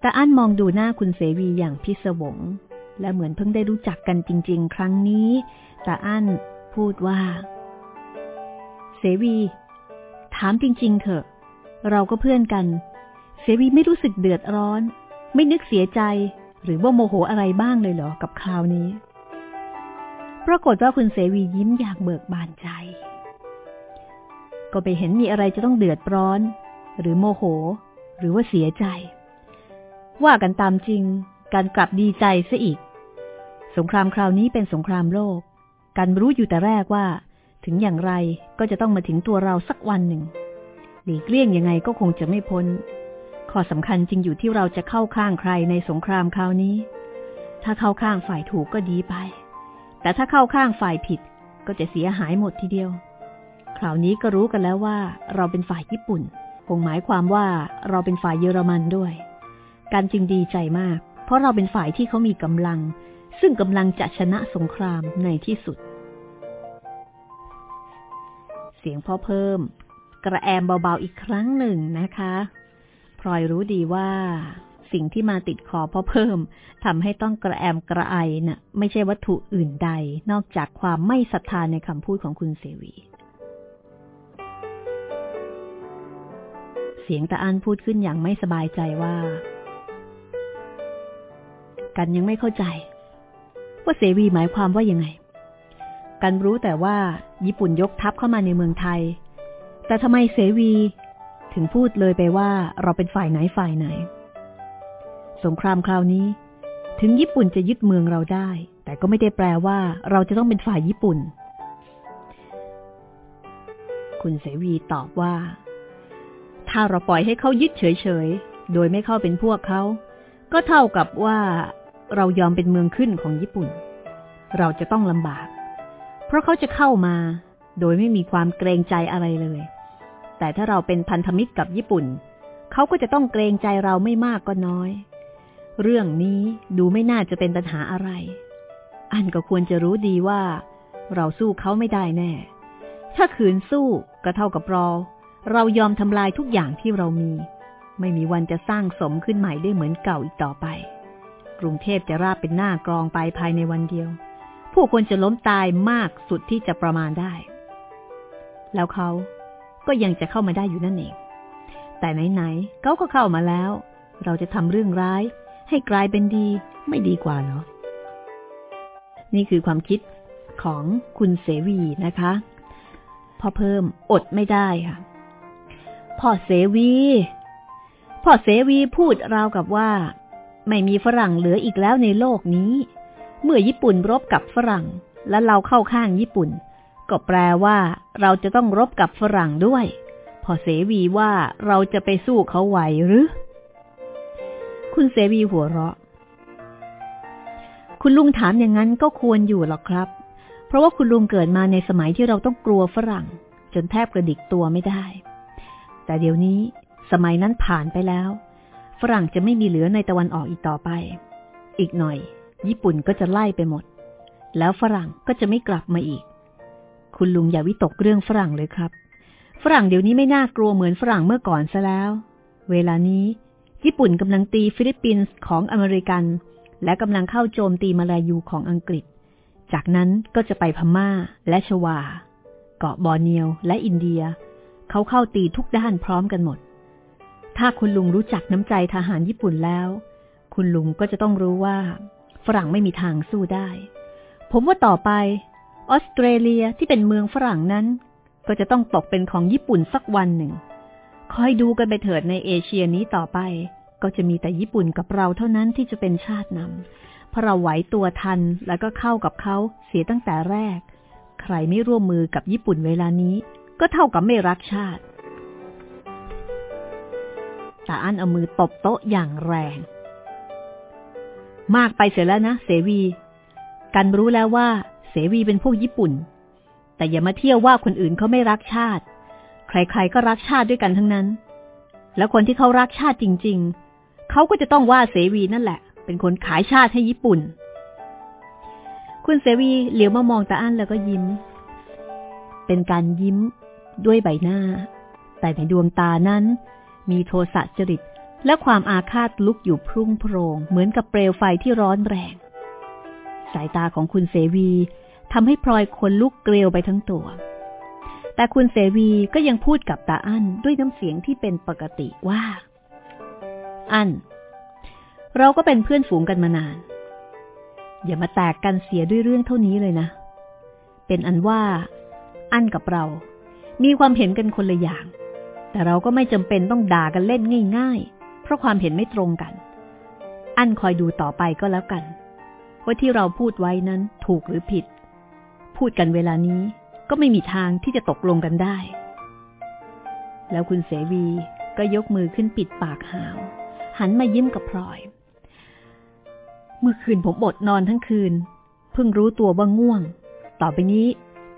แต่อั้นมองดูหน้าคุณเสวีอย่างพิศวง และเหมือนเพิ่งได้รู้จักกันจริง ๆ ครั้งนี้แต่อั้นพูดว่า เสวี ถามจริง ๆ เถอะ เราก็เพื่อนกัน เสวีไม่รู้สึกเดือดร้อน ไม่นึกเสียใจ หรือว่าโมโหอะไรบ้างเลยเหรอกับคราวนี้ ปรากฏว่าคุณเสวียิ้มอยากเบิกบานใจ ก็ไปเห็นมีอะไรจะต้องเดือดร้อน หรือโมโห หรือว่าเสียใจ ว่ากันตามจริง การกลับดีใจซะอีก สงครามคราวนี้เป็นสงครามโลก การรู้อยู่แต่แรกว่า ถึงอย่างไรก็จะต้องมาถึงตัวเราสักวันหนึ่งหลีกเลี่ยงยังไงก็คงจะไม่พ้น ข้อสำคัญจริงอยู่ที่เราจะเข้าข้างใครในสงครามคราวนี้ ถ้าเข้าข้างฝ่ายถูกก็ดีไป แต่ถ้าเข้าข้างฝ่ายผิดก็จะเสียหายหมดทีเดียว คราวนี้ก็รู้กันแล้วว่า เราเป็นฝ่ายญี่ปุ่น คงหมายความว่าเราเป็นฝ่ายเยอรมันด้วย การจึงดีใจมาก เพราะเราเป็นฝ่ายที่เขามีกำลัง ซึ่งกำลังจะชนะสงครามในที่สุด เสียงพ่อเพิ่ม กระแอมเบาๆอีกครั้งหนึ่งนะคะ พลอยรู้ดีว่า สิ่งที่มาติดคอพ่อเพิ่มทำให้ต้องกระแอมกระไอนะ่ะ ไม่ใช่วัตถุอื่นใด นอกจากความไม่ศรัทธาในคำพูดของคุณเสวี เสียงตาอันพูดขึ้นอย่างไม่สบายใจว่า กันยังไม่เข้าใจ ว่าเสวีหมายความว่ายังไง กันรู้แต่ว่าญี่ปุ่นยกทัพเข้ามาในเมืองไทย แต่ทำไมเสวี ถึงพูดเลยไปว่าเราเป็นฝ่ายไหนฝ่ายไหน สงครามคราวนี้ ถึงญี่ปุ่นจะยึดเมืองเราได้ แต่ก็ไม่ได้แปลว่าเราจะต้องเป็นฝ่ายญี่ปุ่น คุณเสวีตอบว่า ถ้าเราปล่อยให้เขายึดเฉยๆ โดยไม่เข้าเป็นพวกเขา ก็เท่ากับว่าเรายอมเป็นเมืองขึ้นของญี่ปุ่น เราจะต้องลำบาก เพราะเขาจะเข้ามา โดยไม่มีความเกรงใจอะไรเลย แต่ถ้าเราเป็นพันธมิตรกับญี่ปุ่น เขาก็จะต้องเกรงใจเราไม่มากก็น้อย เรื่องนี้ดูไม่น่าจะเป็นปัญหาอะไร อันก็ควรจะรู้ดีว่า เราสู้เขาไม่ได้แน่ ถ้าขืนสู้ก็เท่ากับรอเรายอมทำลายทุกอย่างที่เรามี ไม่มีวันจะสร้างสมขึ้นใหม่ได้เหมือนเก่าอีกต่อไป กรุงเทพจะราบเป็นหน้ากรองไปภายในวันเดียว ผู้คนจะล้มตายมากสุดที่จะประมาณได้ แล้วเขา ก็ยังจะเข้ามาได้อยู่นั่นเอง แต่ไหนๆเขาก็เข้ามาแล้ว เราจะทำเรื่องร้าย ให้กลายเป็นดีไม่ดีกว่าเหรอ นี่คือความคิดของคุณเสวีนะคะ พอเพิ่มอดไม่ได้ค่ะ พ่อเสวี พ่อเสวีพูดราวกับว่า ไม่มีฝรั่งเหลืออีกแล้วในโลกนี้ เมื่อญี่ปุ่นรบกับฝรั่ง และเราเข้าข้างญี่ปุ่น ก็แปลว่า เราจะต้องรบกับฝรั่งด้วย พอเสวีว่าเราจะไปสู้เขาไหวหรือ คุณเสวีหัวเราะ คุณลุงถามอย่างนั้นก็ควรอยู่หรอกครับ เพราะว่าคุณลุงเกิดมาในสมัยที่เราต้องกลัวฝรั่ง จนแทบกระดิกตัวไม่ได้ แต่เดี๋ยวนี้สมัยนั้นผ่านไปแล้ว ฝรั่งจะไม่มีเหลือในตะวันออกอีกต่อไป อีกหน่อย ญี่ปุ่นก็จะไล่ไปหมด แล้วฝรั่งก็จะไม่กลับมาอีก คุณลุงอย่าวิตกเรื่องฝรั่งเลยครับ ฝรั่งเดี๋ยวนี้ไม่น่ากลัวเหมือนฝรั่งเมื่อก่อนซะแล้ว เวลานี้ ญี่ปุ่นกำลังตีฟิลิปปินส์ของอเมริกัน และกำลังเข้าโจมตีมาลายูของอังกฤษ จากนั้นก็จะไปพม่าและชวา เกาะบอร์เนียวและอินเดีย เขาเข้าตีทุกด้านพร้อมกันหมด ถ้าคุณลุงรู้จักน้ำใจทหารญี่ปุ่นแล้ว คุณลุงก็จะต้องรู้ว่า ฝรั่งไม่มีทางสู้ได้ ผมว่าต่อไป ออสเตรเลียที่เป็นเมืองฝรั่งนั้น ก็จะต้องตกเป็นของญี่ปุ่นสักวันหนึ่ง คอยดูกันไปเถิดในเอเชียนี้ต่อไป ก็จะมีแต่ญี่ปุ่นกับเราเท่านั้นที่จะเป็นชาตินำเพราะเราไหวตัวทันแล้วก็เข้ากับเขาเสียตั้งแต่แรก ใครไม่ร่วมมือกับญี่ปุ่นเวลานี้ ก็เท่ากับไม่รักชาติตาอันเอามือตบโต๊ะอย่างแรง มากไปเสียแล้วนะ เสวี กันรู้แล้วว่า เสวีเป็นพวกญี่ปุ่น แต่อย่ามาเที่ยวว่าคนอื่นเขาไม่รักชาติ ใครๆก็รักชาติด้วยกันทั้งนั้น แล้วคนที่เขารักชาติจริง ๆ เขาก็จะต้องว่าเสวีนั่นแหละ เป็นคนขายชาติให้ญี่ปุ่น คุณเสวีเหลียวมามองตาอั้นแล้วก็ยิ้ม เป็นการยิ้มด้วยใบหน้า แต่ในดวงตานั้น มีโทสะจริตและความอาฆาตลุกอยู่พรุ่งโพรงเหมือนกับเปลวไฟที่ร้อนแรง สายตาของคุณเสวี ทำให้พลอยคนลุกเกลียวไปทั้งตัว แต่คุณเสวีก็ยังพูดกับตาอั้นด้วยน้ำเสียงที่เป็นปกติว่า อั้นเราก็เป็นเพื่อนฝูงกันมานาน อย่ามาแตกกันเสียด้วยเรื่องเท่านี้เลยนะ เป็นอันว่า อั้นกับเรา มีความเห็นกันคนละอย่าง แต่เราก็ไม่จำเป็นต้องด่ากันเล่นง่าย ๆ เพราะความเห็นไม่ตรงกัน อั้นคอยดูต่อไปก็แล้วกันว่าที่เราพูดไว้นั้นถูกหรือผิด พูดกันเวลานี้ก็ไม่มีทางที่จะตกลงกันได้ แล้วคุณเสวีก็ยกมือขึ้นปิดปากหาว หันมายิ้มกับพลอย เมื่อคืนผมอดนอนทั้งคืน เพิ่งรู้ตัวว่าง่วง ต่อไปนี้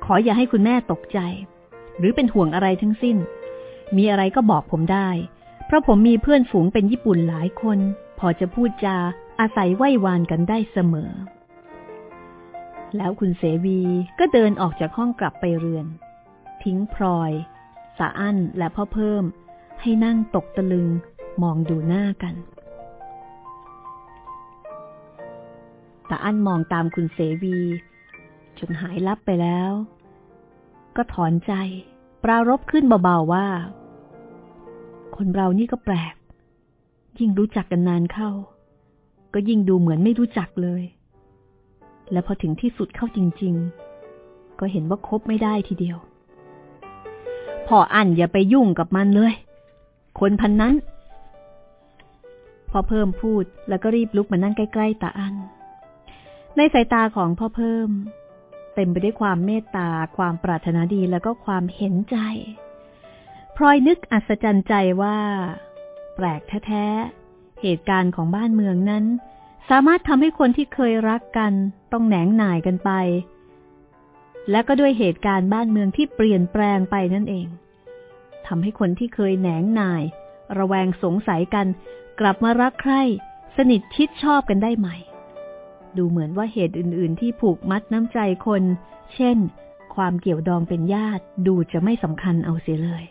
ขออย่าให้คุณแม่ตกใจ หรือเป็นห่วงอะไรทั้งสิ้น มีอะไรก็บอกผมได้ เพราะผมมีเพื่อนฝูงเป็นญี่ปุ่นหลายคน พอจะพูดจาอาศัยไหว้วานกันได้เสมอ แล้วคุณเสวีก็เดินออกจากห้องกลับไปเรือน ทิ้งพลอย สาอั้นและพ่อเพิ่ม ให้นั่งตกตะลึงมองดูหน้ากันตาอั้นมองตามคุณเสวี จนหายลับไปแล้ว ก็ถอนใจ ปรารบขึ้นเบาๆว่า คนเรานี่ก็แปลก ยิ่งรู้จักกันนานเข้า ก็ยิ่งดูเหมือนไม่รู้จักเลย และพอถึงที่สุดเข้าจริง ๆ ก็เห็นว่าคบไม่ได้ทีเดียว พ่ออันอย่าไปยุ่งกับมันเลย คนพันนั้น พ่อเพิ่มพูดแล้วก็รีบลุกมานั่งใกล้ ๆตาอันในสายตาของพ่อเพิ่ม เต็มไปด้วยความเมตตา ความปรารถนาดีแล้วก็ความเห็นใจพลอยนึกอัศจรรย์ใจว่า แปลกแท้ๆเหตุการณ์ของบ้านเมืองนั้น สามารถทำให้คนที่เคยรักกันต้องแหนงหน่ายกันไป และก็ด้วยเหตุการณ์บ้านเมืองที่เปลี่ยนแปลงไปนั่นเองทำให้คนที่เคยแหนงหน่าย ระแวงสงสัยกัน กลับมารักใคร่สนิทชิดชอบกันได้ใหม่ ดูเหมือนว่าเหตุอื่น ๆ ที่ผูกมัดน้ำใจคน เช่น ความเกี่ยวดองเป็นญาติดูจะไม่สำคัญเอาเสียเลย